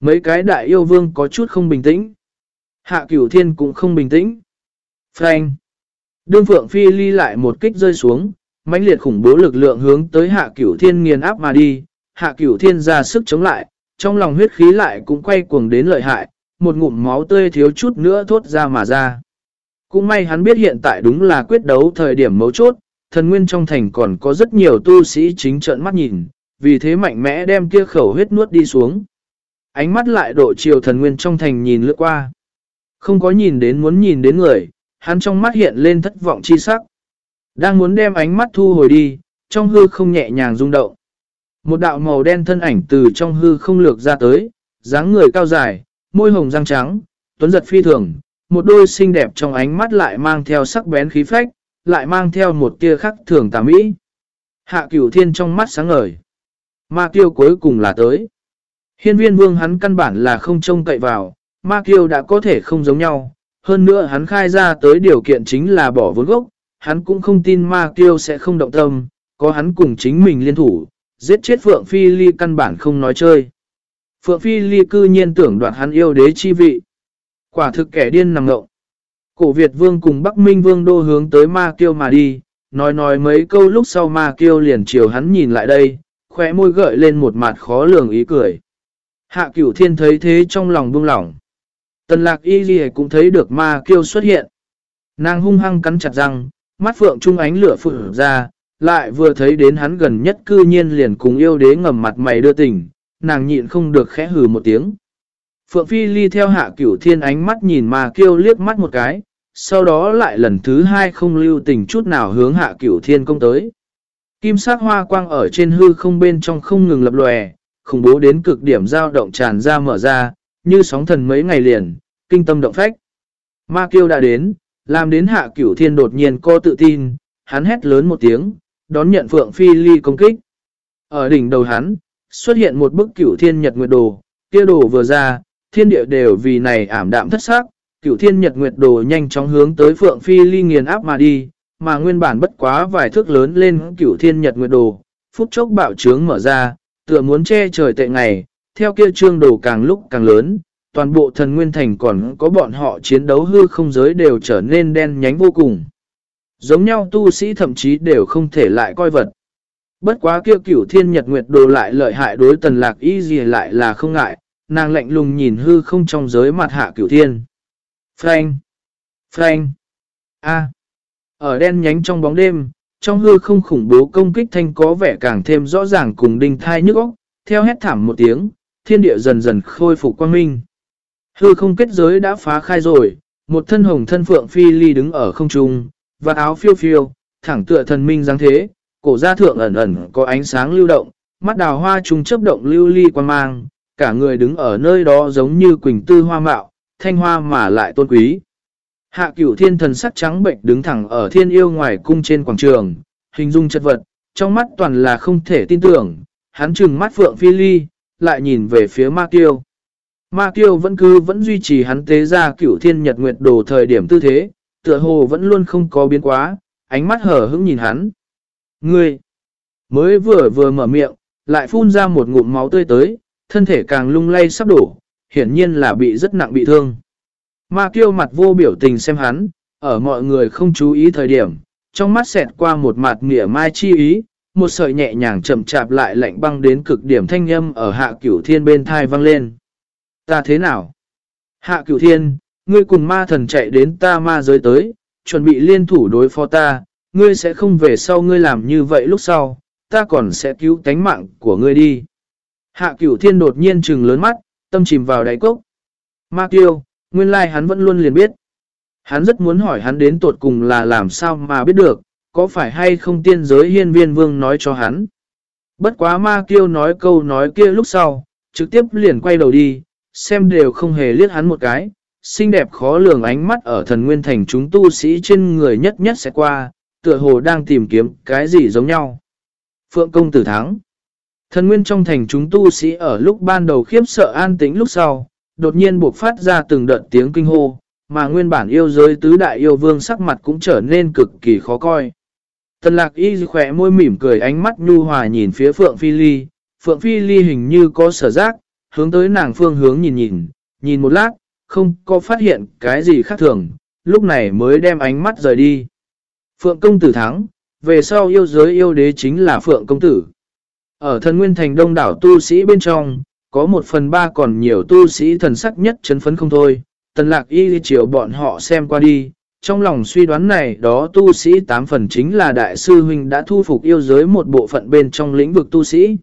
Mấy cái đại yêu vương có chút không bình tĩnh. Hạ Cửu Thiên cũng không bình tĩnh. Frank. Đương Phượng Phi Ly lại một kích rơi xuống, mãnh liệt khủng bố lực lượng hướng tới Hạ Cửu Thiên nghiền áp mà đi, Hạ Cửu Thiên ra sức chống lại, trong lòng huyết khí lại cũng quay cuồng đến lợi hại, một ngụm máu tươi thiếu chút nữa thốt ra mà ra. Cũng may hắn biết hiện tại đúng là quyết đấu thời điểm mấu chốt, thần nguyên trong thành còn có rất nhiều tu sĩ chính trận mắt nhìn, vì thế mạnh mẽ đem kia khẩu huyết nuốt đi xuống. Ánh mắt lại độ chiều thần nguyên trong thành nhìn lướt qua. Không có nhìn đến muốn nhìn đến người, hắn trong mắt hiện lên thất vọng chi sắc. Đang muốn đem ánh mắt thu hồi đi, trong hư không nhẹ nhàng rung động. Một đạo màu đen thân ảnh từ trong hư không lược ra tới, dáng người cao dài, môi hồng răng trắng, tuấn giật phi thường, một đôi xinh đẹp trong ánh mắt lại mang theo sắc bén khí phách, lại mang theo một tia khắc thường tà mỹ. Hạ cửu thiên trong mắt sáng ngời. Ma kiêu cuối cùng là tới. Hiên viên vương hắn căn bản là không trông cậy vào, ma kiêu đã có thể không giống nhau. Hơn nữa hắn khai ra tới điều kiện chính là bỏ vốn gốc, hắn cũng không tin ma kiêu sẽ không động tâm, có hắn cùng chính mình liên thủ, giết chết Phượng Phi Ly căn bản không nói chơi. Phượng Phi Ly cư nhiên tưởng đoạt hắn yêu đế chi vị. Quả thực kẻ điên nằm ngậu Cổ Việt Vương cùng Bắc Minh Vương đô hướng tới ma kiêu mà đi, nói nói mấy câu lúc sau ma kiêu liền chiều hắn nhìn lại đây, khóe môi gợi lên một mặt khó lường ý cười. Hạ cửu thiên thấy thế trong lòng buông lỏng. Tần lạc y ghi cũng thấy được ma kiêu xuất hiện. Nàng hung hăng cắn chặt răng, mắt phượng trung ánh lửa phượng ra, lại vừa thấy đến hắn gần nhất cư nhiên liền cùng yêu đế ngầm mặt mày đưa tình, nàng nhịn không được khẽ hừ một tiếng. Phượng Phi Ly theo hạ cửu thiên ánh mắt nhìn mà kêu liếc mắt một cái, sau đó lại lần thứ hai không lưu tình chút nào hướng hạ cửu thiên công tới. Kim sắc hoa quang ở trên hư không bên trong không ngừng lập lòe, khủng bố đến cực điểm dao động tràn ra mở ra, như sóng thần mấy ngày liền, kinh tâm động phách. Ma kiêu đã đến, làm đến hạ cửu thiên đột nhiên co tự tin, hắn hét lớn một tiếng, đón nhận Phượng Phi Ly công kích. Ở đỉnh đầu hắn, xuất hiện một bức cửu thiên nhật nguyệt đồ, kia đồ vừa ra, thiên địa đều vì này ảm đạm thất sắc cửu thiên nhật nguyệt đồ nhanh chóng hướng tới Phượng Phi Ly nghiền áp mà đi, mà nguyên bản bất quá vài thước lớn lên cửu thiên nhật nguyệt đồ, phút chốc bạo trướng mở ra, tựa muốn che trời tệ ngày, theo kia trương đồ càng lúc càng lớn, toàn bộ thần nguyên thành còn có bọn họ chiến đấu hư không giới đều trở nên đen nhánh vô cùng. Giống nhau tu sĩ thậm chí đều không thể lại coi vật. Bất quá kia cửu thiên nhật nguyệt đồ lại lợi hại đối tần lạc y gì lại là không ngại, nàng lạnh lùng nhìn hư không trong giới mặt hạ cửu thiên. Frank! Frank! A! Ở đen nhánh trong bóng đêm, trong hư không khủng bố công kích thanh có vẻ càng thêm rõ ràng cùng đinh thai nhức óc, theo hét thảm một tiếng, thiên địa dần dần khôi phục quang minh. Hư không kết giới đã phá khai rồi, một thân hồng thân phượng phi ly đứng ở không trung, và áo phiêu phiêu, thẳng tựa thần minh dáng thế, cổ da thượng ẩn ẩn có ánh sáng lưu động, mắt đào hoa trùng chấp động lưu ly quan mang, cả người đứng ở nơi đó giống như quỳnh tư hoa mạo, thanh hoa mà lại tôn quý. Hạ cửu thiên thần sắc trắng bệnh đứng thẳng ở thiên yêu ngoài cung trên quảng trường, hình dung chất vật, trong mắt toàn là không thể tin tưởng, hắn trừng mắt phượng phi ly, lại nhìn về phía ma tiêu, Ma tiêu vẫn cứ vẫn duy trì hắn tế ra cửu thiên nhật nguyệt đồ thời điểm tư thế, tựa hồ vẫn luôn không có biến quá, ánh mắt hở hững nhìn hắn. Ngươi! Mới vừa vừa mở miệng, lại phun ra một ngụm máu tươi tới, thân thể càng lung lay sắp đổ, hiển nhiên là bị rất nặng bị thương. Ma kiêu mặt vô biểu tình xem hắn, ở mọi người không chú ý thời điểm, trong mắt xẹt qua một mặt mỉa mai chi ý, một sợi nhẹ nhàng chậm chạp lại lạnh băng đến cực điểm thanh âm ở hạ cửu thiên bên thai vang lên. Ta thế nào? Hạ cửu thiên, ngươi cùng ma thần chạy đến ta ma giới tới, chuẩn bị liên thủ đối phó ta, ngươi sẽ không về sau ngươi làm như vậy lúc sau, ta còn sẽ cứu tánh mạng của ngươi đi. Hạ cửu thiên đột nhiên trừng lớn mắt, tâm chìm vào đáy cốc. Ma kiêu, nguyên lai hắn vẫn luôn liền biết. Hắn rất muốn hỏi hắn đến tột cùng là làm sao mà biết được, có phải hay không tiên giới hiên viên vương nói cho hắn. Bất quá ma kiêu nói câu nói kia lúc sau, trực tiếp liền quay đầu đi, xem đều không hề liếc hắn một cái, xinh đẹp khó lường ánh mắt ở thần nguyên thành chúng tu sĩ trên người nhất nhất sẽ qua, tựa hồ đang tìm kiếm cái gì giống nhau. Phượng công tử thắng. Thần nguyên trong thành chúng tu sĩ ở lúc ban đầu khiếp sợ an tĩnh lúc sau, đột nhiên buộc phát ra từng đợt tiếng kinh hô, mà nguyên bản yêu giới tứ đại yêu vương sắc mặt cũng trở nên cực kỳ khó coi. Tần lạc y khỏe môi mỉm cười ánh mắt nhu hòa nhìn phía Phượng Phi Ly, Phượng Phi Ly hình như có sở giác, hướng tới nàng phương hướng nhìn nhìn, nhìn một lát, không có phát hiện cái gì khác thường, lúc này mới đem ánh mắt rời đi. Phượng công tử thắng, về sau yêu giới yêu đế chính là Phượng công tử. Ở thần nguyên thành đông đảo tu sĩ bên trong, có một phần ba còn nhiều tu sĩ thần sắc nhất chấn phấn không thôi. Tần lạc y chiều bọn họ xem qua đi, trong lòng suy đoán này đó tu sĩ tám phần chính là đại sư huynh đã thu phục yêu giới một bộ phận bên trong lĩnh vực tu sĩ.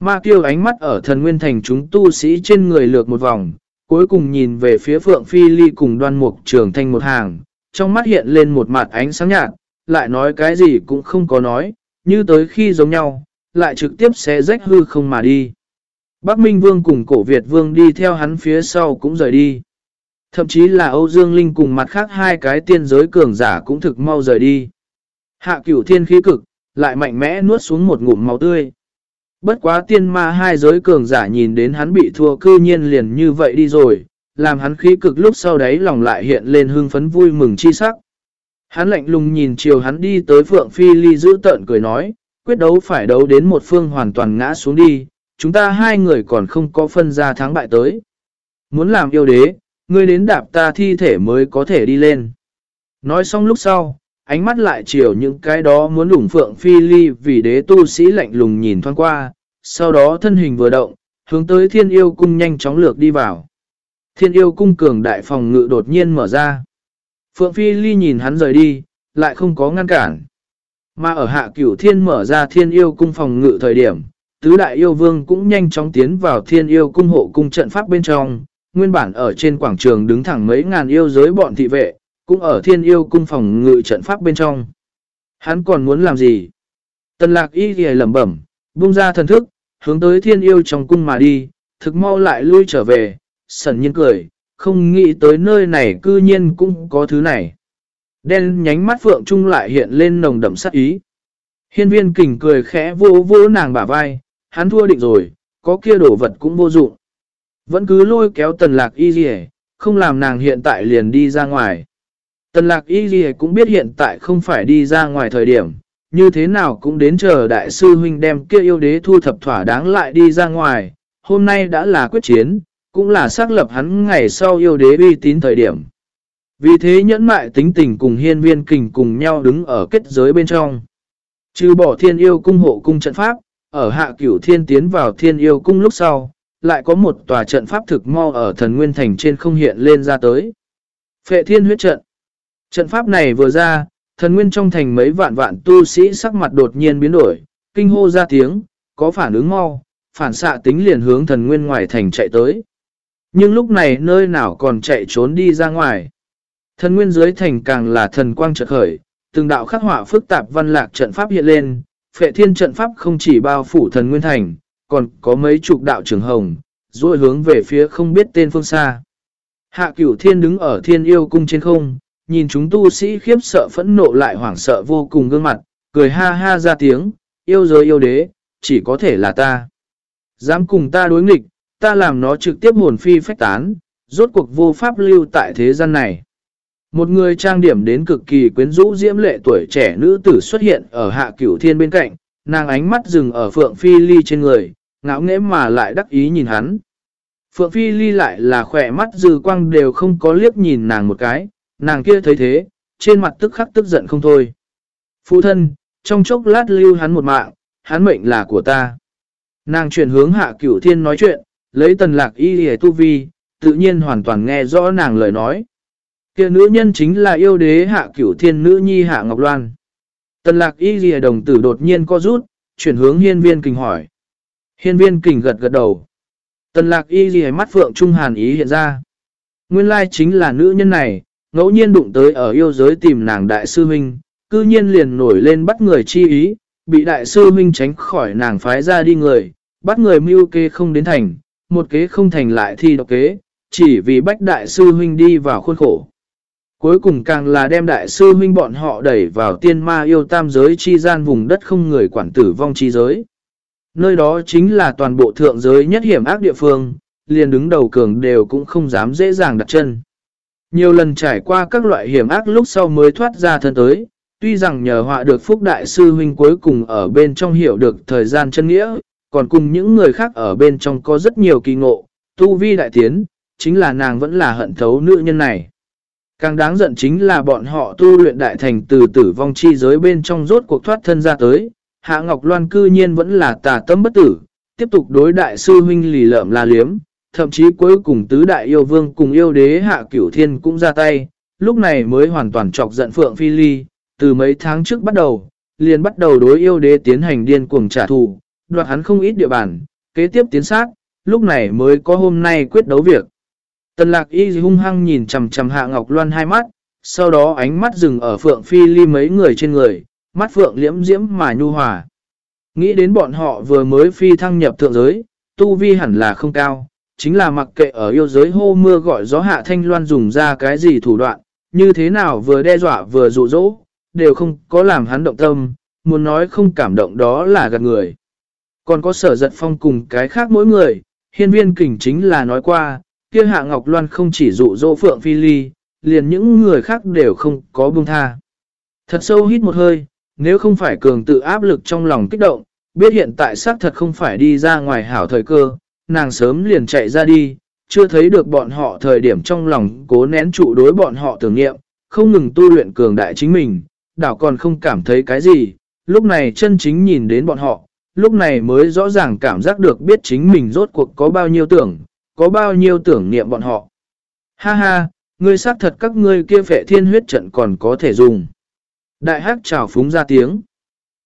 Ma kiêu ánh mắt ở thần nguyên thành chúng tu sĩ trên người lược một vòng, cuối cùng nhìn về phía Phượng Phi Ly cùng đoan mục trường thanh một hàng, trong mắt hiện lên một mặt ánh sáng nhạt, lại nói cái gì cũng không có nói, như tới khi giống nhau, lại trực tiếp sẽ rách hư không mà đi. Bắc Minh Vương cùng cổ Việt Vương đi theo hắn phía sau cũng rời đi. Thậm chí là Âu Dương Linh cùng mặt khác hai cái tiên giới cường giả cũng thực mau rời đi. Hạ cửu thiên khí cực, lại mạnh mẽ nuốt xuống một ngụm máu tươi. Bất quá tiên ma hai giới cường giả nhìn đến hắn bị thua cư nhiên liền như vậy đi rồi, làm hắn khí cực lúc sau đấy lòng lại hiện lên hưng phấn vui mừng chi sắc. Hắn lạnh lùng nhìn chiều hắn đi tới Phượng Phi Ly giữ tợn cười nói, quyết đấu phải đấu đến một phương hoàn toàn ngã xuống đi, chúng ta hai người còn không có phân ra thắng bại tới. Muốn làm yêu đế, ngươi đến đạp ta thi thể mới có thể đi lên. Nói xong lúc sau, ánh mắt lại chiều những cái đó muốn đủng phượng phi ly vì đế tu sĩ lạnh lùng nhìn thoáng qua, sau đó thân hình vừa động, hướng tới thiên yêu cung nhanh chóng lược đi vào. Thiên yêu cung cường đại phòng ngự đột nhiên mở ra. Phượng phi ly nhìn hắn rời đi, lại không có ngăn cản. Mà ở hạ cửu thiên mở ra thiên yêu cung phòng ngự thời điểm, tứ đại yêu vương cũng nhanh chóng tiến vào thiên yêu cung hộ cung trận pháp bên trong, nguyên bản ở trên quảng trường đứng thẳng mấy ngàn yêu giới bọn thị vệ, cũng ở thiên yêu cung phòng ngự trận pháp bên trong. Hắn còn muốn làm gì? Tần lạc y ghi lẩm bẩm, buông ra thần thức, hướng tới thiên yêu trong cung mà đi, thực mau lại lui trở về, sần nhiên cười, không nghĩ tới nơi này cư nhiên cũng có thứ này. Đen nhánh mắt Phượng Trung lại hiện lên nồng đậm sát ý. Hiên viên kình cười khẽ vô vô nàng bả vai, hắn thua định rồi, có kia đổ vật cũng vô dụng. Vẫn cứ lôi kéo tần lạc y dì không làm nàng hiện tại liền đi ra ngoài. Tần lạc y gì cũng biết hiện tại không phải đi ra ngoài thời điểm, như thế nào cũng đến chờ đại sư huynh đem kia yêu đế thu thập thỏa đáng lại đi ra ngoài, hôm nay đã là quyết chiến, cũng là xác lập hắn ngày sau yêu đế uy tín thời điểm. Vì thế nhẫn mại tính tình cùng hiên viên kình cùng nhau đứng ở kết giới bên trong. Trừ bỏ thiên yêu cung hộ cung trận pháp, ở hạ cửu thiên tiến vào thiên yêu cung lúc sau, lại có một tòa trận pháp thực mau ở thần nguyên thành trên không hiện lên ra tới. Phệ thiên huyết trận. Trận pháp này vừa ra, thần nguyên trong thành mấy vạn vạn tu sĩ sắc mặt đột nhiên biến đổi, kinh hô ra tiếng, có phản ứng mau, phản xạ tính liền hướng thần nguyên ngoài thành chạy tới. Nhưng lúc này nơi nào còn chạy trốn đi ra ngoài. Thần nguyên dưới thành càng là thần quang trật khởi, từng đạo khắc họa phức tạp văn lạc trận pháp hiện lên, phệ thiên trận pháp không chỉ bao phủ thần nguyên thành, còn có mấy chục đạo trường hồng, rồi hướng về phía không biết tên phương xa. Hạ cửu thiên đứng ở thiên yêu cung trên không, nhìn chúng tu sĩ khiếp sợ phẫn nộ lại hoảng sợ vô cùng gương mặt, cười ha ha ra tiếng, yêu giới yêu đế, chỉ có thể là ta. Dám cùng ta đối nghịch, ta làm nó trực tiếp hồn phi phách tán, rốt cuộc vô pháp lưu tại thế gian này. Một người trang điểm đến cực kỳ quyến rũ diễm lệ tuổi trẻ nữ tử xuất hiện ở hạ cửu thiên bên cạnh, nàng ánh mắt dừng ở Phượng Phi Ly trên người, ngạo nghễ mà lại đắc ý nhìn hắn. Phượng Phi Ly lại là khỏe mắt dư quang đều không có liếc nhìn nàng một cái, nàng kia thấy thế, trên mặt tức khắc tức giận không thôi. Phụ thân, trong chốc lát lưu hắn một mạng, hắn mệnh là của ta. Nàng chuyển hướng hạ cửu thiên nói chuyện, lấy tần lạc y hề tu vi, tự nhiên hoàn toàn nghe rõ nàng lời nói. kia nữ nhân chính là yêu đế hạ cửu thiên nữ nhi hạ Ngọc Loan. Tần lạc y hề đồng tử đột nhiên co rút, chuyển hướng hiên viên kình hỏi. Hiên viên kình gật gật đầu. Tần lạc y hề mắt phượng trung hàn ý hiện ra. Nguyên lai chính là nữ nhân này, ngẫu nhiên đụng tới ở yêu giới tìm nàng đại sư huynh, cư nhiên liền nổi lên bắt người chi ý, bị đại sư huynh tránh khỏi nàng phái ra đi người, bắt người mưu kê không đến thành, một kế không thành lại thi độc kế, chỉ vì bách đại sư huynh đi vào khuôn khổ. Cuối cùng càng là đem đại sư huynh bọn họ đẩy vào tiên ma yêu tam giới chi gian vùng đất không người quản tử vong chi giới. Nơi đó chính là toàn bộ thượng giới nhất hiểm ác địa phương, liền đứng đầu cường đều cũng không dám dễ dàng đặt chân. Nhiều lần trải qua các loại hiểm ác lúc sau mới thoát ra thân tới, tuy rằng nhờ họa được phúc đại sư huynh cuối cùng ở bên trong hiểu được thời gian chân nghĩa, còn cùng những người khác ở bên trong có rất nhiều kỳ ngộ, tu vi đại tiến, chính là nàng vẫn là hận thấu nữ nhân này. Càng đáng giận chính là bọn họ tu luyện đại thành từ tử vong chi giới bên trong rốt cuộc thoát thân ra tới, Hạ Ngọc Loan cư nhiên vẫn là tà tâm bất tử, tiếp tục đối đại sư huynh lì lợm la liếm, thậm chí cuối cùng tứ đại yêu vương cùng yêu đế Hạ Cửu Thiên cũng ra tay, lúc này mới hoàn toàn chọc giận Phượng Phi Ly, từ mấy tháng trước bắt đầu, liền bắt đầu đối yêu đế tiến hành điên cuồng trả thù, đoạt hắn không ít địa bàn, kế tiếp tiến sát, lúc này mới có hôm nay quyết đấu việc. Tần lạc y hung hăng nhìn chầm chầm hạ Ngọc Loan hai mắt, sau đó ánh mắt dừng ở Phượng Phi Ly mấy người trên người, mắt Phượng liễm diễm mà nhu hòa. Nghĩ đến bọn họ vừa mới phi thăng nhập thượng giới, tu vi hẳn là không cao, chính là mặc kệ ở yêu giới hô mưa gọi gió hạ thanh loan dùng ra cái gì thủ đoạn, như thế nào vừa đe dọa vừa dụ dỗ, đều không có làm hắn động tâm, muốn nói không cảm động đó là gạt người. Còn có sở giật phong cùng cái khác mỗi người, hiên viên kình chính là nói qua, kia hạ Ngọc Loan không chỉ dụ dỗ Phượng Phi Ly, liền những người khác đều không có buông tha. Thật sâu hít một hơi, nếu không phải cường tự áp lực trong lòng kích động, biết hiện tại xác thật không phải đi ra ngoài hảo thời cơ, nàng sớm liền chạy ra đi, chưa thấy được bọn họ thời điểm trong lòng cố nén trụ đối bọn họ tưởng nghiệm, không ngừng tu luyện cường đại chính mình, đảo còn không cảm thấy cái gì, lúc này chân chính nhìn đến bọn họ, lúc này mới rõ ràng cảm giác được biết chính mình rốt cuộc có bao nhiêu tưởng, có bao nhiêu tưởng niệm bọn họ. Ha ha, ngươi xác thật các ngươi kia phệ thiên huyết trận còn có thể dùng. Đại hắc trào phúng ra tiếng.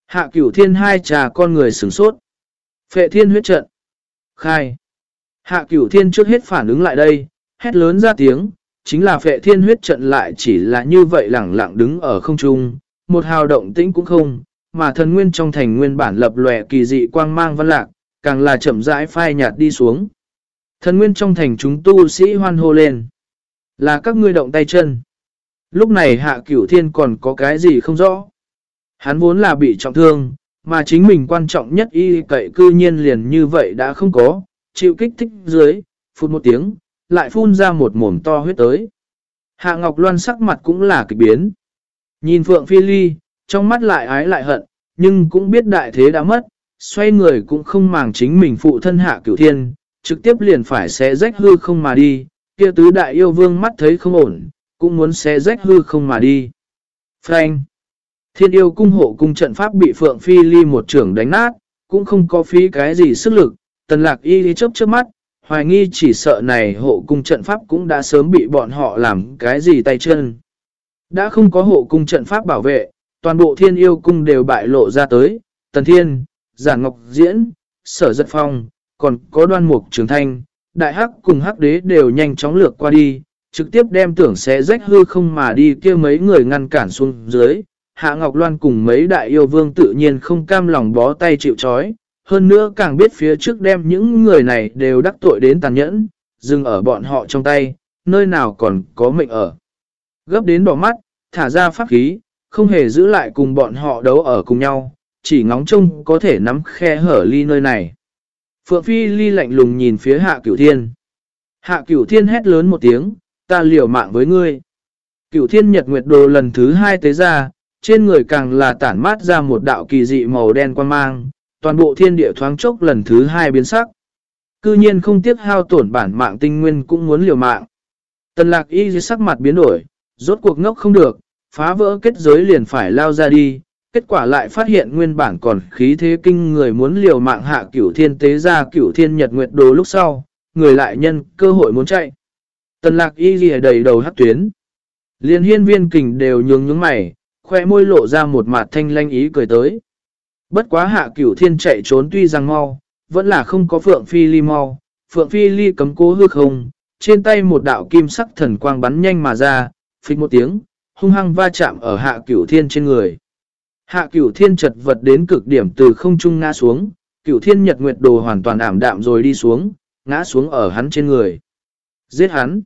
Hạ cửu thiên hai trà con người sửng sốt. Phệ thiên huyết trận. Khai. Hạ cửu thiên trước hết phản ứng lại đây, hét lớn ra tiếng, chính là phệ thiên huyết trận lại chỉ là như vậy lẳng lặng đứng ở không trung, một hào động tĩnh cũng không, mà thần nguyên trong thành nguyên bản lập lòe kỳ dị quang mang văn lạc, càng là chậm rãi phai nhạt đi xuống. Thần nguyên trong thành chúng tu sĩ hoan hô lên. Là các ngươi động tay chân. Lúc này hạ cửu thiên còn có cái gì không rõ. Hắn vốn là bị trọng thương, mà chính mình quan trọng nhất y cậy cư nhiên liền như vậy đã không có, chịu kích thích dưới, phút một tiếng, lại phun ra một mồm to huyết tới. Hạ Ngọc Loan sắc mặt cũng là kịch biến. Nhìn Phượng Phi Ly, trong mắt lại ái lại hận, nhưng cũng biết đại thế đã mất, xoay người cũng không màng chính mình phụ thân hạ cửu thiên, trực tiếp liền phải xé rách hư không mà đi, kia tứ đại yêu vương mắt thấy không ổn, cũng muốn xé rách hư không mà đi. Frank Thiên yêu cung hộ cung trận pháp bị Phượng Phi Ly một trưởng đánh nát, cũng không có phí cái gì sức lực, tần lạc y lý chớp trước mắt, hoài nghi chỉ sợ này hộ cung trận pháp cũng đã sớm bị bọn họ làm cái gì tay chân. Đã không có hộ cung trận pháp bảo vệ, toàn bộ thiên yêu cung đều bại lộ ra tới, tần thiên, giản ngọc diễn, sở giật phong, còn có đoan mục trường thanh, đại hắc cùng hắc đế đều nhanh chóng lược qua đi, trực tiếp đem tưởng sẽ rách hư không mà đi kia mấy người ngăn cản xuống dưới. Hạ Ngọc Loan cùng mấy đại yêu vương tự nhiên không cam lòng bó tay chịu trói, hơn nữa càng biết phía trước đem những người này đều đắc tội đến tàn nhẫn, dừng ở bọn họ trong tay, nơi nào còn có mệnh ở. Gấp đến đỏ mắt, thả ra pháp khí, không hề giữ lại cùng bọn họ đấu ở cùng nhau, chỉ ngóng trông có thể nắm khe hở ly nơi này. Phượng Phi ly lạnh lùng nhìn phía hạ cửu thiên. Hạ cửu thiên hét lớn một tiếng, ta liều mạng với ngươi. Cửu thiên nhật nguyệt đồ lần thứ hai tới ra, trên người càng là tản mát ra một đạo kỳ dị màu đen quan mang, toàn bộ thiên địa thoáng chốc lần thứ hai biến sắc. Cư nhiên không tiếc hao tổn bản mạng tinh nguyên cũng muốn liều mạng. Tần lạc y dưới sắc mặt biến đổi, rốt cuộc ngốc không được, phá vỡ kết giới liền phải lao ra đi. Kết quả lại phát hiện nguyên bản còn khí thế kinh người muốn liều mạng hạ cửu thiên tế ra cửu thiên nhật nguyệt đồ lúc sau, người lại nhân cơ hội muốn chạy. Tần lạc y ghi đầy đầu hắc tuyến. Liên hiên viên kình đều nhướng nhướng mày, khoe môi lộ ra một mặt thanh lanh ý cười tới. Bất quá hạ cửu thiên chạy trốn tuy rằng mau, vẫn là không có Phượng Phi Ly mau. Phượng Phi Ly cấm cố hư không, trên tay một đạo kim sắc thần quang bắn nhanh mà ra, phích một tiếng, hung hăng va chạm ở hạ cửu thiên trên người. Hạ cửu thiên chật vật đến cực điểm từ không trung ngã xuống, cửu thiên nhật nguyệt đồ hoàn toàn ảm đạm rồi đi xuống, ngã xuống ở hắn trên người. Giết hắn.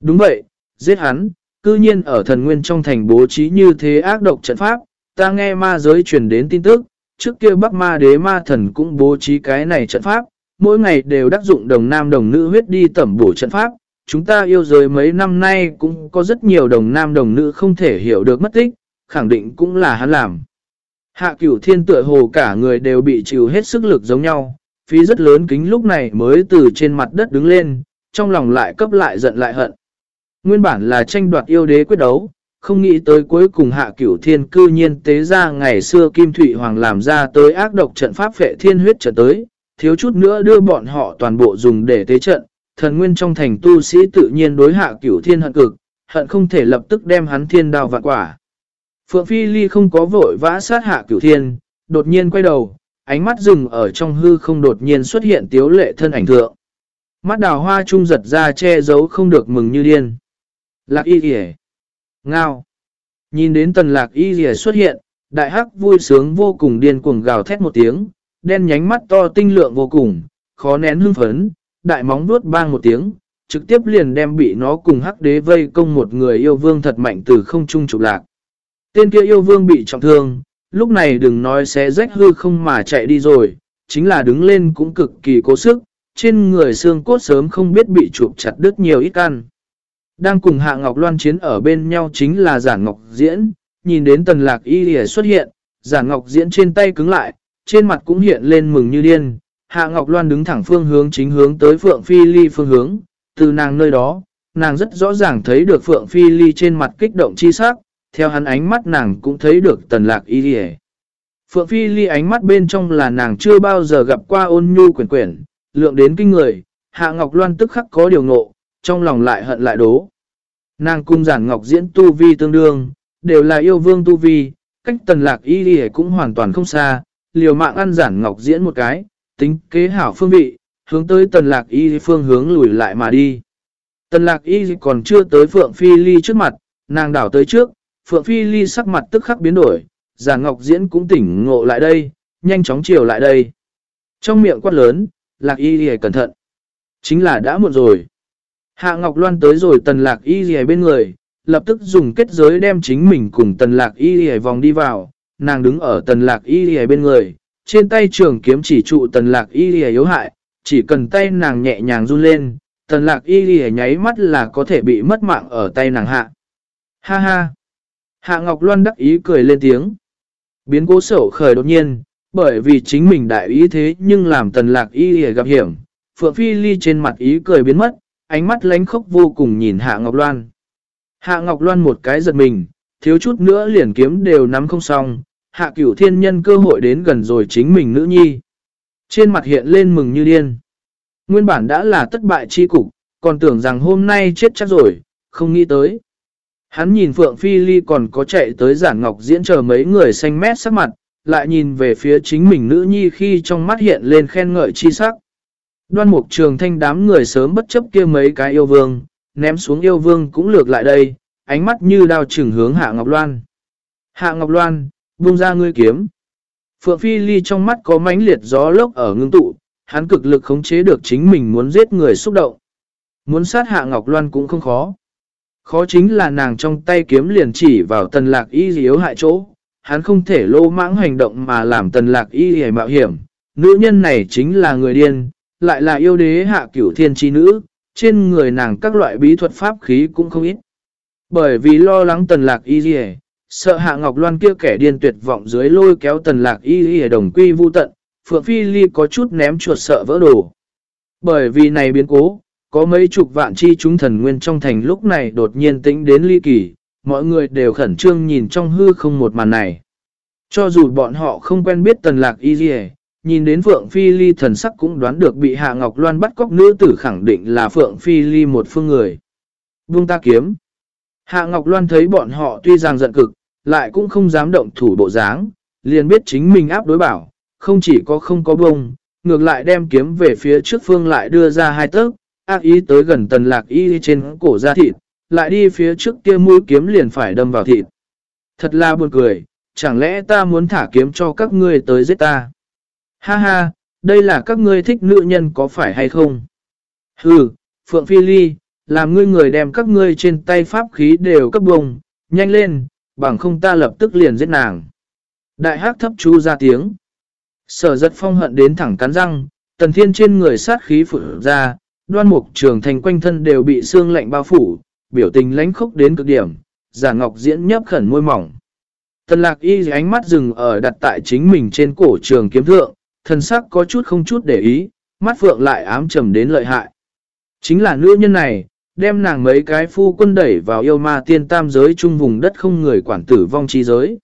Đúng vậy, giết hắn, cư nhiên ở thần nguyên trong thành bố trí như thế ác độc trận pháp, ta nghe ma giới truyền đến tin tức, trước kia Bắc Ma Đế Ma Thần cũng bố trí cái này trận pháp, mỗi ngày đều đắc dụng đồng nam đồng nữ huyết đi tẩm bổ trận pháp. Chúng ta yêu giới mấy năm nay cũng có rất nhiều đồng nam đồng nữ không thể hiểu được mất tích, khẳng định cũng là hắn làm. Hạ cửu thiên tựa hồ cả người đều bị chịu hết sức lực giống nhau, phí rất lớn kính lúc này mới từ trên mặt đất đứng lên, trong lòng lại cấp lại giận lại hận. Nguyên bản là tranh đoạt yêu đế quyết đấu, không nghĩ tới cuối cùng hạ cửu thiên cư nhiên tế ra ngày xưa Kim Thụy Hoàng làm ra tới ác độc trận pháp phệ thiên huyết trở tới, thiếu chút nữa đưa bọn họ toàn bộ dùng để tế trận, thần nguyên trong thành tu sĩ tự nhiên đối hạ cửu thiên hận cực, hận không thể lập tức đem hắn thiên đào vạn quả. Phượng Phi Ly không có vội vã sát hạ cửu thiên, đột nhiên quay đầu, ánh mắt dừng ở trong hư không đột nhiên xuất hiện tiếu lệ thân ảnh thượng. Mắt đào hoa trung giật ra che giấu không được mừng như điên. Lạc y kìa. Ngao. Nhìn đến tần lạc y rìa xuất hiện, đại hắc vui sướng vô cùng điên cuồng gào thét một tiếng, đen nhánh mắt to tinh lượng vô cùng, khó nén hưng phấn, đại móng vuốt bang một tiếng, trực tiếp liền đem bị nó cùng hắc đế vây công một người yêu vương thật mạnh từ không trung trục lạc. Tên kia yêu vương bị trọng thương, lúc này đừng nói sẽ rách hư không mà chạy đi rồi, chính là đứng lên cũng cực kỳ cố sức, trên người xương cốt sớm không biết bị chụp chặt đứt nhiều ít ăn. Đang cùng Hạ Ngọc Loan chiến ở bên nhau chính là Giản Ngọc Diễn, nhìn đến tần lạc y lìa xuất hiện, Giản Ngọc Diễn trên tay cứng lại, trên mặt cũng hiện lên mừng như điên. Hạ Ngọc Loan đứng thẳng phương hướng chính hướng tới Phượng Phi Ly phương hướng, từ nàng nơi đó, nàng rất rõ ràng thấy được Phượng Phi Ly trên mặt kích động chi sắc, theo hắn ánh mắt nàng cũng thấy được tần lạc y lìa. Phượng Phi Ly ánh mắt bên trong là nàng chưa bao giờ gặp qua ôn nhu quyển quyển, lượng đến kinh người, Hạ Ngọc Loan tức khắc có điều ngộ, trong lòng lại hận lại đố. Nàng cung giản ngọc diễn tu vi tương đương, đều là yêu vương tu vi, cách tần lạc y đi cũng hoàn toàn không xa, liều mạng ăn giản ngọc diễn một cái, tính kế hảo phương vị, hướng tới tần lạc y phương hướng lùi lại mà đi. Tần lạc y còn chưa tới Phượng Phi Ly trước mặt, nàng đảo tới trước, Phượng Phi Ly sắc mặt tức khắc biến đổi, giản ngọc diễn cũng tỉnh ngộ lại đây, nhanh chóng chiều lại đây. Trong miệng quát lớn, lạc y đi cẩn thận. Chính là đã muộn rồi. Hạ Ngọc Loan tới rồi tần lạc y gì bên người, lập tức dùng kết giới đem chính mình cùng tần lạc y gì vòng đi vào, nàng đứng ở tần lạc y gì bên người, trên tay trường kiếm chỉ trụ tần lạc y gì yếu hại, chỉ cần tay nàng nhẹ nhàng run lên, tần lạc y gì nháy mắt là có thể bị mất mạng ở tay nàng hạ. Ha ha! Hạ Ngọc Loan đắc ý cười lên tiếng. Biến cố sổ khởi đột nhiên, bởi vì chính mình đại ý thế nhưng làm tần lạc y hề gặp hiểm. Phượng Phi Ly trên mặt ý cười biến mất, ánh mắt lánh khốc vô cùng nhìn Hạ Ngọc Loan. Hạ Ngọc Loan một cái giật mình, thiếu chút nữa liền kiếm đều nắm không xong. Hạ cửu thiên nhân cơ hội đến gần rồi chính mình nữ nhi. Trên mặt hiện lên mừng như điên. Nguyên bản đã là thất bại chi cục, còn tưởng rằng hôm nay chết chắc rồi, không nghĩ tới. Hắn nhìn Phượng Phi Ly còn có chạy tới giản ngọc diễn chờ mấy người xanh mét sắc mặt, lại nhìn về phía chính mình nữ nhi khi trong mắt hiện lên khen ngợi chi sắc. Đoan mục trường thanh đám người sớm bất chấp kia mấy cái yêu vương, ném xuống yêu vương cũng lược lại đây, ánh mắt như đao trừng hướng Hạ Ngọc Loan. Hạ Ngọc Loan, buông ra ngươi kiếm. Phượng Phi Ly trong mắt có mãnh liệt gió lốc ở ngưng tụ, hắn cực lực khống chế được chính mình muốn giết người xúc động. Muốn sát Hạ Ngọc Loan cũng không khó. Khó chính là nàng trong tay kiếm liền chỉ vào tần lạc y yếu hại chỗ, hắn không thể lô mãng hành động mà làm tần lạc y hề mạo hiểm. Nữ nhân này chính là người điên, lại là yêu đế hạ cửu thiên chi nữ, trên người nàng các loại bí thuật pháp khí cũng không ít. Bởi vì lo lắng tần lạc y dì sợ hạ ngọc loan kia kẻ điên tuyệt vọng dưới lôi kéo tần lạc y dì đồng quy vu tận, Phượng Phi Ly có chút ném chuột sợ vỡ đồ. Bởi vì này biến cố, có mấy chục vạn chi chúng thần nguyên trong thành lúc này đột nhiên tĩnh đến ly kỳ, mọi người đều khẩn trương nhìn trong hư không một màn này. Cho dù bọn họ không quen biết tần lạc y dì nhìn đến Phượng Phi Ly thần sắc cũng đoán được bị Hạ Ngọc Loan bắt cóc nữ tử khẳng định là Phượng Phi Ly một phương người. Buông ta kiếm. Hạ Ngọc Loan thấy bọn họ tuy rằng giận cực, lại cũng không dám động thủ bộ dáng, liền biết chính mình áp đối bảo, không chỉ có không có bông, ngược lại đem kiếm về phía trước phương lại đưa ra hai tấc, ác ý tới gần tần lạc y trên cổ da thịt, lại đi phía trước kia mũi kiếm liền phải đâm vào thịt. Thật là buồn cười, chẳng lẽ ta muốn thả kiếm cho các ngươi tới giết ta? Ha ha, đây là các ngươi thích nữ nhân có phải hay không? Hừ, Phượng Phi Ly, làm ngươi người đem các ngươi trên tay pháp khí đều cấp bùng, nhanh lên, bằng không ta lập tức liền giết nàng. Đại hắc thấp chú ra tiếng. Sở giật phong hận đến thẳng cắn răng, tần thiên trên người sát khí phụ ra, đoan mục trường thành quanh thân đều bị xương lạnh bao phủ, biểu tình lánh khốc đến cực điểm, giả ngọc diễn nhấp khẩn môi mỏng. Tần lạc y ánh mắt dừng ở đặt tại chính mình trên cổ trường kiếm thượng, thần sắc có chút không chút để ý, mắt phượng lại ám trầm đến lợi hại. Chính là nữ nhân này, đem nàng mấy cái phu quân đẩy vào yêu ma tiên tam giới chung vùng đất không người quản tử vong chi giới.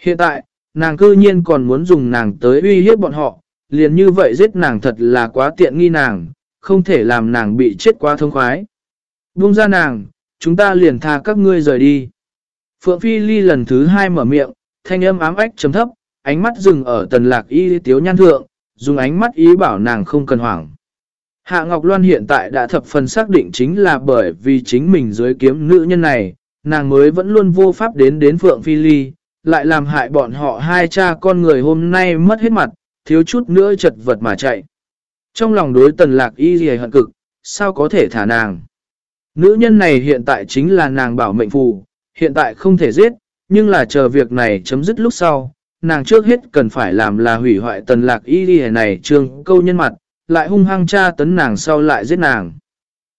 Hiện tại, nàng cư nhiên còn muốn dùng nàng tới uy hiếp bọn họ, liền như vậy giết nàng thật là quá tiện nghi nàng, không thể làm nàng bị chết quá thông khoái. Buông ra nàng, chúng ta liền tha các ngươi rời đi. Phượng Phi Ly lần thứ hai mở miệng, thanh âm ám ách chấm thấp, ánh mắt dừng ở tần lạc y tiếu nhan thượng, dùng ánh mắt ý bảo nàng không cần hoảng. Hạ Ngọc Loan hiện tại đã thập phần xác định chính là bởi vì chính mình dưới kiếm nữ nhân này, nàng mới vẫn luôn vô pháp đến đến Phượng Phi Ly, lại làm hại bọn họ hai cha con người hôm nay mất hết mặt, thiếu chút nữa chật vật mà chạy. Trong lòng đối tần lạc y gì hận cực, sao có thể thả nàng? Nữ nhân này hiện tại chính là nàng bảo mệnh phù, hiện tại không thể giết, nhưng là chờ việc này chấm dứt lúc sau. Nàng trước hết cần phải làm là hủy hoại tần lạc y đi này trương câu nhân mặt, lại hung hăng tra tấn nàng sau lại giết nàng.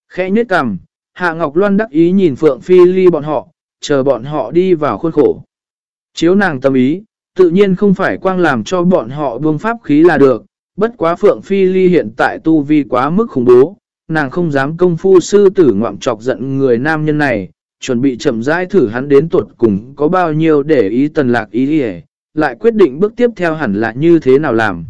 Khẽ nhết cằm, Hạ Ngọc Loan đắc ý nhìn Phượng Phi Ly bọn họ, chờ bọn họ đi vào khuôn khổ. Chiếu nàng tâm ý, tự nhiên không phải quang làm cho bọn họ buông pháp khí là được, Bất quá Phượng Phi Ly hiện tại tu vi quá mức khủng bố, nàng không dám công phu sư tử ngoạm chọc giận người nam nhân này, chuẩn bị chậm rãi thử hắn đến tuột cùng có bao nhiêu để ý tần lạc ý đi lại quyết định bước tiếp theo hẳn là như thế nào làm.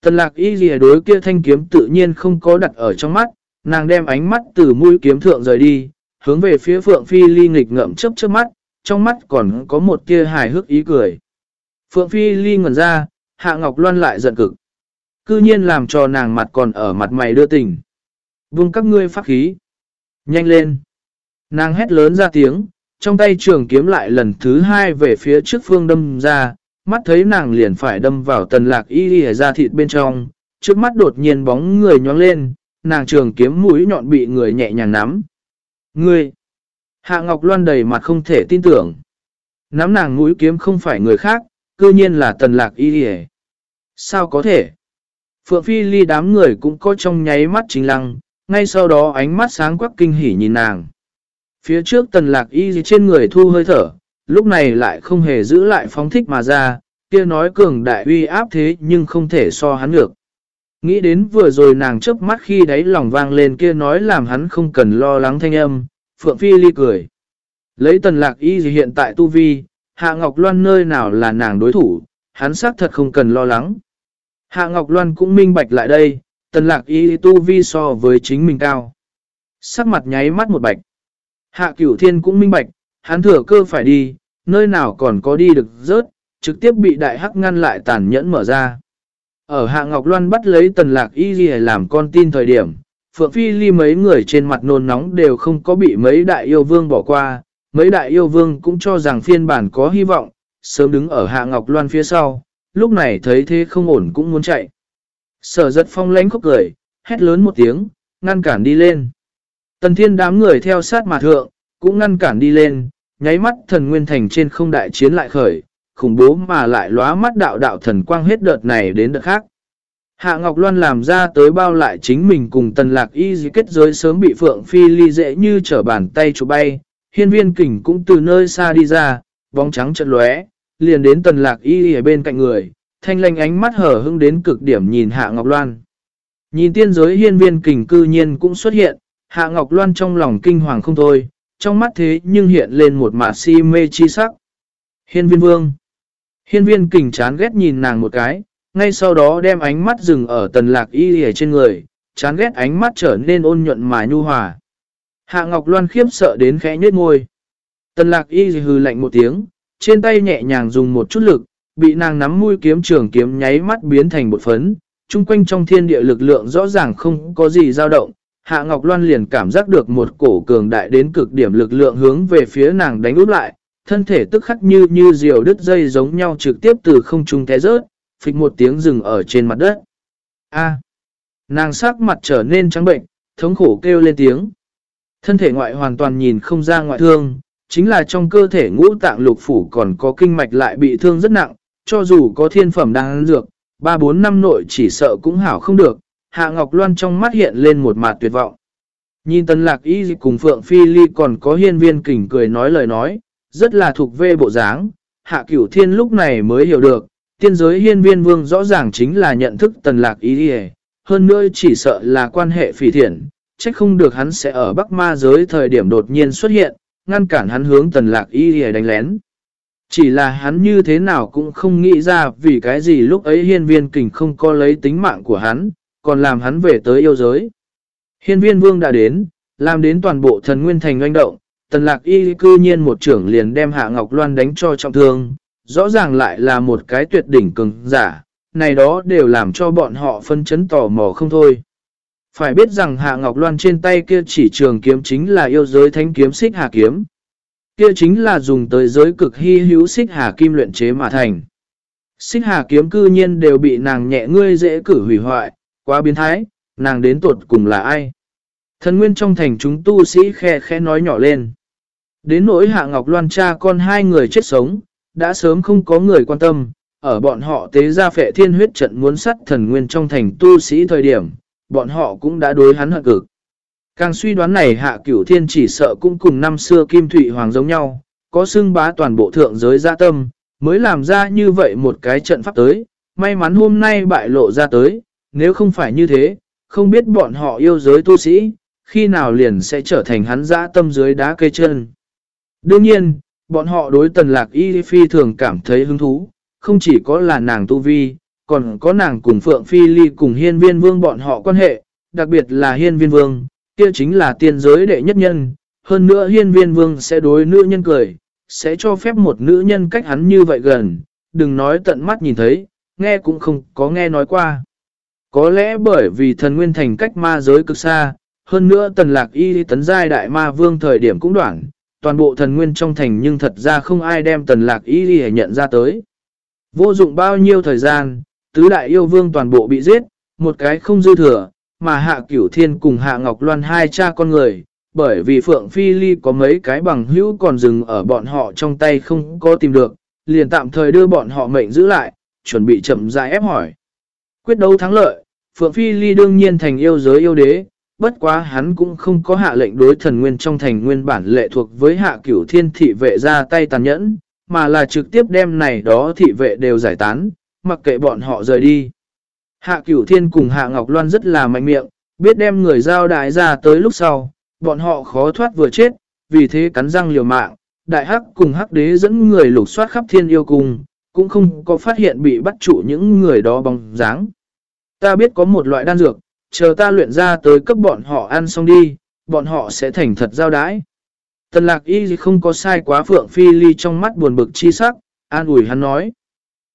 Tần lạc y gì đối kia thanh kiếm tự nhiên không có đặt ở trong mắt, nàng đem ánh mắt từ mũi kiếm thượng rời đi, hướng về phía Phượng Phi Ly nghịch ngậm chấp trước mắt, trong mắt còn có một tia hài hước ý cười. Phượng Phi Ly ngẩn ra, Hạ Ngọc Loan lại giận cực. Cư nhiên làm cho nàng mặt còn ở mặt mày đưa tình. Vùng các ngươi phát khí. Nhanh lên. Nàng hét lớn ra tiếng, trong tay trường kiếm lại lần thứ hai về phía trước phương đâm ra, mắt thấy nàng liền phải đâm vào tần lạc y y ra thịt bên trong, trước mắt đột nhiên bóng người nhóng lên, nàng trường kiếm mũi nhọn bị người nhẹ nhàng nắm. Ngươi! Hạ Ngọc Loan đầy mặt không thể tin tưởng. Nắm nàng mũi kiếm không phải người khác, cư nhiên là tần lạc y y Sao có thể? Phượng Phi ly đám người cũng có trong nháy mắt chính lăng, ngay sau đó ánh mắt sáng quắc kinh hỉ nhìn nàng. Phía trước tần lạc y trên người thu hơi thở, lúc này lại không hề giữ lại phóng thích mà ra, kia nói cường đại uy áp thế nhưng không thể so hắn được. Nghĩ đến vừa rồi nàng chớp mắt khi đáy lòng vang lên kia nói làm hắn không cần lo lắng thanh âm, Phượng Phi ly cười. Lấy tần lạc y gì hiện tại tu vi, Hạ Ngọc Loan nơi nào là nàng đối thủ, hắn xác thật không cần lo lắng. Hạ Ngọc Loan cũng minh bạch lại đây, tần lạc y tu vi so với chính mình cao. Sắc mặt nháy mắt một bạch. Hạ cửu thiên cũng minh bạch, hắn thừa cơ phải đi, nơi nào còn có đi được rớt, trực tiếp bị đại hắc ngăn lại tàn nhẫn mở ra. Ở Hạ Ngọc Loan bắt lấy tần lạc y gì làm con tin thời điểm, Phượng Phi Ly mấy người trên mặt nôn nóng đều không có bị mấy đại yêu vương bỏ qua, mấy đại yêu vương cũng cho rằng phiên bản có hy vọng, sớm đứng ở Hạ Ngọc Loan phía sau, lúc này thấy thế không ổn cũng muốn chạy. Sở giật phong lánh khóc cười, hét lớn một tiếng, ngăn cản đi lên. Tần thiên đám người theo sát mà thượng, cũng ngăn cản đi lên, nháy mắt thần nguyên thành trên không đại chiến lại khởi, khủng bố mà lại lóa mắt đạo đạo thần quang hết đợt này đến đợt khác. Hạ Ngọc Loan làm ra tới bao lại chính mình cùng tần lạc y dì kết giới sớm bị Phượng Phi ly dễ như trở bàn tay chụp bay, hiên viên kình cũng từ nơi xa đi ra, bóng trắng chật lóe, liền đến tần lạc y ở bên cạnh người, thanh lanh ánh mắt hở hưng đến cực điểm nhìn Hạ Ngọc Loan. Nhìn tiên giới hiên viên kình cư nhiên cũng xuất hiện, Hạ Ngọc Loan trong lòng kinh hoàng không thôi, trong mắt thế nhưng hiện lên một mạ si mê chi sắc. Hiên viên vương. Hiên viên kình chán ghét nhìn nàng một cái, ngay sau đó đem ánh mắt dừng ở tần lạc y hề trên người, chán ghét ánh mắt trở nên ôn nhuận mà nhu hòa. Hạ Ngọc Loan khiếp sợ đến khẽ nhết ngôi. Tần lạc y hừ lạnh một tiếng, trên tay nhẹ nhàng dùng một chút lực, bị nàng nắm mũi kiếm trường kiếm nháy mắt biến thành một phấn, chung quanh trong thiên địa lực lượng rõ ràng không có gì dao động. Hạ Ngọc Loan liền cảm giác được một cổ cường đại đến cực điểm lực lượng hướng về phía nàng đánh úp lại, thân thể tức khắc như như diều đứt dây giống nhau trực tiếp từ không trung té rớt, phịch một tiếng rừng ở trên mặt đất. A. nàng sắc mặt trở nên trắng bệnh, thống khổ kêu lên tiếng. Thân thể ngoại hoàn toàn nhìn không ra ngoại thương, chính là trong cơ thể ngũ tạng lục phủ còn có kinh mạch lại bị thương rất nặng, cho dù có thiên phẩm đang dược, 3-4 năm nội chỉ sợ cũng hảo không được, Hạ Ngọc Loan trong mắt hiện lên một mặt tuyệt vọng. Nhìn tân lạc y cùng Phượng Phi Ly còn có hiên viên kỉnh cười nói lời nói, rất là thuộc về bộ dáng, Hạ Cửu Thiên lúc này mới hiểu được, tiên giới hiên viên vương rõ ràng chính là nhận thức tần lạc Y. hơn nữa chỉ sợ là quan hệ phỉ thiện, trách không được hắn sẽ ở Bắc Ma giới thời điểm đột nhiên xuất hiện, ngăn cản hắn hướng tần lạc Y đánh lén. Chỉ là hắn như thế nào cũng không nghĩ ra vì cái gì lúc ấy hiên viên kình không có lấy tính mạng của hắn, còn làm hắn về tới yêu giới. Hiên viên vương đã đến, làm đến toàn bộ thần nguyên thành doanh động, tần lạc y cư nhiên một trưởng liền đem hạ Ngọc Loan đánh cho trọng thương, rõ ràng lại là một cái tuyệt đỉnh cường giả, này đó đều làm cho bọn họ phân chấn tò mò không thôi. Phải biết rằng Hạ Ngọc Loan trên tay kia chỉ trường kiếm chính là yêu giới thánh kiếm xích hà kiếm. Kia chính là dùng tới giới cực hy hữu xích hà kim luyện chế mà thành. Xích hà kiếm cư nhiên đều bị nàng nhẹ ngươi dễ cử hủy hoại, quá biến thái, nàng đến tuột cùng là ai? Thần nguyên trong thành chúng tu sĩ khe khe nói nhỏ lên. Đến nỗi Hạ Ngọc Loan cha con hai người chết sống, đã sớm không có người quan tâm, ở bọn họ tế ra phệ thiên huyết trận muốn sắt thần nguyên trong thành tu sĩ thời điểm, bọn họ cũng đã đối hắn hận cực. Càng suy đoán này hạ cửu thiên chỉ sợ cũng cùng năm xưa Kim Thụy Hoàng giống nhau, có xưng bá toàn bộ thượng giới gia tâm, mới làm ra như vậy một cái trận pháp tới, may mắn hôm nay bại lộ ra tới, nếu không phải như thế, không biết bọn họ yêu giới tu sĩ, khi nào liền sẽ trở thành hắn dã tâm dưới đá cây chân. Đương nhiên, Bọn họ đối tần lạc y phi thường cảm thấy hứng thú, không chỉ có là nàng tu vi, còn có nàng cùng Phượng Phi Ly cùng hiên viên vương bọn họ quan hệ, đặc biệt là hiên viên vương, kia chính là tiên giới đệ nhất nhân. Hơn nữa hiên viên vương sẽ đối nữ nhân cười, sẽ cho phép một nữ nhân cách hắn như vậy gần, đừng nói tận mắt nhìn thấy, nghe cũng không có nghe nói qua. Có lẽ bởi vì thần nguyên thành cách ma giới cực xa, hơn nữa tần lạc y tấn giai đại ma vương thời điểm cũng đoạn, toàn bộ thần nguyên trong thành nhưng thật ra không ai đem tần lạc y đi nhận ra tới. Vô dụng bao nhiêu thời gian, tứ đại yêu vương toàn bộ bị giết, một cái không dư thừa, mà Hạ Cửu Thiên cùng Hạ Ngọc Loan hai cha con người, bởi vì Phượng Phi Ly có mấy cái bằng hữu còn dừng ở bọn họ trong tay không có tìm được, liền tạm thời đưa bọn họ mệnh giữ lại, chuẩn bị chậm rãi ép hỏi. Quyết đấu thắng lợi, Phượng Phi Ly đương nhiên thành yêu giới yêu đế, bất quá hắn cũng không có hạ lệnh đối thần nguyên trong thành nguyên bản lệ thuộc với hạ cửu thiên thị vệ ra tay tàn nhẫn, mà là trực tiếp đem này đó thị vệ đều giải tán, mặc kệ bọn họ rời đi. Hạ cửu thiên cùng hạ ngọc loan rất là mạnh miệng, biết đem người giao đại ra tới lúc sau, bọn họ khó thoát vừa chết, vì thế cắn răng liều mạng, đại hắc cùng hắc đế dẫn người lục soát khắp thiên yêu cung, cũng không có phát hiện bị bắt trụ những người đó bóng dáng. Ta biết có một loại đan dược, chờ ta luyện ra tới cấp bọn họ ăn xong đi, bọn họ sẽ thành thật giao đái. Tần lạc y không có sai quá phượng phi ly trong mắt buồn bực chi sắc, an ủi hắn nói.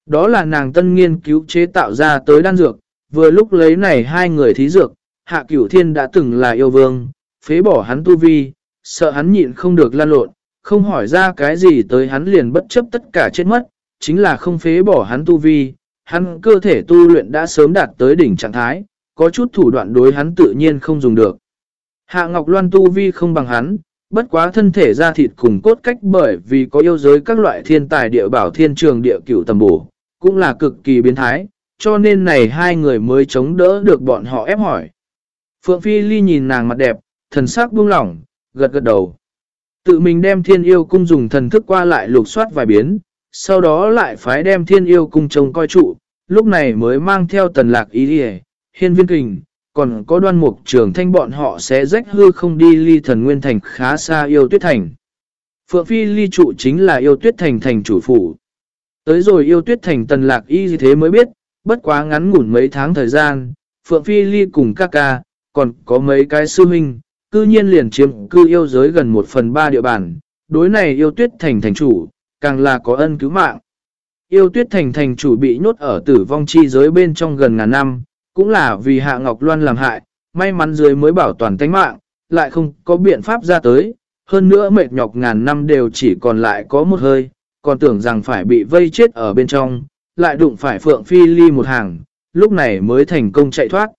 Đó là nàng tân nghiên cứu chế tạo ra tới đan dược, vừa lúc lấy này hai người thí dược, hạ cửu thiên đã từng là yêu vương, phế bỏ hắn tu vi, sợ hắn nhịn không được lan lộn, không hỏi ra cái gì tới hắn liền bất chấp tất cả chết mất, chính là không phế bỏ hắn tu vi, hắn cơ thể tu luyện đã sớm đạt tới đỉnh trạng thái, có chút thủ đoạn đối hắn tự nhiên không dùng được. Hạ Ngọc Loan tu vi không bằng hắn, bất quá thân thể ra thịt cùng cốt cách bởi vì có yêu giới các loại thiên tài địa bảo thiên trường địa cửu tầm bổ, cũng là cực kỳ biến thái, cho nên này hai người mới chống đỡ được bọn họ ép hỏi. Phượng Phi Ly nhìn nàng mặt đẹp, thần sắc buông lỏng, gật gật đầu. Tự mình đem thiên yêu cung dùng thần thức qua lại lục soát vài biến, sau đó lại phái đem thiên yêu cung trông coi trụ, lúc này mới mang theo tần lạc ý đi hiên viên kình, còn có đoan mục trường thanh bọn họ sẽ rách hư không đi ly thần nguyên thành khá xa yêu tuyết thành. Phượng Phi ly trụ chính là yêu tuyết thành thành chủ phủ. Tới rồi yêu tuyết thành tần lạc y như thế mới biết, bất quá ngắn ngủn mấy tháng thời gian, Phượng Phi ly cùng các ca, còn có mấy cái sư minh, cư nhiên liền chiếm cư yêu giới gần một phần ba địa bàn. Đối này yêu tuyết thành thành chủ, càng là có ân cứu mạng. Yêu tuyết thành thành chủ bị nhốt ở tử vong chi giới bên trong gần ngàn năm, cũng là vì Hạ Ngọc Loan làm hại, may mắn dưới mới bảo toàn tánh mạng, lại không có biện pháp ra tới, hơn nữa mệt nhọc ngàn năm đều chỉ còn lại có một hơi, còn tưởng rằng phải bị vây chết ở bên trong, lại đụng phải Phượng Phi Ly một hàng, lúc này mới thành công chạy thoát.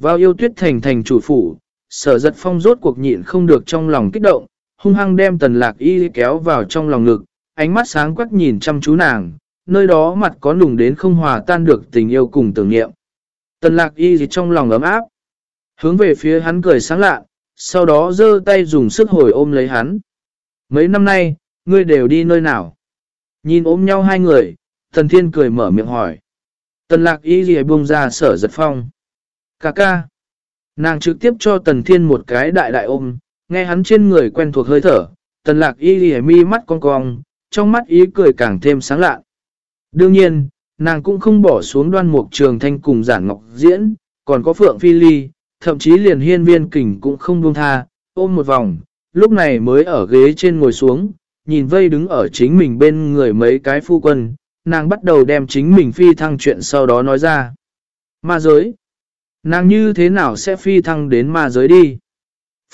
Vào yêu tuyết thành thành chủ phủ, sở giật phong rốt cuộc nhịn không được trong lòng kích động, hung hăng đem tần lạc y kéo vào trong lòng ngực, ánh mắt sáng quắc nhìn chăm chú nàng, nơi đó mặt có nùng đến không hòa tan được tình yêu cùng tưởng nghiệm. Tần lạc y gì trong lòng ấm áp. Hướng về phía hắn cười sáng lạ, sau đó giơ tay dùng sức hồi ôm lấy hắn. Mấy năm nay, ngươi đều đi nơi nào? Nhìn ôm nhau hai người, Tần Thiên cười mở miệng hỏi. Tần lạc y gì buông ra sở giật phong. Cà ca. Nàng trực tiếp cho Tần Thiên một cái đại đại ôm, nghe hắn trên người quen thuộc hơi thở. Tần lạc y gì mi mắt cong cong, trong mắt ý cười càng thêm sáng lạ. Đương nhiên, nàng cũng không bỏ xuống đoan mục trường thanh cùng giản ngọc diễn, còn có phượng phi ly, thậm chí liền hiên viên kình cũng không buông tha, ôm một vòng, lúc này mới ở ghế trên ngồi xuống, nhìn vây đứng ở chính mình bên người mấy cái phu quân, nàng bắt đầu đem chính mình phi thăng chuyện sau đó nói ra. Ma giới. Nàng như thế nào sẽ phi thăng đến ma giới đi?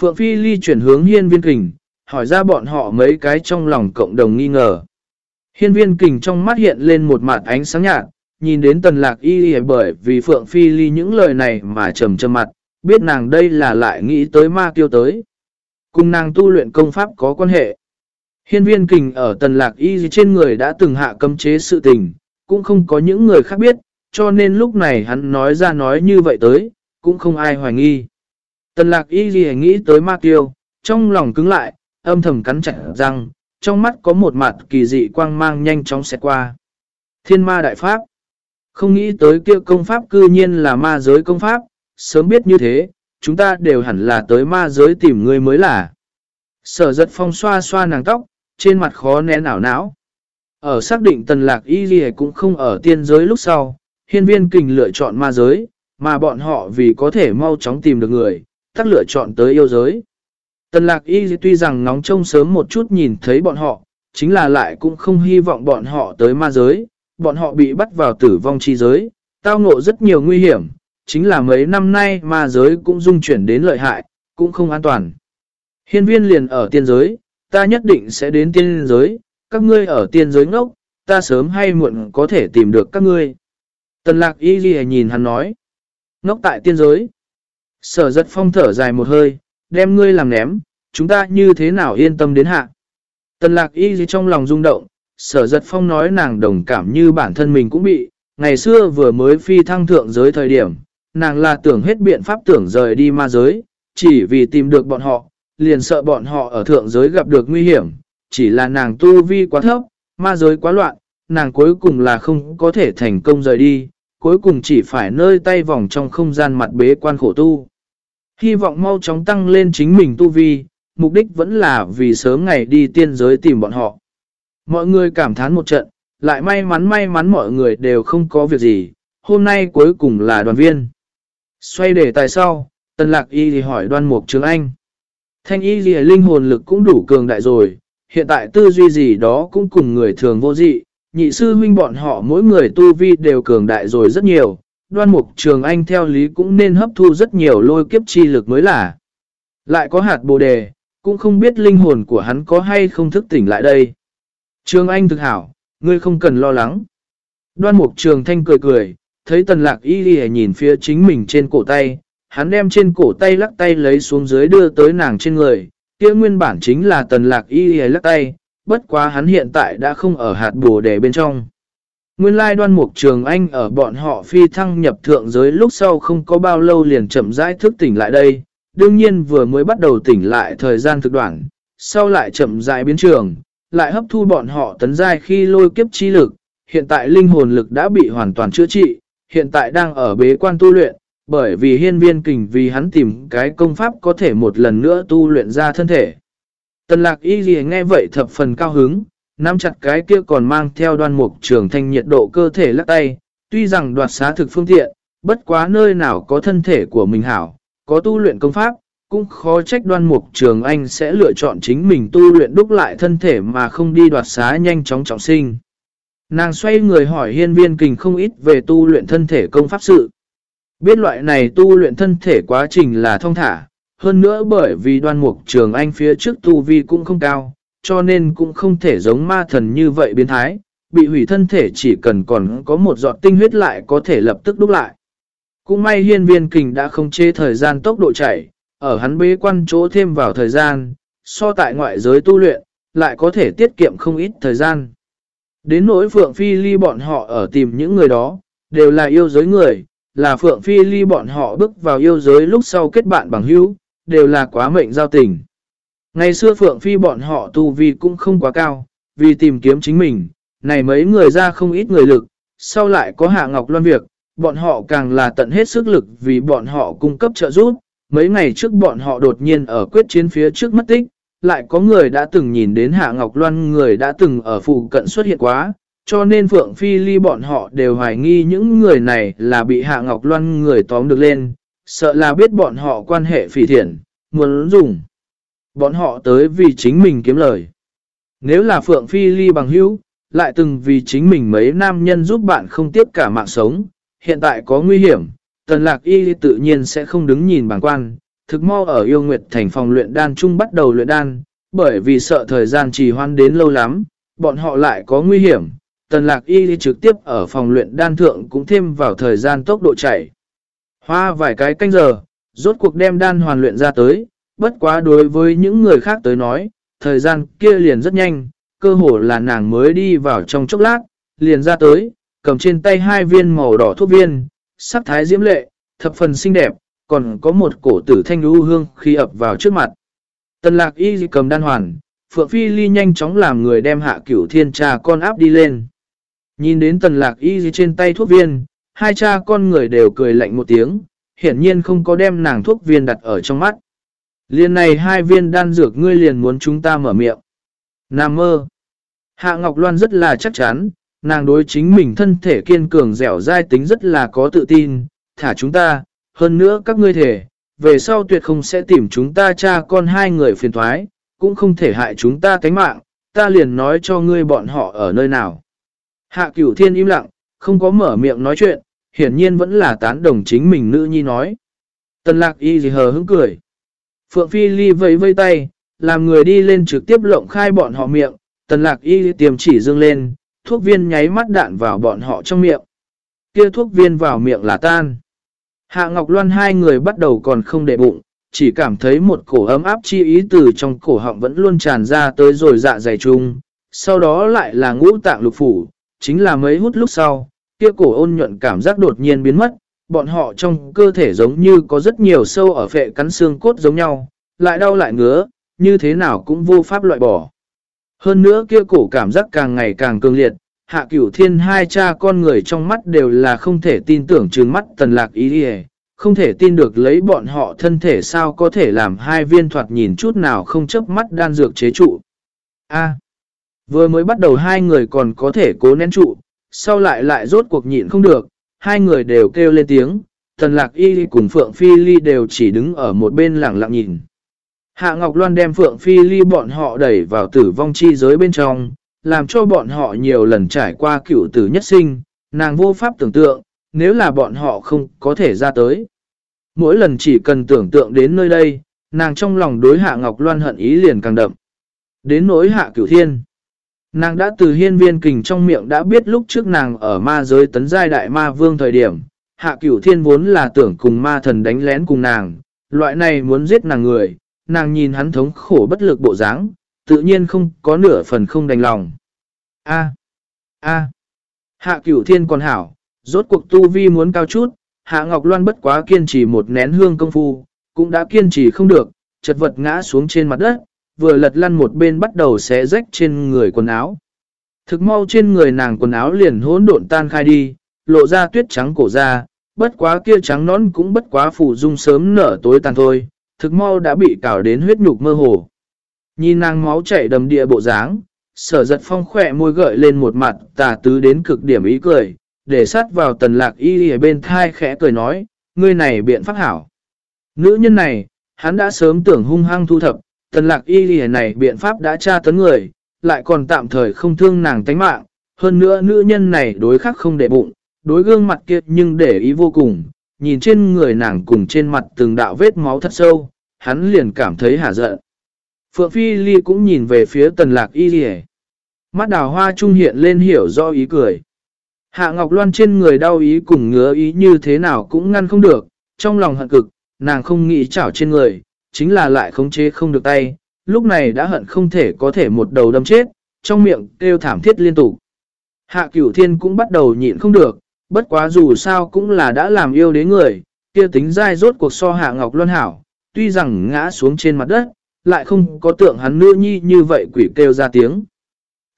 Phượng Phi Ly chuyển hướng hiên viên kình, hỏi ra bọn họ mấy cái trong lòng cộng đồng nghi ngờ. Hiên viên kình trong mắt hiện lên một mặt ánh sáng nhạt, nhìn đến tần lạc y bởi vì Phượng Phi Ly những lời này mà trầm trầm mặt, biết nàng đây là lại nghĩ tới ma kiêu tới. Cùng nàng tu luyện công pháp có quan hệ. Hiên viên kình ở tần lạc y trên người đã từng hạ cấm chế sự tình, cũng không có những người khác biết, cho nên lúc này hắn nói ra nói như vậy tới, cũng không ai hoài nghi. Tần lạc y gì nghĩ tới ma kiêu, trong lòng cứng lại, âm thầm cắn chặt răng, trong mắt có một mặt kỳ dị quang mang nhanh chóng xẹt qua. Thiên ma đại pháp. Không nghĩ tới kia công pháp cư nhiên là ma giới công pháp, sớm biết như thế, chúng ta đều hẳn là tới ma giới tìm người mới là. Sở giật phong xoa xoa nàng tóc, trên mặt khó nén ảo não. Ở xác định tần lạc y gì cũng không ở tiên giới lúc sau, hiên viên kình lựa chọn ma giới, mà bọn họ vì có thể mau chóng tìm được người, tắc lựa chọn tới yêu giới. Tần lạc y tuy rằng nóng trông sớm một chút nhìn thấy bọn họ, chính là lại cũng không hy vọng bọn họ tới ma giới, bọn họ bị bắt vào tử vong chi giới, tao ngộ rất nhiều nguy hiểm, chính là mấy năm nay ma giới cũng dung chuyển đến lợi hại, cũng không an toàn. Hiên viên liền ở tiên giới, ta nhất định sẽ đến tiên giới, các ngươi ở tiên giới ngốc, ta sớm hay muộn có thể tìm được các ngươi. Tần lạc y ghi nhìn hắn nói, ngốc tại tiên giới. Sở giật phong thở dài một hơi, đem ngươi làm ném, chúng ta như thế nào yên tâm đến hạ. Tần lạc y gì trong lòng rung động, sở giật phong nói nàng đồng cảm như bản thân mình cũng bị, ngày xưa vừa mới phi thăng thượng giới thời điểm, nàng là tưởng hết biện pháp tưởng rời đi ma giới, chỉ vì tìm được bọn họ, liền sợ bọn họ ở thượng giới gặp được nguy hiểm, chỉ là nàng tu vi quá thấp, ma giới quá loạn, nàng cuối cùng là không có thể thành công rời đi, cuối cùng chỉ phải nơi tay vòng trong không gian mặt bế quan khổ tu. Hy vọng mau chóng tăng lên chính mình tu vi, mục đích vẫn là vì sớm ngày đi tiên giới tìm bọn họ. Mọi người cảm thán một trận, lại may mắn may mắn mọi người đều không có việc gì, hôm nay cuối cùng là đoàn viên. Xoay để tại sau, tần lạc y thì hỏi đoan mục trường anh. Thanh y gì linh hồn lực cũng đủ cường đại rồi, hiện tại tư duy gì đó cũng cùng người thường vô dị, nhị sư huynh bọn họ mỗi người tu vi đều cường đại rồi rất nhiều, đoan mục trường anh theo lý cũng nên hấp thu rất nhiều lôi kiếp chi lực mới là. Lại có hạt bồ đề, cũng không biết linh hồn của hắn có hay không thức tỉnh lại đây. Trường anh thực hảo, ngươi không cần lo lắng. Đoan mục trường thanh cười cười, thấy tần lạc y Y nhìn phía chính mình trên cổ tay, hắn đem trên cổ tay lắc tay lấy xuống dưới đưa tới nàng trên người, kia nguyên bản chính là tần lạc y Y lắc tay, bất quá hắn hiện tại đã không ở hạt bồ đề bên trong. Nguyên lai đoan mục trường anh ở bọn họ phi thăng nhập thượng giới lúc sau không có bao lâu liền chậm rãi thức tỉnh lại đây, đương nhiên vừa mới bắt đầu tỉnh lại thời gian thực đoạn, sau lại chậm rãi biến trường, lại hấp thu bọn họ tấn giai khi lôi kiếp chi lực, hiện tại linh hồn lực đã bị hoàn toàn chữa trị, hiện tại đang ở bế quan tu luyện, bởi vì hiên viên kình vì hắn tìm cái công pháp có thể một lần nữa tu luyện ra thân thể. Tần lạc y gì nghe vậy thập phần cao hứng, nắm chặt cái kia còn mang theo đoan mục trường thanh nhiệt độ cơ thể lắc tay, tuy rằng đoạt xá thực phương tiện, bất quá nơi nào có thân thể của mình hảo, có tu luyện công pháp, cũng khó trách đoan mục trường anh sẽ lựa chọn chính mình tu luyện đúc lại thân thể mà không đi đoạt xá nhanh chóng trọng sinh. Nàng xoay người hỏi hiên viên kình không ít về tu luyện thân thể công pháp sự. Biết loại này tu luyện thân thể quá trình là thông thả, hơn nữa bởi vì đoan mục trường anh phía trước tu vi cũng không cao, cho nên cũng không thể giống ma thần như vậy biến thái, bị hủy thân thể chỉ cần còn có một giọt tinh huyết lại có thể lập tức đúc lại. Cũng may hiên viên kình đã không chế thời gian tốc độ chảy, ở hắn bế quan chỗ thêm vào thời gian, so tại ngoại giới tu luyện, lại có thể tiết kiệm không ít thời gian. Đến nỗi Phượng Phi Ly bọn họ ở tìm những người đó, đều là yêu giới người, là Phượng Phi Ly bọn họ bước vào yêu giới lúc sau kết bạn bằng hữu, đều là quá mệnh giao tình. Ngày xưa Phượng Phi bọn họ tu vi cũng không quá cao, vì tìm kiếm chính mình, này mấy người ra không ít người lực, sau lại có Hạ Ngọc Loan việc, bọn họ càng là tận hết sức lực vì bọn họ cung cấp trợ giúp. Mấy ngày trước bọn họ đột nhiên ở quyết chiến phía trước mất tích, lại có người đã từng nhìn đến Hạ Ngọc Loan người đã từng ở phụ cận xuất hiện quá, cho nên Phượng Phi Ly bọn họ đều hoài nghi những người này là bị Hạ Ngọc Loan người tóm được lên, sợ là biết bọn họ quan hệ phỉ thiện, muốn dùng. Bọn họ tới vì chính mình kiếm lời. Nếu là Phượng Phi Ly bằng hữu, lại từng vì chính mình mấy nam nhân giúp bạn không tiếp cả mạng sống, hiện tại có nguy hiểm, Tần Lạc Y tự nhiên sẽ không đứng nhìn bằng quan, thực mau ở yêu nguyệt thành phòng luyện đan chung bắt đầu luyện đan, bởi vì sợ thời gian trì hoãn đến lâu lắm, bọn họ lại có nguy hiểm. Tần lạc y trực tiếp ở phòng luyện đan thượng cũng thêm vào thời gian tốc độ chạy. Hoa vài cái canh giờ, rốt cuộc đem đan hoàn luyện ra tới, bất quá đối với những người khác tới nói, thời gian kia liền rất nhanh, cơ hồ là nàng mới đi vào trong chốc lát, liền ra tới, cầm trên tay hai viên màu đỏ thuốc viên, sắc thái diễm lệ, thập phần xinh đẹp, còn có một cổ tử thanh lưu hương khi ập vào trước mặt. Tần lạc y cầm đan hoàn, Phượng Phi Ly nhanh chóng làm người đem hạ cửu thiên trà con áp đi lên. Nhìn đến tần lạc y trên tay thuốc viên, hai cha con người đều cười lạnh một tiếng, hiển nhiên không có đem nàng thuốc viên đặt ở trong mắt. Liên này hai viên đan dược ngươi liền muốn chúng ta mở miệng. Nam mơ. Hạ Ngọc Loan rất là chắc chắn, nàng đối chính mình thân thể kiên cường dẻo dai tính rất là có tự tin, thả chúng ta, hơn nữa các ngươi thể, về sau tuyệt không sẽ tìm chúng ta cha con hai người phiền thoái, cũng không thể hại chúng ta tánh mạng, ta liền nói cho ngươi bọn họ ở nơi nào. Hạ cửu thiên im lặng, không có mở miệng nói chuyện, hiển nhiên vẫn là tán đồng chính mình nữ nhi nói. Tần lạc y gì hờ hững cười. Phượng Phi Ly vẫy vây tay, làm người đi lên trực tiếp lộng khai bọn họ miệng, tần lạc y tiềm chỉ dương lên, thuốc viên nháy mắt đạn vào bọn họ trong miệng. Kia thuốc viên vào miệng là tan. Hạ Ngọc Loan hai người bắt đầu còn không để bụng, chỉ cảm thấy một cổ ấm áp chi ý từ trong cổ họng vẫn luôn tràn ra tới rồi dạ dày chung. Sau đó lại là ngũ tạng lục phủ, chính là mấy hút lúc sau, kia cổ ôn nhuận cảm giác đột nhiên biến mất, bọn họ trong cơ thể giống như có rất nhiều sâu ở phệ cắn xương cốt giống nhau, lại đau lại ngứa, như thế nào cũng vô pháp loại bỏ. Hơn nữa kia cổ cảm giác càng ngày càng cường liệt, hạ cửu thiên hai cha con người trong mắt đều là không thể tin tưởng trừng mắt tần lạc ý đi không thể tin được lấy bọn họ thân thể sao có thể làm hai viên thoạt nhìn chút nào không chấp mắt đan dược chế trụ. A. vừa mới bắt đầu hai người còn có thể cố nén trụ, sau lại lại rốt cuộc nhịn không được, hai người đều kêu lên tiếng, tần lạc y cùng Phượng Phi Ly đều chỉ đứng ở một bên lặng lặng nhìn. Hạ Ngọc Loan đem Phượng Phi Ly bọn họ đẩy vào tử vong chi giới bên trong, làm cho bọn họ nhiều lần trải qua cựu tử nhất sinh, nàng vô pháp tưởng tượng, nếu là bọn họ không có thể ra tới. Mỗi lần chỉ cần tưởng tượng đến nơi đây, nàng trong lòng đối Hạ Ngọc Loan hận ý liền càng đậm. Đến nỗi Hạ Cửu Thiên. Nàng đã từ hiên viên kình trong miệng đã biết lúc trước nàng ở ma giới tấn giai đại ma vương thời điểm, Hạ Cửu Thiên vốn là tưởng cùng ma thần đánh lén cùng nàng, loại này muốn giết nàng người, nàng nhìn hắn thống khổ bất lực bộ dáng, tự nhiên không có nửa phần không đành lòng. A. A. Hạ Cửu Thiên còn hảo, rốt cuộc tu vi muốn cao chút, Hạ Ngọc Loan bất quá kiên trì một nén hương công phu, cũng đã kiên trì không được, chật vật ngã xuống trên mặt đất, vừa lật lăn một bên bắt đầu xé rách trên người quần áo. Thực mau trên người nàng quần áo liền hỗn độn tan khai đi, lộ ra tuyết trắng cổ ra, bất quá kia trắng nón cũng bất quá phủ dung sớm nở tối tàn thôi, thực mau đã bị cào đến huyết nhục mơ hồ. Nhìn nàng máu chảy đầm địa bộ dáng, sở giật phong khỏe môi gợi lên một mặt tà tứ đến cực điểm ý cười, để sát vào tần lạc y ở bên thai khẽ cười nói, ngươi này biện pháp hảo. Nữ nhân này, hắn đã sớm tưởng hung hăng thu thập, tần lạc y lìa này biện pháp đã tra tấn người, lại còn tạm thời không thương nàng tánh mạng, hơn nữa nữ nhân này đối khắc không để bụng, đối gương mặt kia nhưng để ý vô cùng, nhìn trên người nàng cùng trên mặt từng đạo vết máu thật sâu, hắn liền cảm thấy hả giận. Phượng Phi Ly cũng nhìn về phía tần lạc y lìa. Mắt đào hoa trung hiện lên hiểu do ý cười. Hạ Ngọc Loan trên người đau ý cùng ngứa ý như thế nào cũng ngăn không được, trong lòng hận cực, nàng không nghĩ chảo trên người, chính là lại khống chế không được tay, lúc này đã hận không thể có thể một đầu đâm chết, trong miệng kêu thảm thiết liên tục. Hạ cửu thiên cũng bắt đầu nhịn không được, bất quá dù sao cũng là đã làm yêu đế người, kia tính dai rốt cuộc so hạ ngọc luân hảo, tuy rằng ngã xuống trên mặt đất, lại không có tượng hắn nữ nhi như vậy quỷ kêu ra tiếng.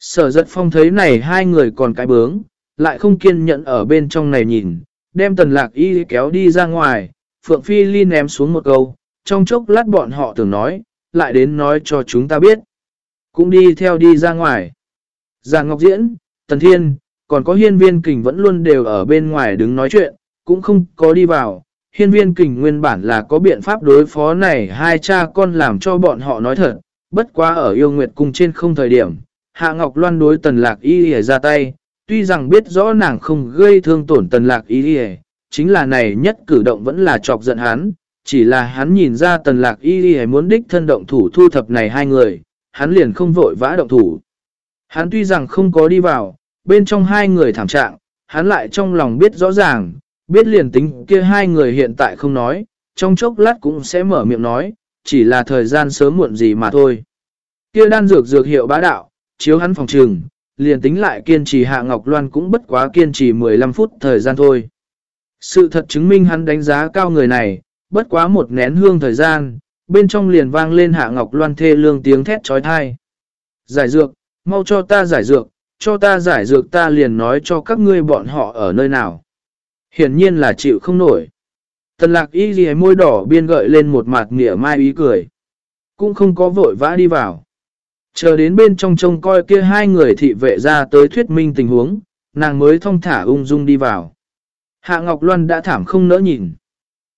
Sở giật phong thấy này hai người còn cái bướng, lại không kiên nhẫn ở bên trong này nhìn, đem tần lạc y kéo đi ra ngoài, Phượng Phi Ly ném xuống một câu, trong chốc lát bọn họ tưởng nói, lại đến nói cho chúng ta biết. Cũng đi theo đi ra ngoài. Già Ngọc Diễn, Tần Thiên, còn có hiên viên kình vẫn luôn đều ở bên ngoài đứng nói chuyện, cũng không có đi vào. Hiên viên kình nguyên bản là có biện pháp đối phó này hai cha con làm cho bọn họ nói thật, bất quá ở yêu nguyệt cung trên không thời điểm. Hạ Ngọc Loan đối tần lạc y y ra tay, tuy rằng biết rõ nàng không gây thương tổn tần lạc y y, chính là này nhất cử động vẫn là chọc giận hắn, chỉ là hắn nhìn ra tần lạc y y muốn đích thân động thủ thu thập này hai người, hắn liền không vội vã động thủ. Hắn tuy rằng không có đi vào, bên trong hai người thảm trạng, hắn lại trong lòng biết rõ ràng, biết liền tính kia hai người hiện tại không nói, trong chốc lát cũng sẽ mở miệng nói, chỉ là thời gian sớm muộn gì mà thôi. Kia đan dược dược hiệu bá đạo, chiếu hắn phòng trường, liền tính lại kiên trì Hạ Ngọc Loan cũng bất quá kiên trì 15 phút thời gian thôi. Sự thật chứng minh hắn đánh giá cao người này, bất quá một nén hương thời gian, bên trong liền vang lên hạ ngọc loan thê lương tiếng thét trói thai. Giải dược, mau cho ta giải dược, cho ta giải dược ta liền nói cho các ngươi bọn họ ở nơi nào. Hiển nhiên là chịu không nổi. Tần lạc y ghi môi đỏ biên gợi lên một mặt nghĩa mai ý cười. Cũng không có vội vã đi vào. Chờ đến bên trong trông coi kia hai người thị vệ ra tới thuyết minh tình huống, nàng mới thông thả ung dung đi vào. Hạ Ngọc Loan đã thảm không nỡ nhìn.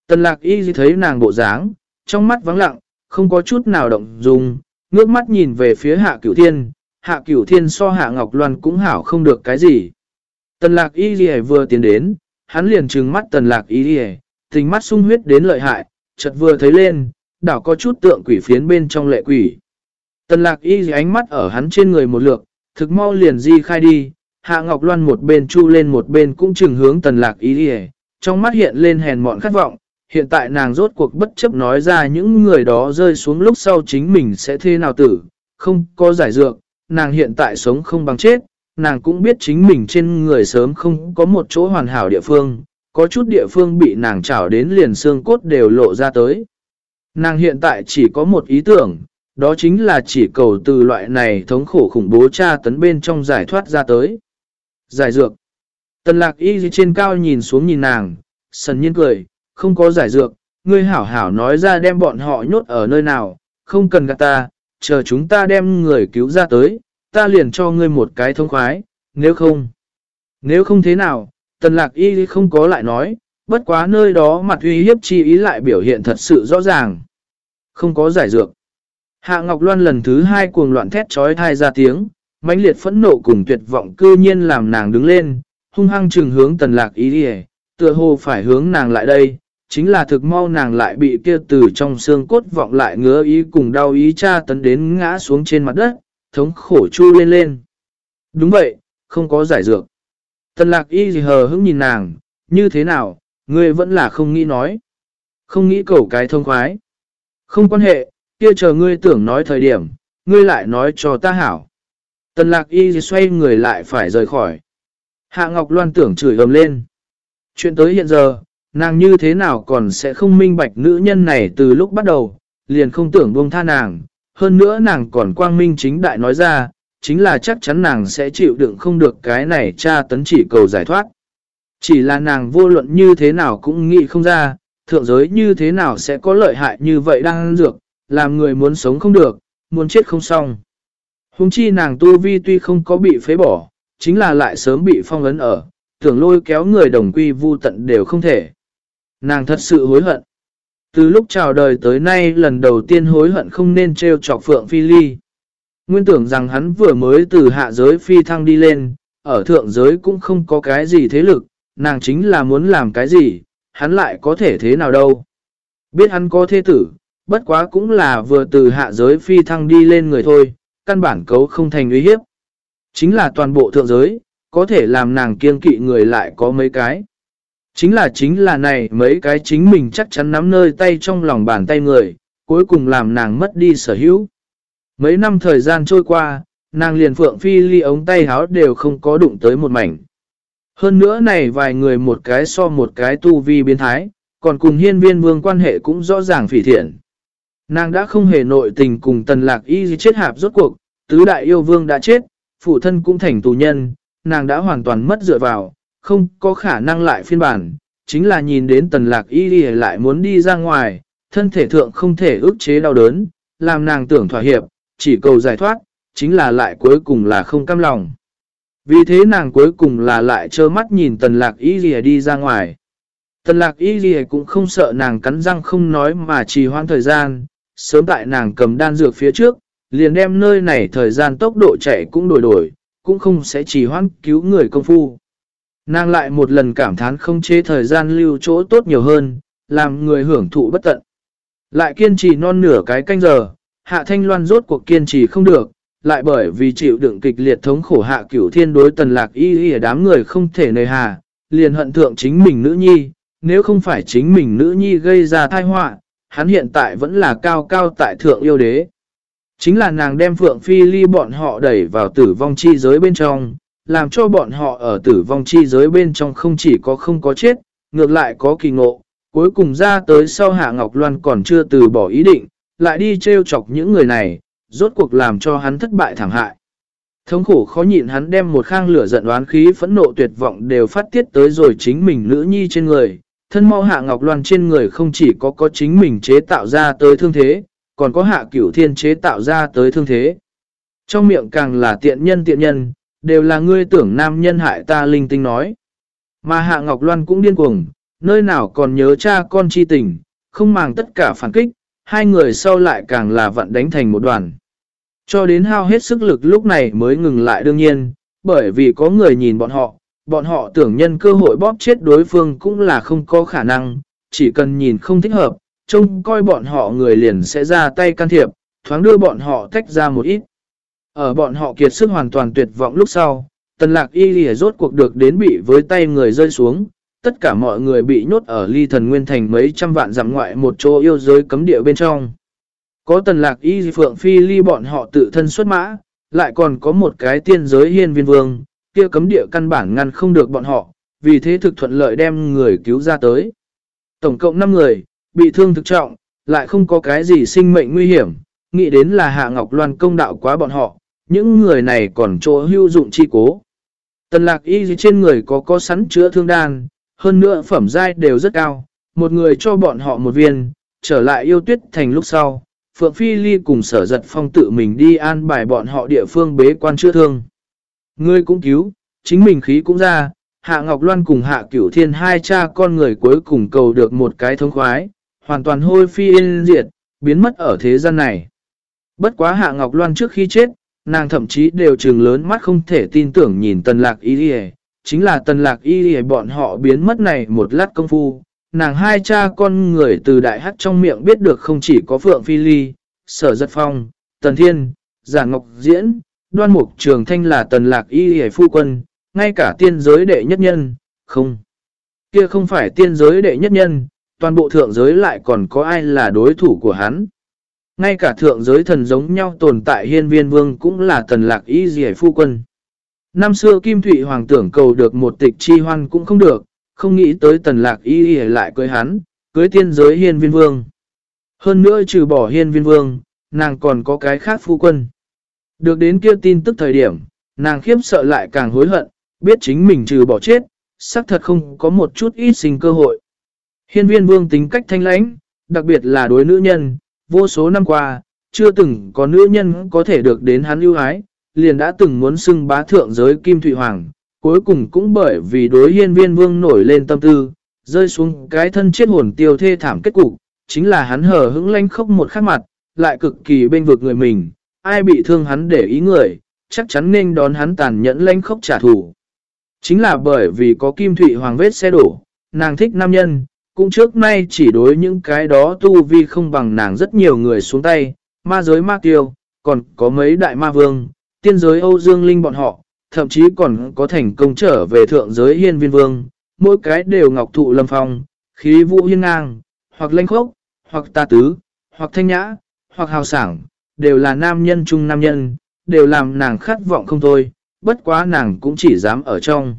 Tần lạc y thấy nàng bộ dáng, trong mắt vắng lặng, không có chút nào động dung, ngước mắt nhìn về phía hạ cửu thiên, hạ cửu thiên so hạ ngọc loan cũng hảo không được cái gì. Tần lạc y gì vừa tiến đến, hắn liền trừng mắt tần lạc y gì, tình mắt sung huyết đến lợi hại, chợt vừa thấy lên, đảo có chút tượng quỷ phiến bên trong lệ quỷ. Tần lạc y gì ánh mắt ở hắn trên người một lượt, thực mau liền di khai đi, hạ ngọc loan một bên chu lên một bên cũng trừng hướng tần lạc y gì, trong mắt hiện lên hèn mọn khát vọng, hiện tại nàng rốt cuộc bất chấp nói ra những người đó rơi xuống lúc sau chính mình sẽ thế nào tử, không có giải dược, nàng hiện tại sống không bằng chết, nàng cũng biết chính mình trên người sớm không có một chỗ hoàn hảo địa phương, có chút địa phương bị nàng trảo đến liền xương cốt đều lộ ra tới. Nàng hiện tại chỉ có một ý tưởng, đó chính là chỉ cầu từ loại này thống khổ khủng bố tra tấn bên trong giải thoát ra tới. Giải dược. Tần lạc y trên cao nhìn xuống nhìn nàng, sần nhiên cười, không có giải dược, ngươi hảo hảo nói ra đem bọn họ nhốt ở nơi nào, không cần gạt ta, chờ chúng ta đem người cứu ra tới, ta liền cho ngươi một cái thông khoái, nếu không. Nếu không thế nào, tần lạc y không có lại nói, bất quá nơi đó mặt uy hiếp chi ý lại biểu hiện thật sự rõ ràng. Không có giải dược. Hạ Ngọc Loan lần thứ hai cuồng loạn thét trói thai ra tiếng, mãnh liệt phẫn nộ cùng tuyệt vọng cư nhiên làm nàng đứng lên, hung hăng trừng hướng tần lạc ý đi tựa hồ phải hướng nàng lại đây, chính là thực mau nàng lại bị kia từ trong xương cốt vọng lại ngứa ý cùng đau ý cha tấn đến ngã xuống trên mặt đất, thống khổ chu lên lên. Đúng vậy, không có giải dược. Tần lạc y gì hờ hững nhìn nàng, như thế nào, ngươi vẫn là không nghĩ nói. Không nghĩ cầu cái thông khoái. Không quan hệ, kia chờ ngươi tưởng nói thời điểm, ngươi lại nói cho ta hảo. Tần lạc y xoay người lại phải rời khỏi. Hạ Ngọc Loan tưởng chửi ầm lên. Chuyện tới hiện giờ, nàng như thế nào còn sẽ không minh bạch nữ nhân này từ lúc bắt đầu, liền không tưởng buông tha nàng. Hơn nữa nàng còn quang minh chính đại nói ra, chính là chắc chắn nàng sẽ chịu đựng không được cái này tra tấn chỉ cầu giải thoát. Chỉ là nàng vô luận như thế nào cũng nghĩ không ra, thượng giới như thế nào sẽ có lợi hại như vậy đang dược, làm người muốn sống không được, muốn chết không xong. Hùng chi nàng tu vi tuy không có bị phế bỏ, chính là lại sớm bị phong ấn ở, tưởng lôi kéo người đồng quy vu tận đều không thể. Nàng thật sự hối hận. Từ lúc chào đời tới nay lần đầu tiên hối hận không nên treo chọc Phượng Phi Ly. Nguyên tưởng rằng hắn vừa mới từ hạ giới phi thăng đi lên, ở thượng giới cũng không có cái gì thế lực, nàng chính là muốn làm cái gì, hắn lại có thể thế nào đâu. Biết hắn có thế tử, bất quá cũng là vừa từ hạ giới phi thăng đi lên người thôi, căn bản cấu không thành uy hiếp. Chính là toàn bộ thượng giới, có thể làm nàng kiên kỵ người lại có mấy cái. Chính là chính là này mấy cái chính mình chắc chắn nắm nơi tay trong lòng bàn tay người, cuối cùng làm nàng mất đi sở hữu. Mấy năm thời gian trôi qua, nàng liền phượng phi ly ống tay háo đều không có đụng tới một mảnh. Hơn nữa này vài người một cái so một cái tu vi biến thái, còn cùng hiên viên vương quan hệ cũng rõ ràng phỉ thiện. Nàng đã không hề nội tình cùng tần lạc y chết hạp rốt cuộc, tứ đại yêu vương đã chết, phụ thân cũng thành tù nhân, nàng đã hoàn toàn mất dựa vào, không có khả năng lại phiên bản, chính là nhìn đến tần lạc y lại muốn đi ra ngoài, thân thể thượng không thể ức chế đau đớn, làm nàng tưởng thỏa hiệp, chỉ cầu giải thoát, chính là lại cuối cùng là không cam lòng. Vì thế nàng cuối cùng là lại trơ mắt nhìn tần lạc y đi ra ngoài. Tần lạc y cũng không sợ nàng cắn răng không nói mà trì hoãn thời gian, sớm tại nàng cầm đan dược phía trước, liền đem nơi này thời gian tốc độ chạy cũng đổi đổi, cũng không sẽ trì hoãn cứu người công phu. Nàng lại một lần cảm thán không chế thời gian lưu chỗ tốt nhiều hơn, làm người hưởng thụ bất tận. Lại kiên trì non nửa cái canh giờ, hạ thanh loan rốt cuộc kiên trì không được, lại bởi vì chịu đựng kịch liệt thống khổ hạ cửu thiên đối tần lạc y y đám người không thể nề hà, liền hận thượng chính mình nữ nhi, nếu không phải chính mình nữ nhi gây ra thai họa hắn hiện tại vẫn là cao cao tại thượng yêu đế. Chính là nàng đem Phượng Phi Ly bọn họ đẩy vào tử vong chi giới bên trong, làm cho bọn họ ở tử vong chi giới bên trong không chỉ có không có chết, ngược lại có kỳ ngộ. Cuối cùng ra tới sau Hạ Ngọc Loan còn chưa từ bỏ ý định, lại đi trêu chọc những người này, rốt cuộc làm cho hắn thất bại thảm hại. Thống khổ khó nhịn hắn đem một khang lửa giận oán khí phẫn nộ tuyệt vọng đều phát tiết tới rồi chính mình nữ nhi trên người. Thân mau Hạ Ngọc Loan trên người không chỉ có có chính mình chế tạo ra tới thương thế, còn có hạ cửu thiên chế tạo ra tới thương thế. Trong miệng càng là tiện nhân tiện nhân, đều là ngươi tưởng nam nhân hại ta linh tinh nói. Mà hạ Ngọc Loan cũng điên cuồng, nơi nào còn nhớ cha con chi tình, không màng tất cả phản kích, hai người sau lại càng là vận đánh thành một đoàn. Cho đến hao hết sức lực lúc này mới ngừng lại đương nhiên, bởi vì có người nhìn bọn họ, bọn họ tưởng nhân cơ hội bóp chết đối phương cũng là không có khả năng, chỉ cần nhìn không thích hợp, trông coi bọn họ người liền sẽ ra tay can thiệp, thoáng đưa bọn họ tách ra một ít. Ở bọn họ kiệt sức hoàn toàn tuyệt vọng lúc sau, tần lạc y lìa rốt cuộc được đến bị với tay người rơi xuống, tất cả mọi người bị nhốt ở ly thần nguyên thành mấy trăm vạn dặm ngoại một chỗ yêu giới cấm địa bên trong. Có tần lạc y phượng phi ly bọn họ tự thân xuất mã, lại còn có một cái tiên giới hiên viên vương, kia cấm địa căn bản ngăn không được bọn họ, vì thế thực thuận lợi đem người cứu ra tới. Tổng cộng 5 người, bị thương thực trọng, lại không có cái gì sinh mệnh nguy hiểm, nghĩ đến là Hạ Ngọc Loan công đạo quá bọn họ, những người này còn chỗ hưu dụng chi cố. Tần lạc y trên người có có sẵn chữa thương đan, hơn nữa phẩm giai đều rất cao, một người cho bọn họ một viên, trở lại yêu tuyết thành lúc sau. Phượng Phi Ly cùng sở giật phong tự mình đi an bài bọn họ địa phương bế quan chữa thương. Ngươi cũng cứu, chính mình khí cũng ra, Hạ Ngọc Loan cùng Hạ Cửu Thiên hai cha con người cuối cùng cầu được một cái thông khoái, hoàn toàn hôi phi yên diệt, biến mất ở thế gian này. Bất quá Hạ Ngọc Loan trước khi chết, nàng thậm chí đều trừng lớn mắt không thể tin tưởng nhìn tần lạc y đi chính là tần lạc y đi bọn họ biến mất này một lát công phu. Nàng hai cha con người từ đại hắt trong miệng biết được không chỉ có Phượng Phi Ly, Sở Giật Phong, Tần Thiên, Giả Ngọc Diễn, đoan mục trường thanh là tần lạc y hề phu quân, ngay cả tiên giới đệ nhất nhân, không. Kia không phải tiên giới đệ nhất nhân, toàn bộ thượng giới lại còn có ai là đối thủ của hắn. Ngay cả thượng giới thần giống nhau tồn tại hiên viên vương cũng là tần lạc y dì phu quân. Năm xưa Kim Thụy Hoàng tưởng cầu được một tịch chi hoan cũng không được, không nghĩ tới tần lạc y dì lại cưới hắn, cưới tiên giới hiên viên vương. Hơn nữa trừ bỏ hiên viên vương, nàng còn có cái khác phu quân. Được đến kia tin tức thời điểm, nàng khiếp sợ lại càng hối hận, biết chính mình trừ bỏ chết, xác thật không có một chút ít sinh cơ hội. Hiên viên vương tính cách thanh lãnh, đặc biệt là đối nữ nhân, vô số năm qua, chưa từng có nữ nhân có thể được đến hắn ưu ái, liền đã từng muốn xưng bá thượng giới Kim Thụy Hoàng, cuối cùng cũng bởi vì đối hiên viên vương nổi lên tâm tư, rơi xuống cái thân chết hồn tiêu thê thảm kết cục, chính là hắn hở hững lanh khóc một khắc mặt, lại cực kỳ bên vực người mình, ai bị thương hắn để ý người, chắc chắn nên đón hắn tàn nhẫn lanh khóc trả thù. Chính là bởi vì có Kim Thụy Hoàng vết xe đổ, nàng thích nam nhân, cũng trước nay chỉ đối những cái đó tu vi không bằng nàng rất nhiều người xuống tay, ma giới ma tiêu, còn có mấy đại ma vương, tiên giới Âu Dương Linh bọn họ, thậm chí còn có thành công trở về thượng giới hiên viên vương, mỗi cái đều ngọc thụ lâm phong, khí vũ hiên ngang, hoặc lanh khốc, hoặc tà tứ, hoặc thanh nhã, hoặc hào sảng, đều là nam nhân chung nam nhân, đều làm nàng khát vọng không thôi, bất quá nàng cũng chỉ dám ở trong.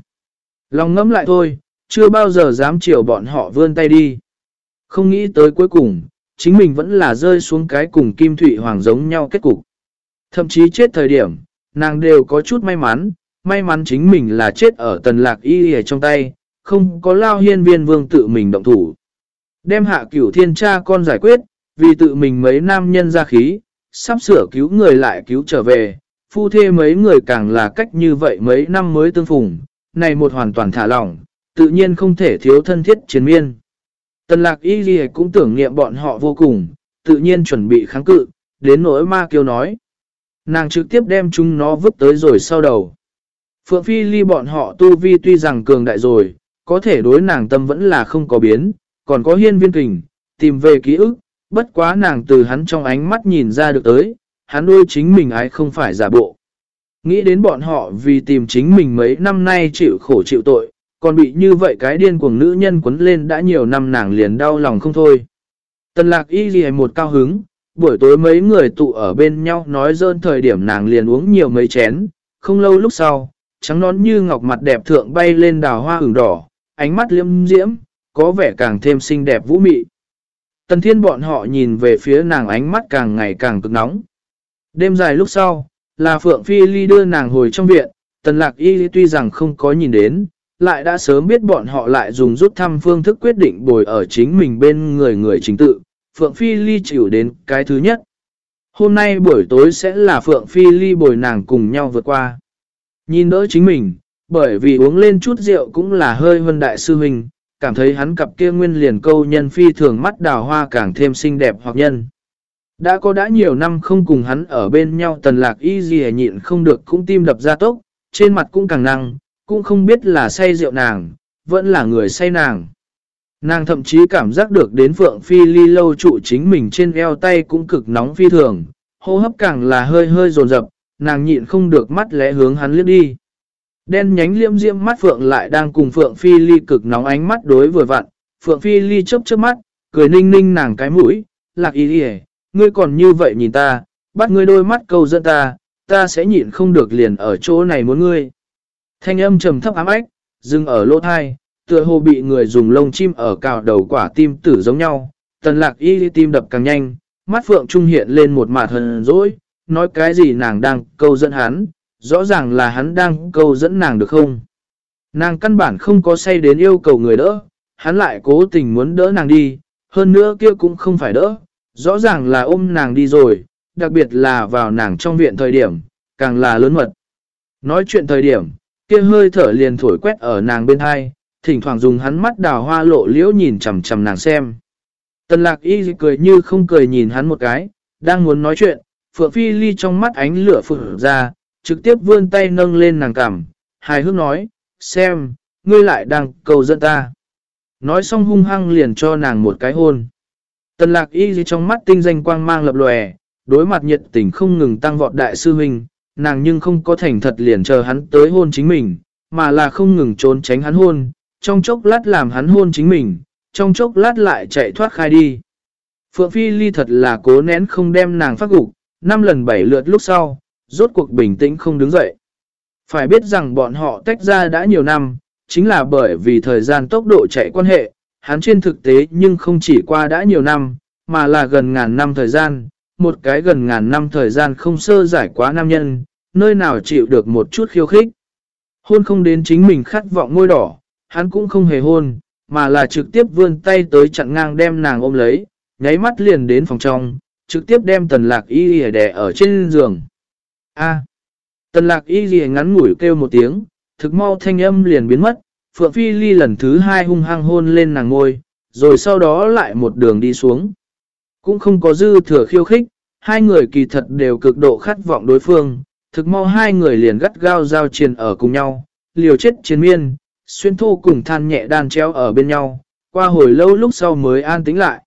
Lòng ngẫm lại thôi, chưa bao giờ dám chiều bọn họ vươn tay đi. Không nghĩ tới cuối cùng, chính mình vẫn là rơi xuống cái cùng Kim Thụy Hoàng giống nhau kết cục. Thậm chí chết thời điểm, nàng đều có chút may mắn, may mắn chính mình là chết ở tần lạc y ở trong tay, không có lao hiên viên vương tự mình động thủ. Đem hạ cửu thiên cha con giải quyết, vì tự mình mấy nam nhân ra khí, sắp sửa cứu người lại cứu trở về, phu thê mấy người càng là cách như vậy mấy năm mới tương phùng, này một hoàn toàn thả lỏng, tự nhiên không thể thiếu thân thiết chiến miên. Tần lạc y ghi cũng tưởng niệm bọn họ vô cùng, tự nhiên chuẩn bị kháng cự, đến nỗi ma kiêu nói. Nàng trực tiếp đem chúng nó vứt tới rồi sau đầu. Phượng Phi ly bọn họ tu vi tuy rằng cường đại rồi, có thể đối nàng tâm vẫn là không có biến, còn có hiên viên kình, tìm về ký ức, bất quá nàng từ hắn trong ánh mắt nhìn ra được tới, hắn nuôi chính mình ấy không phải giả bộ. Nghĩ đến bọn họ vì tìm chính mình mấy năm nay chịu khổ chịu tội, còn bị như vậy cái điên cuồng nữ nhân quấn lên đã nhiều năm nàng liền đau lòng không thôi. Tần lạc y gì một cao hứng, buổi tối mấy người tụ ở bên nhau nói dơn thời điểm nàng liền uống nhiều mấy chén, không lâu lúc sau, trắng nón như ngọc mặt đẹp thượng bay lên đào hoa ửng đỏ, ánh mắt liêm diễm, có vẻ càng thêm xinh đẹp vũ mị. Tần thiên bọn họ nhìn về phía nàng ánh mắt càng ngày càng cực nóng. Đêm dài lúc sau, là Phượng Phi Ly đưa nàng hồi trong viện, tần lạc y tuy rằng không có nhìn đến, lại đã sớm biết bọn họ lại dùng rút thăm phương thức quyết định bồi ở chính mình bên người người chính tự. Phượng Phi Ly chịu đến cái thứ nhất. Hôm nay buổi tối sẽ là Phượng Phi Ly bồi nàng cùng nhau vượt qua. Nhìn đỡ chính mình, bởi vì uống lên chút rượu cũng là hơi hơn đại sư huynh, cảm thấy hắn cặp kia nguyên liền câu nhân phi thường mắt đào hoa càng thêm xinh đẹp hoặc nhân. Đã có đã nhiều năm không cùng hắn ở bên nhau tần lạc y gì nhịn không được cũng tim đập ra tốc, trên mặt cũng càng năng, cũng không biết là say rượu nàng, vẫn là người say nàng. Nàng thậm chí cảm giác được đến Phượng Phi ly lâu trụ chính mình trên eo tay cũng cực nóng phi thường, hô hấp càng là hơi hơi dồn dập, nàng nhịn không được mắt lẽ hướng hắn liếc đi. Đen nhánh liêm diễm mắt Phượng lại đang cùng Phượng Phi Ly cực nóng ánh mắt đối vừa vặn. Phượng Phi Ly chớp chớp mắt, cười ninh ninh nàng cái mũi, lạc ý đi ngươi còn như vậy nhìn ta, bắt ngươi đôi mắt câu dẫn ta, ta sẽ nhịn không được liền ở chỗ này muốn ngươi. Thanh âm trầm thấp ám ách, dừng ở lỗ thai, tựa hồ bị người dùng lông chim ở cào đầu quả tim tử giống nhau. Tần lạc y tim đập càng nhanh, mắt phượng trung hiện lên một mặt hờn dỗi, nói cái gì nàng đang câu dẫn hắn, rõ ràng là hắn đang câu dẫn nàng được không? Nàng căn bản không có say đến yêu cầu người đỡ, hắn lại cố tình muốn đỡ nàng đi, hơn nữa kia cũng không phải đỡ, rõ ràng là ôm nàng đi rồi, đặc biệt là vào nàng trong viện thời điểm, càng là lớn mật. Nói chuyện thời điểm, kia hơi thở liền thổi quét ở nàng bên hai, thỉnh thoảng dùng hắn mắt đào hoa lộ liễu nhìn chầm chầm nàng xem. Tần lạc y cười như không cười nhìn hắn một cái, đang muốn nói chuyện, Phượng Phi Ly trong mắt ánh lửa phượng ra, trực tiếp vươn tay nâng lên nàng cằm, hài hước nói, xem, ngươi lại đang cầu dẫn ta. Nói xong hung hăng liền cho nàng một cái hôn. Tần lạc y trong mắt tinh danh quang mang lập lòe, đối mặt nhiệt tình không ngừng tăng vọt đại sư huynh, nàng nhưng không có thành thật liền chờ hắn tới hôn chính mình, mà là không ngừng trốn tránh hắn hôn, trong chốc lát làm hắn hôn chính mình, trong chốc lát lại chạy thoát khai đi. Phượng Phi Ly thật là cố nén không đem nàng phát gục, năm lần bảy lượt lúc sau, rốt cuộc bình tĩnh không đứng dậy. Phải biết rằng bọn họ tách ra đã nhiều năm, chính là bởi vì thời gian tốc độ chạy quan hệ, hắn trên thực tế nhưng không chỉ qua đã nhiều năm, mà là gần ngàn năm thời gian, một cái gần ngàn năm thời gian không sơ giải quá nam nhân, nơi nào chịu được một chút khiêu khích. Hôn không đến chính mình khát vọng ngôi đỏ, hắn cũng không hề hôn, mà là trực tiếp vươn tay tới chặn ngang đem nàng ôm lấy, nháy mắt liền đến phòng trong, trực tiếp đem tần lạc y y đè ở trên giường. A. tần lạc y y ngắn ngủi kêu một tiếng, thực mau thanh âm liền biến mất, Phượng Phi Ly lần thứ hai hung hăng hôn lên nàng ngôi, rồi sau đó lại một đường đi xuống. Cũng không có dư thừa khiêu khích, hai người kỳ thật đều cực độ khát vọng đối phương, thực mau hai người liền gắt gao giao chiến ở cùng nhau, liều chết chiến miên, xuyên thô cùng than nhẹ đan treo ở bên nhau, qua hồi lâu lúc sau mới an tĩnh lại.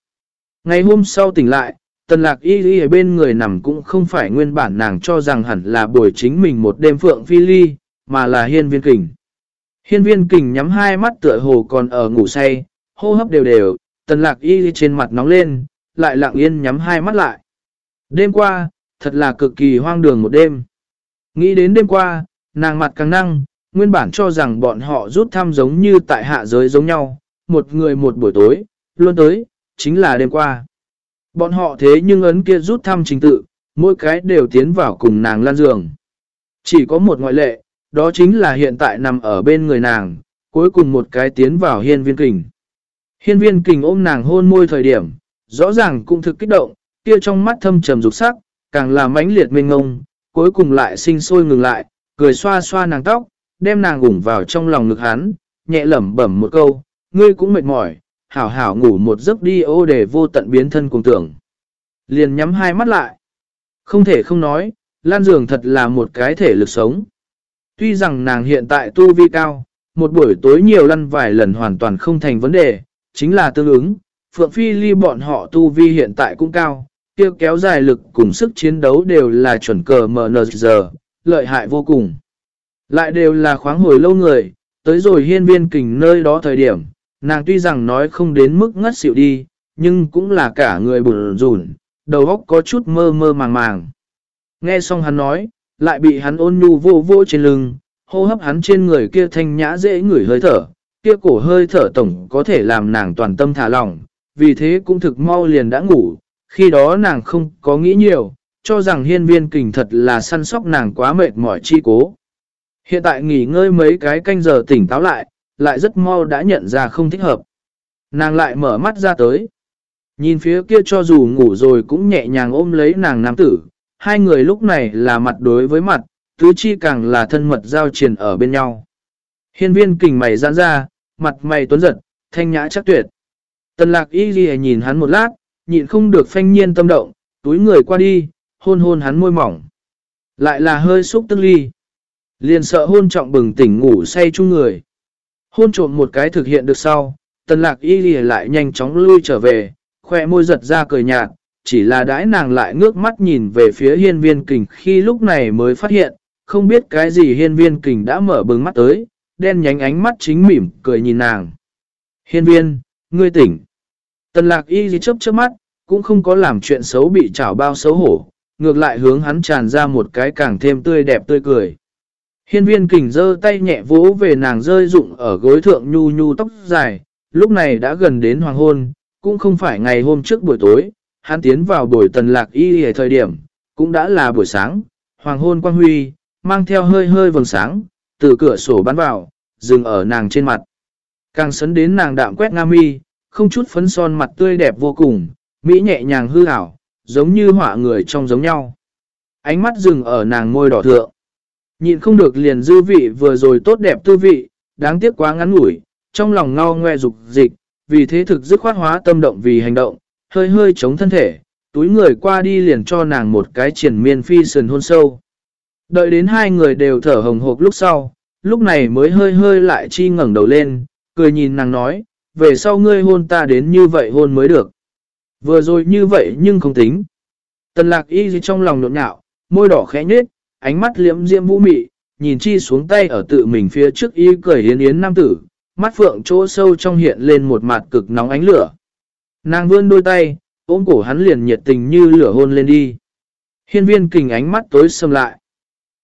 Ngày hôm sau tỉnh lại, tần lạc y y ở bên người nằm cũng không phải nguyên bản nàng cho rằng hẳn là buổi chính mình một đêm phượng phi ly, mà là hiên viên kình. Hiên viên kình nhắm hai mắt tựa hồ còn ở ngủ say, hô hấp đều đều, tần lạc y trên mặt nóng lên, lại lặng yên nhắm hai mắt lại. Đêm qua, thật là cực kỳ hoang đường một đêm. Nghĩ đến đêm qua, nàng mặt càng năng, nguyên bản cho rằng bọn họ rút thăm giống như tại hạ giới giống nhau, một người một buổi tối, luôn tới, chính là đêm qua. Bọn họ thế nhưng ấn kia rút thăm trình tự, mỗi cái đều tiến vào cùng nàng lan giường. Chỉ có một ngoại lệ, đó chính là hiện tại nằm ở bên người nàng, cuối cùng một cái tiến vào hiên viên kình. Hiên viên kình ôm nàng hôn môi thời điểm, rõ ràng cũng thực kích động, kia trong mắt thâm trầm rục sắc, càng là mãnh liệt mênh ngông, cuối cùng lại sinh sôi ngừng lại, cười xoa xoa nàng tóc, đem nàng gủng vào trong lòng ngực hắn, nhẹ lẩm bẩm một câu, ngươi cũng mệt mỏi, hảo hảo ngủ một giấc đi ô để vô tận biến thân cùng tưởng. Liền nhắm hai mắt lại. Không thể không nói, Lan Dường thật là một cái thể lực sống. Tuy rằng nàng hiện tại tu vi cao, một buổi tối nhiều lăn vài lần hoàn toàn không thành vấn đề, chính là tương ứng, Phượng Phi Ly bọn họ tu vi hiện tại cũng cao, kia kéo dài lực cùng sức chiến đấu đều là chuẩn cờ MNG, lợi hại vô cùng. Lại đều là khoáng hồi lâu người, tới rồi hiên viên kình nơi đó thời điểm, nàng tuy rằng nói không đến mức ngất xỉu đi, nhưng cũng là cả người bùn rùn, đầu óc có chút mơ mơ màng màng. Nghe xong hắn nói, lại bị hắn ôn nhu vô vô trên lưng, hô hấp hắn trên người kia thanh nhã dễ ngửi hơi thở, kia cổ hơi thở tổng có thể làm nàng toàn tâm thả lỏng, vì thế cũng thực mau liền đã ngủ, khi đó nàng không có nghĩ nhiều, cho rằng hiên viên kình thật là săn sóc nàng quá mệt mỏi chi cố. Hiện tại nghỉ ngơi mấy cái canh giờ tỉnh táo lại, lại rất mau đã nhận ra không thích hợp. Nàng lại mở mắt ra tới. Nhìn phía kia cho dù ngủ rồi cũng nhẹ nhàng ôm lấy nàng nam tử, hai người lúc này là mặt đối với mặt, tứ chi càng là thân mật giao triền ở bên nhau. Hiên viên kình mày giãn ra, mặt mày tuấn giật, thanh nhã chắc tuyệt. Tần lạc y ghi nhìn hắn một lát, nhịn không được phanh nhiên tâm động, túi người qua đi, hôn hôn hắn môi mỏng. Lại là hơi xúc tức ly. Liền sợ hôn trọng bừng tỉnh ngủ say chung người. Hôn trộm một cái thực hiện được sau, tần lạc y lì lại nhanh chóng lui trở về, khoe môi giật ra cười nhạt, chỉ là đãi nàng lại ngước mắt nhìn về phía hiên viên kình khi lúc này mới phát hiện, không biết cái gì hiên viên kình đã mở bừng mắt tới, đen nhánh ánh mắt chính mỉm cười nhìn nàng. Hiên viên, ngươi tỉnh. Tần lạc y gì chấp chớp mắt, cũng không có làm chuyện xấu bị trảo bao xấu hổ, ngược lại hướng hắn tràn ra một cái càng thêm tươi đẹp tươi cười. Hiên viên kình dơ tay nhẹ vỗ về nàng rơi rụng ở gối thượng nhu nhu tóc dài, lúc này đã gần đến hoàng hôn, cũng không phải ngày hôm trước buổi tối, hắn tiến vào buổi tần lạc y ở thời điểm, cũng đã là buổi sáng, hoàng hôn quang huy, mang theo hơi hơi vầng sáng, từ cửa sổ bắn vào, dừng ở nàng trên mặt. Càng sấn đến nàng đạm quét nga mi, không chút phấn son mặt tươi đẹp vô cùng, mỹ nhẹ nhàng hư ảo, giống như họa người trong giống nhau. Ánh mắt dừng ở nàng môi đỏ thượng. nhìn không được liền dư vị vừa rồi tốt đẹp tư vị, đáng tiếc quá ngắn ngủi, trong lòng ngao ngoe dục dịch, vì thế thực dứt khoát hóa tâm động vì hành động, hơi hơi chống thân thể, túi người qua đi liền cho nàng một cái triển miên phi sườn hôn sâu. Đợi đến hai người đều thở hồng hộc lúc sau, lúc này mới hơi hơi lại chi ngẩng đầu lên, cười nhìn nàng nói, về sau ngươi hôn ta đến như vậy hôn mới được. Vừa rồi như vậy nhưng không tính. Tần lạc y gì trong lòng nộn nhạo, môi đỏ khẽ nhết, ánh mắt liễm diễm vũ mị, nhìn chi xuống tay ở tự mình phía trước y cười hiến yến nam tử, mắt phượng chỗ sâu trong hiện lên một mặt cực nóng ánh lửa. Nàng vươn đôi tay, ôm cổ hắn liền nhiệt tình như lửa hôn lên đi. Hiên viên kình ánh mắt tối sầm lại.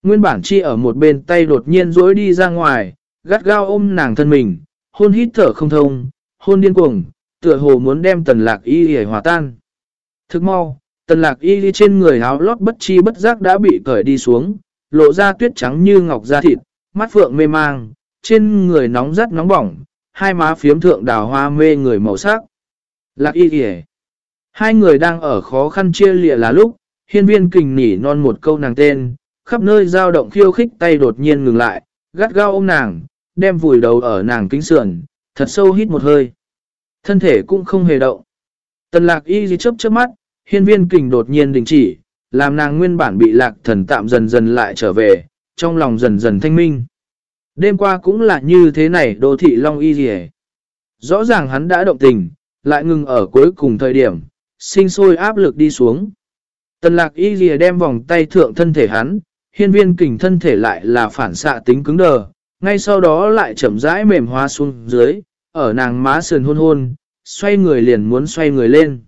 Nguyên bản chi ở một bên tay đột nhiên rỗi đi ra ngoài, gắt gao ôm nàng thân mình, hôn hít thở không thông, hôn điên cuồng, tựa hồ muốn đem tần lạc y hề hòa tan. Thức mau, tần lạc y trên người áo lót bất chi bất giác đã bị cởi đi xuống, lộ ra tuyết trắng như ngọc da thịt, mắt phượng mê mang, trên người nóng rất nóng bỏng, hai má phiếm thượng đào hoa mê người màu sắc. Lạc y hề. Hai người đang ở khó khăn chia lịa là lúc, hiên viên kình nỉ non một câu nàng tên, khắp nơi dao động khiêu khích tay đột nhiên ngừng lại, gắt gao ôm nàng, đem vùi đầu ở nàng kính sườn, thật sâu hít một hơi. Thân thể cũng không hề động. Tần lạc y gì chớp chớp mắt, hiên viên kình đột nhiên đình chỉ, làm nàng nguyên bản bị lạc thần tạm dần dần lại trở về, trong lòng dần dần thanh minh. Đêm qua cũng là như thế này đô thị Long Y gì Rõ ràng hắn đã động tình, lại ngừng ở cuối cùng thời điểm, sinh sôi áp lực đi xuống. Tần lạc y gì đem vòng tay thượng thân thể hắn, hiên viên kình thân thể lại là phản xạ tính cứng đờ, ngay sau đó lại chậm rãi mềm hóa xuống dưới, ở nàng má sườn hôn hôn, xoay người liền muốn xoay người lên.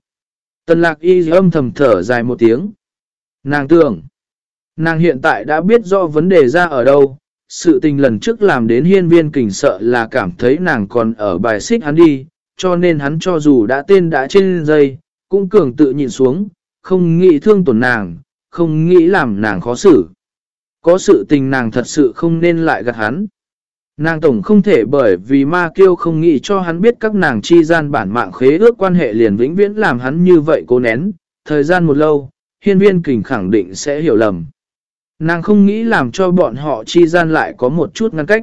Tần lạc y âm thầm thở dài một tiếng. Nàng tưởng, nàng hiện tại đã biết rõ vấn đề ra ở đâu, sự tình lần trước làm đến hiên viên kình sợ là cảm thấy nàng còn ở bài xích hắn đi, cho nên hắn cho dù đã tên đã trên dây, cũng cường tự nhìn xuống, không nghĩ thương tổn nàng, không nghĩ làm nàng khó xử. Có sự tình nàng thật sự không nên lại gạt hắn. Nàng tổng không thể bởi vì ma kiêu không nghĩ cho hắn biết các nàng chi gian bản mạng khế ước quan hệ liền vĩnh viễn làm hắn như vậy cố nén. Thời gian một lâu, hiên viên kình khẳng định sẽ hiểu lầm. Nàng không nghĩ làm cho bọn họ chi gian lại có một chút ngăn cách.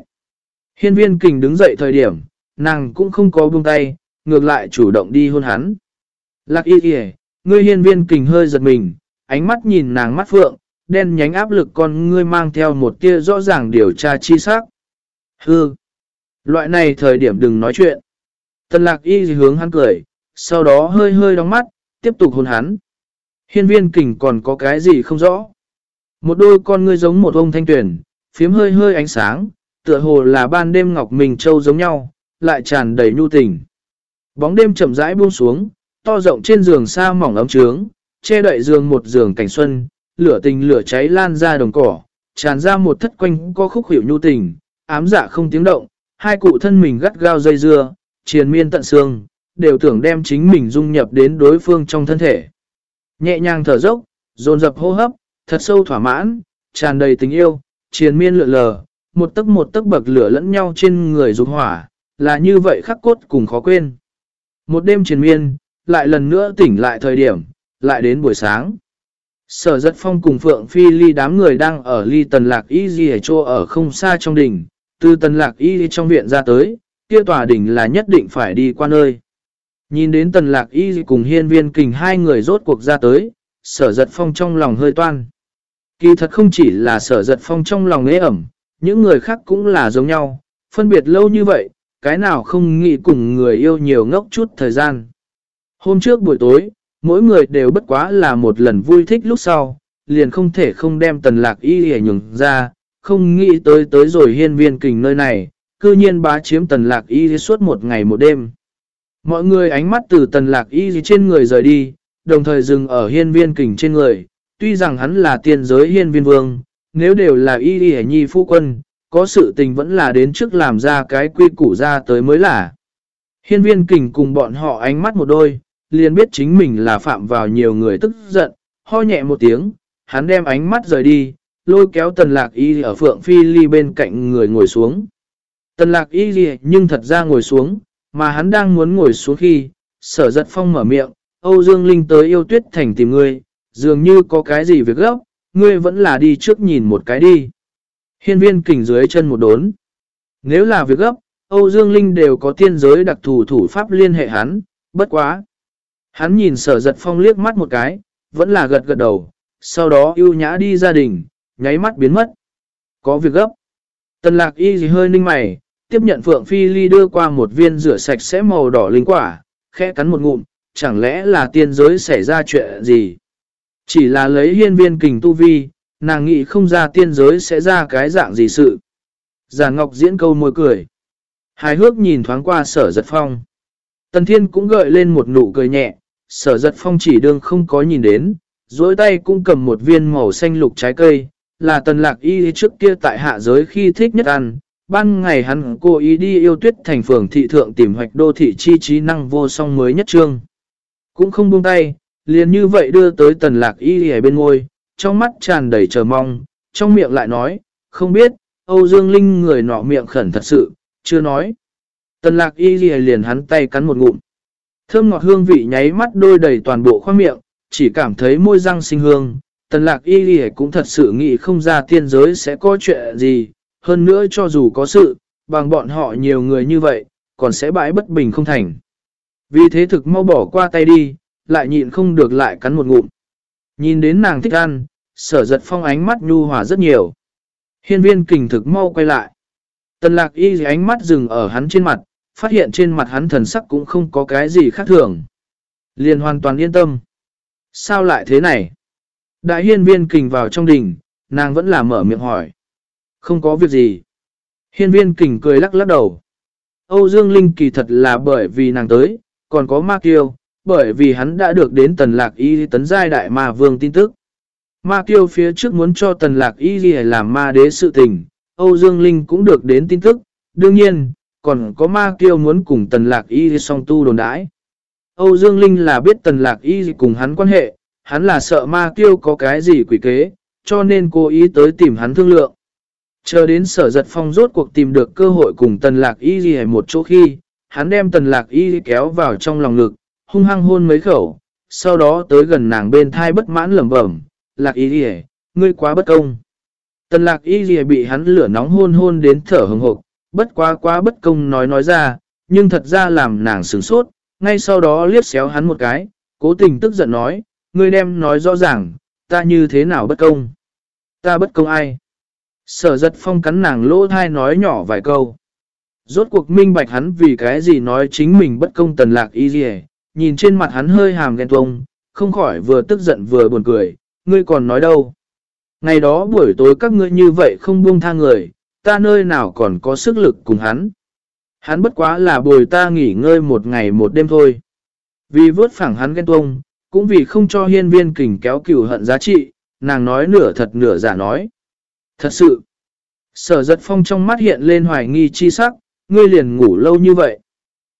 Hiên viên kình đứng dậy thời điểm, nàng cũng không có buông tay, ngược lại chủ động đi hôn hắn. Lạc y kìa, ngươi hiên viên kình hơi giật mình, ánh mắt nhìn nàng mắt phượng, đen nhánh áp lực con ngươi mang theo một tia rõ ràng điều tra chi sắc. Hư! Loại này thời điểm đừng nói chuyện. Tần lạc y hướng hắn cười, sau đó hơi hơi đóng mắt, tiếp tục hôn hắn. Hiên viên kình còn có cái gì không rõ. Một đôi con ngươi giống một ông thanh tuyển, phiếm hơi hơi ánh sáng, tựa hồ là ban đêm ngọc mình châu giống nhau, lại tràn đầy nhu tình. Bóng đêm chậm rãi buông xuống, to rộng trên giường xa mỏng ấm trướng, che đậy giường một giường cảnh xuân, lửa tình lửa cháy lan ra đồng cỏ, tràn ra một thất quanh có khúc hiểu nhu tình, ám dạ không tiếng động, hai cụ thân mình gắt gao dây dưa, triền miên tận xương, đều tưởng đem chính mình dung nhập đến đối phương trong thân thể. Nhẹ nhàng thở dốc, dồn dập hô hấp, thật sâu thỏa mãn, tràn đầy tình yêu, triền miên lượn lờ, một tấc một tấc bậc lửa lẫn nhau trên người dục hỏa, là như vậy khắc cốt cùng khó quên. Một đêm triền miên, lại lần nữa tỉnh lại thời điểm, lại đến buổi sáng. Sở giật phong cùng Phượng Phi ly đám người đang ở ly tần lạc y gì ở chỗ ở không xa trong đỉnh, từ tần lạc y trong viện ra tới, kia tòa đỉnh là nhất định phải đi qua nơi. Nhìn đến tần lạc y cùng hiên viên kình hai người rốt cuộc ra tới, sở giật phong trong lòng hơi toan. Kỳ thật không chỉ là sở giật phong trong lòng ế ẩm, những người khác cũng là giống nhau, phân biệt lâu như vậy, cái nào không nghĩ cùng người yêu nhiều ngốc chút thời gian. Hôm trước buổi tối, mỗi người đều bất quá là một lần vui thích lúc sau, liền không thể không đem tần lạc y hề nhường ra, không nghĩ tới tới rồi hiên viên kình nơi này, cư nhiên bá chiếm tần lạc y suốt một ngày một đêm. Mọi người ánh mắt từ tần lạc y trên người rời đi, đồng thời dừng ở hiên viên kình trên người, tuy rằng hắn là tiên giới hiên viên vương, nếu đều là y y nhi phu quân, có sự tình vẫn là đến trước làm ra cái quy củ ra tới mới là. Hiên viên kình cùng bọn họ ánh mắt một đôi, liền biết chính mình là phạm vào nhiều người tức giận, ho nhẹ một tiếng, hắn đem ánh mắt rời đi, lôi kéo tần lạc y ở phượng phi ly bên cạnh người ngồi xuống. Tần lạc y nhưng thật ra ngồi xuống, mà hắn đang muốn ngồi xuống khi, sở giật phong mở miệng, Âu Dương Linh tới yêu tuyết thành tìm ngươi, dường như có cái gì việc gấp, ngươi vẫn là đi trước nhìn một cái đi. Hiên viên kỉnh dưới chân một đốn. Nếu là việc gấp, Âu Dương Linh đều có tiên giới đặc thù thủ pháp liên hệ hắn, bất quá. Hắn nhìn sở giật phong liếc mắt một cái, vẫn là gật gật đầu, sau đó yêu nhã đi gia đình, nháy mắt biến mất. Có việc gấp. Tần lạc y gì hơi ninh mày, tiếp nhận Phượng Phi Ly đưa qua một viên rửa sạch sẽ màu đỏ linh quả, khẽ cắn một ngụm, chẳng lẽ là tiên giới xảy ra chuyện gì? Chỉ là lấy hiên viên kình tu vi, nàng nghĩ không ra tiên giới sẽ ra cái dạng gì sự. Già Ngọc diễn câu môi cười. Hài hước nhìn thoáng qua sở giật phong. Tần Thiên cũng gợi lên một nụ cười nhẹ, sở giật phong chỉ đương không có nhìn đến, dối tay cũng cầm một viên màu xanh lục trái cây, là tần lạc y trước kia tại hạ giới khi thích nhất ăn. Ban ngày hắn cố ý đi yêu tuyết thành phường thị thượng tìm hoạch đô thị chi trí năng vô song mới nhất trương. Cũng không buông tay, liền như vậy đưa tới tần lạc y ở bên ngôi, trong mắt tràn đầy chờ mong, trong miệng lại nói, không biết, Âu Dương Linh người nọ miệng khẩn thật sự, chưa nói. Tần lạc y liền hắn tay cắn một ngụm. Thơm ngọt hương vị nháy mắt đôi đầy toàn bộ khoang miệng, chỉ cảm thấy môi răng sinh hương. Tần lạc y ghi cũng thật sự nghĩ không ra tiên giới sẽ có chuyện gì, hơn nữa cho dù có sự, bằng bọn họ nhiều người như vậy, còn sẽ bãi bất bình không thành. Vì thế thực mau bỏ qua tay đi, lại nhịn không được lại cắn một ngụm. Nhìn đến nàng thích ăn, sở giật phong ánh mắt nhu hòa rất nhiều. Hiên viên kình thực mau quay lại. Tần lạc y ánh mắt dừng ở hắn trên mặt, phát hiện trên mặt hắn thần sắc cũng không có cái gì khác thường. Liền hoàn toàn yên tâm. Sao lại thế này? Đại hiên viên kình vào trong đỉnh, nàng vẫn là mở miệng hỏi. Không có việc gì. Hiên viên kình cười lắc lắc đầu. Âu Dương Linh kỳ thật là bởi vì nàng tới, còn có ma kiêu, bởi vì hắn đã được đến tần lạc y tấn giai đại ma vương tin tức. Ma kiêu phía trước muốn cho tần lạc y làm ma đế sự tình, Âu Dương Linh cũng được đến tin tức, đương nhiên, còn có ma kiêu muốn cùng tần lạc y song tu đồn đãi. Âu Dương Linh là biết tần lạc y cùng hắn quan hệ, hắn là sợ ma kiêu có cái gì quỷ kế, cho nên cố ý tới tìm hắn thương lượng. Chờ đến sở giật phong rốt cuộc tìm được cơ hội cùng tần lạc y gì một chỗ khi, hắn đem tần lạc y kéo vào trong lòng ngực, hung hăng hôn mấy khẩu, sau đó tới gần nàng bên thai bất mãn lẩm bẩm, lạc y gì ngươi quá bất công. Tần lạc y gì bị hắn lửa nóng hôn hôn đến thở hừng hộp, bất quá quá bất công nói nói ra, nhưng thật ra làm nàng sướng sốt, ngay sau đó liếc xéo hắn một cái, cố tình tức giận nói, ngươi đem nói rõ ràng, ta như thế nào bất công. Ta bất công ai? Sở giật phong cắn nàng lỗ thai nói nhỏ vài câu. Rốt cuộc minh bạch hắn vì cái gì nói chính mình bất công tần lạc y gì nhìn trên mặt hắn hơi hàm ghen tuông, không khỏi vừa tức giận vừa buồn cười, ngươi còn nói đâu. Ngày đó buổi tối các ngươi như vậy không buông tha người, ta nơi nào còn có sức lực cùng hắn. Hắn bất quá là bồi ta nghỉ ngơi một ngày một đêm thôi. Vì vớt phẳng hắn ghen tuông, cũng vì không cho hiên viên kình kéo cửu hận giá trị, nàng nói nửa thật nửa giả nói. Thật sự, sở giật phong trong mắt hiện lên hoài nghi chi sắc, ngươi liền ngủ lâu như vậy.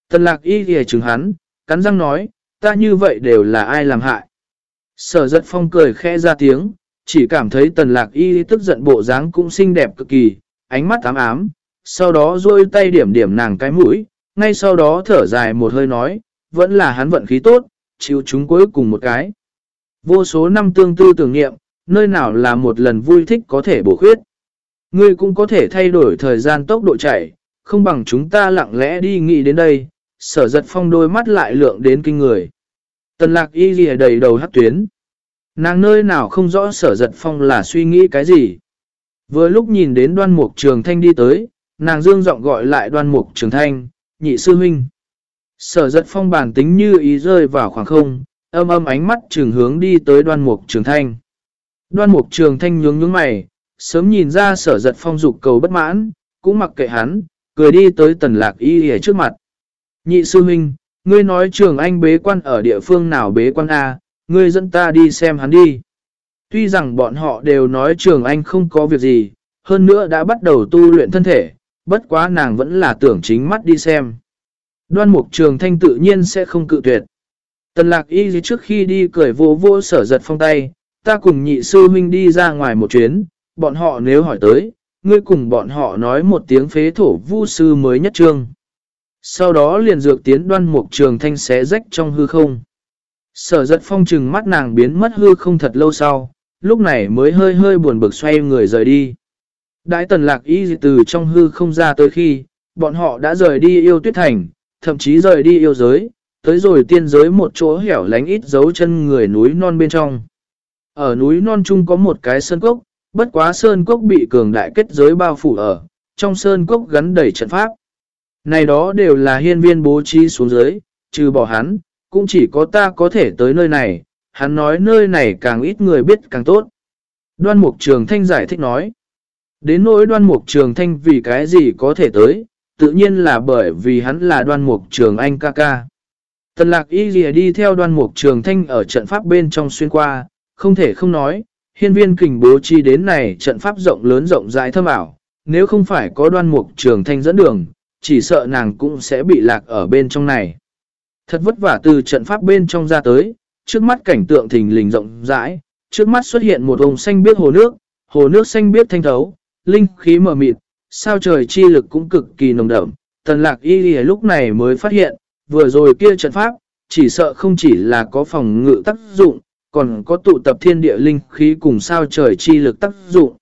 Tần lạc y ghề chừng hắn, cắn răng nói, ta như vậy đều là ai làm hại. Sở giật phong cười khẽ ra tiếng, chỉ cảm thấy tần lạc y tức giận bộ dáng cũng xinh đẹp cực kỳ, ánh mắt ám ám, sau đó duỗi tay điểm điểm nàng cái mũi, ngay sau đó thở dài một hơi nói, vẫn là hắn vận khí tốt, chịu chúng cuối cùng một cái. Vô số năm tương tư tưởng nghiệm, nơi nào là một lần vui thích có thể bổ khuyết. Ngươi cũng có thể thay đổi thời gian tốc độ chạy, không bằng chúng ta lặng lẽ đi nghĩ đến đây, sở giật phong đôi mắt lại lượng đến kinh người. Tần lạc y ghi đầy đầu hát tuyến. Nàng nơi nào không rõ sở giật phong là suy nghĩ cái gì. Vừa lúc nhìn đến đoan mục trường thanh đi tới, nàng dương giọng gọi lại đoan mục trường thanh, nhị sư huynh. Sở giật phong bản tính như ý rơi vào khoảng không, âm âm ánh mắt trường hướng đi tới đoan mục trường thanh. Đoan mục trường thanh nhướng nhướng mày, sớm nhìn ra sở giật phong dục cầu bất mãn, cũng mặc kệ hắn, cười đi tới tần lạc y ở trước mặt. Nhị sư huynh, ngươi nói trường anh bế quan ở địa phương nào bế quan A, ngươi dẫn ta đi xem hắn đi. Tuy rằng bọn họ đều nói trường anh không có việc gì, hơn nữa đã bắt đầu tu luyện thân thể, bất quá nàng vẫn là tưởng chính mắt đi xem. Đoan mục trường thanh tự nhiên sẽ không cự tuyệt. Tần lạc y trước khi đi cười vô vô sở giật phong tay, ta cùng nhị sư huynh đi ra ngoài một chuyến, bọn họ nếu hỏi tới, ngươi cùng bọn họ nói một tiếng phế thổ vu sư mới nhất trương. Sau đó liền dược tiến đoan mục trường thanh xé rách trong hư không. Sở giật phong trừng mắt nàng biến mất hư không thật lâu sau, lúc này mới hơi hơi buồn bực xoay người rời đi. Đãi tần lạc y từ trong hư không ra tới khi, bọn họ đã rời đi yêu tuyết thành, thậm chí rời đi yêu giới, tới rồi tiên giới một chỗ hẻo lánh ít dấu chân người núi non bên trong. Ở núi non chung có một cái sơn cốc, bất quá sơn cốc bị cường đại kết giới bao phủ ở, trong sơn cốc gắn đầy trận pháp. Này đó đều là hiên viên bố trí xuống dưới, trừ bỏ hắn, cũng chỉ có ta có thể tới nơi này, hắn nói nơi này càng ít người biết càng tốt. Đoan mục trường thanh giải thích nói. Đến nỗi đoan mục trường thanh vì cái gì có thể tới, tự nhiên là bởi vì hắn là đoan mục trường anh ca ca. Tần lạc y lìa đi theo đoan mục trường thanh ở trận pháp bên trong xuyên qua, không thể không nói, hiên viên kình bố chi đến này trận pháp rộng lớn rộng rãi thâm ảo, nếu không phải có đoan mục trường thanh dẫn đường, chỉ sợ nàng cũng sẽ bị lạc ở bên trong này. Thật vất vả từ trận pháp bên trong ra tới, trước mắt cảnh tượng thình lình rộng rãi, trước mắt xuất hiện một ông xanh biếc hồ nước, hồ nước xanh biếc thanh thấu, linh khí mờ mịt, sao trời chi lực cũng cực kỳ nồng đậm. Tần lạc y lì lúc này mới phát hiện, vừa rồi kia trận pháp, chỉ sợ không chỉ là có phòng ngự tác dụng, còn có tụ tập thiên địa linh khí cùng sao trời chi lực tác dụng.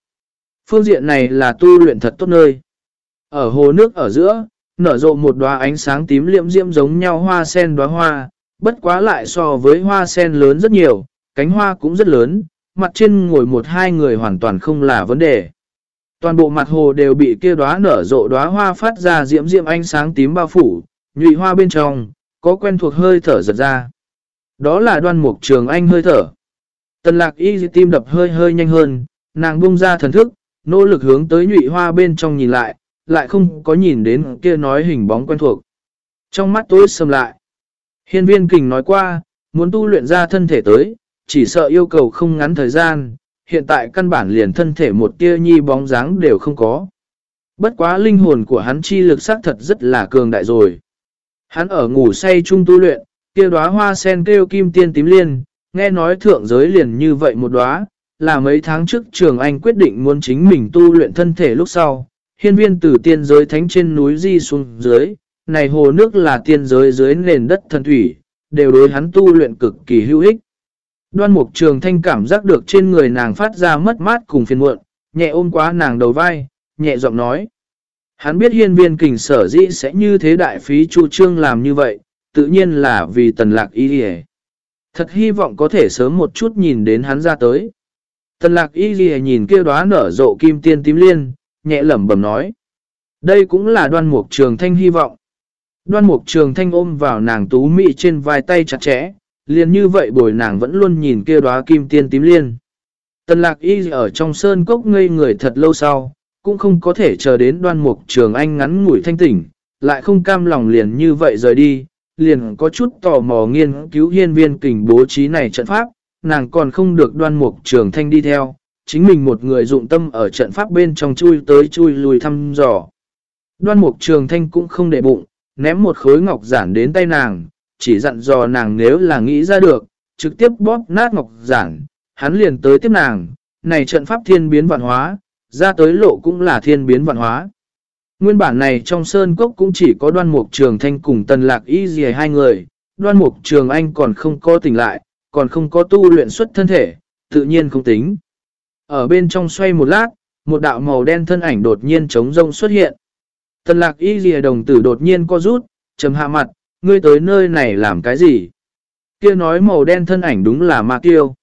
Phương diện này là tu luyện thật tốt nơi. Ở hồ nước ở giữa, nở rộ một đóa ánh sáng tím liệm diễm giống nhau hoa sen đóa hoa, bất quá lại so với hoa sen lớn rất nhiều, cánh hoa cũng rất lớn, mặt trên ngồi một hai người hoàn toàn không là vấn đề. Toàn bộ mặt hồ đều bị kia đóa nở rộ đóa hoa phát ra diễm diễm ánh sáng tím bao phủ, nhụy hoa bên trong, có quen thuộc hơi thở giật ra. Đó là đoan mục trường anh hơi thở. Tần lạc y tim đập hơi hơi nhanh hơn, nàng bung ra thần thức, nỗ lực hướng tới nhụy hoa bên trong nhìn lại, lại không có nhìn đến kia nói hình bóng quen thuộc. Trong mắt tối sầm lại. Hiên viên kình nói qua, muốn tu luyện ra thân thể tới, chỉ sợ yêu cầu không ngắn thời gian, hiện tại căn bản liền thân thể một tia nhi bóng dáng đều không có. Bất quá linh hồn của hắn chi lực xác thật rất là cường đại rồi. Hắn ở ngủ say chung tu luyện, kia đóa hoa sen kêu kim tiên tím liên, nghe nói thượng giới liền như vậy một đóa, là mấy tháng trước trường anh quyết định muốn chính mình tu luyện thân thể lúc sau. Hiên viên từ tiên giới thánh trên núi di xuống dưới, này hồ nước là tiên giới dưới nền đất thần thủy, đều đối hắn tu luyện cực kỳ hữu ích. Đoan mục trường thanh cảm giác được trên người nàng phát ra mất mát cùng phiền muộn, nhẹ ôm quá nàng đầu vai, nhẹ giọng nói. Hắn biết hiên viên kình sở dĩ sẽ như thế đại phí chu trương làm như vậy, tự nhiên là vì tần lạc y hề. Thật hy vọng có thể sớm một chút nhìn đến hắn ra tới. Tần lạc y hề nhìn kia đóa nở rộ kim tiên tím liên, nhẹ lẩm bẩm nói. Đây cũng là đoan mục trường thanh hy vọng. Đoan mục trường thanh ôm vào nàng tú mị trên vai tay chặt chẽ, liền như vậy bồi nàng vẫn luôn nhìn kia đóa kim tiên tím liên. Tần lạc y ở trong sơn cốc ngây người thật lâu sau, cũng không có thể chờ đến đoan mục trường anh ngắn ngủi thanh tỉnh, lại không cam lòng liền như vậy rời đi, liền có chút tò mò nghiên cứu hiên viên kình bố trí này trận pháp, nàng còn không được đoan mục trường thanh đi theo, chính mình một người dụng tâm ở trận pháp bên trong chui tới chui lùi thăm dò. Đoan mục trường thanh cũng không để bụng, ném một khối ngọc giản đến tay nàng, chỉ dặn dò nàng nếu là nghĩ ra được, trực tiếp bóp nát ngọc giản, hắn liền tới tiếp nàng, này trận pháp thiên biến vạn hóa, ra tới lộ cũng là thiên biến vạn hóa. Nguyên bản này trong sơn cốc cũng chỉ có đoan mục trường thanh cùng tần lạc y dì hai người, đoan mục trường anh còn không có tỉnh lại, còn không có tu luyện xuất thân thể, tự nhiên không tính. Ở bên trong xoay một lát, một đạo màu đen thân ảnh đột nhiên trống rông xuất hiện. Tần lạc y dì đồng tử đột nhiên co rút, trầm hạ mặt, ngươi tới nơi này làm cái gì? Kia nói màu đen thân ảnh đúng là ma tiêu.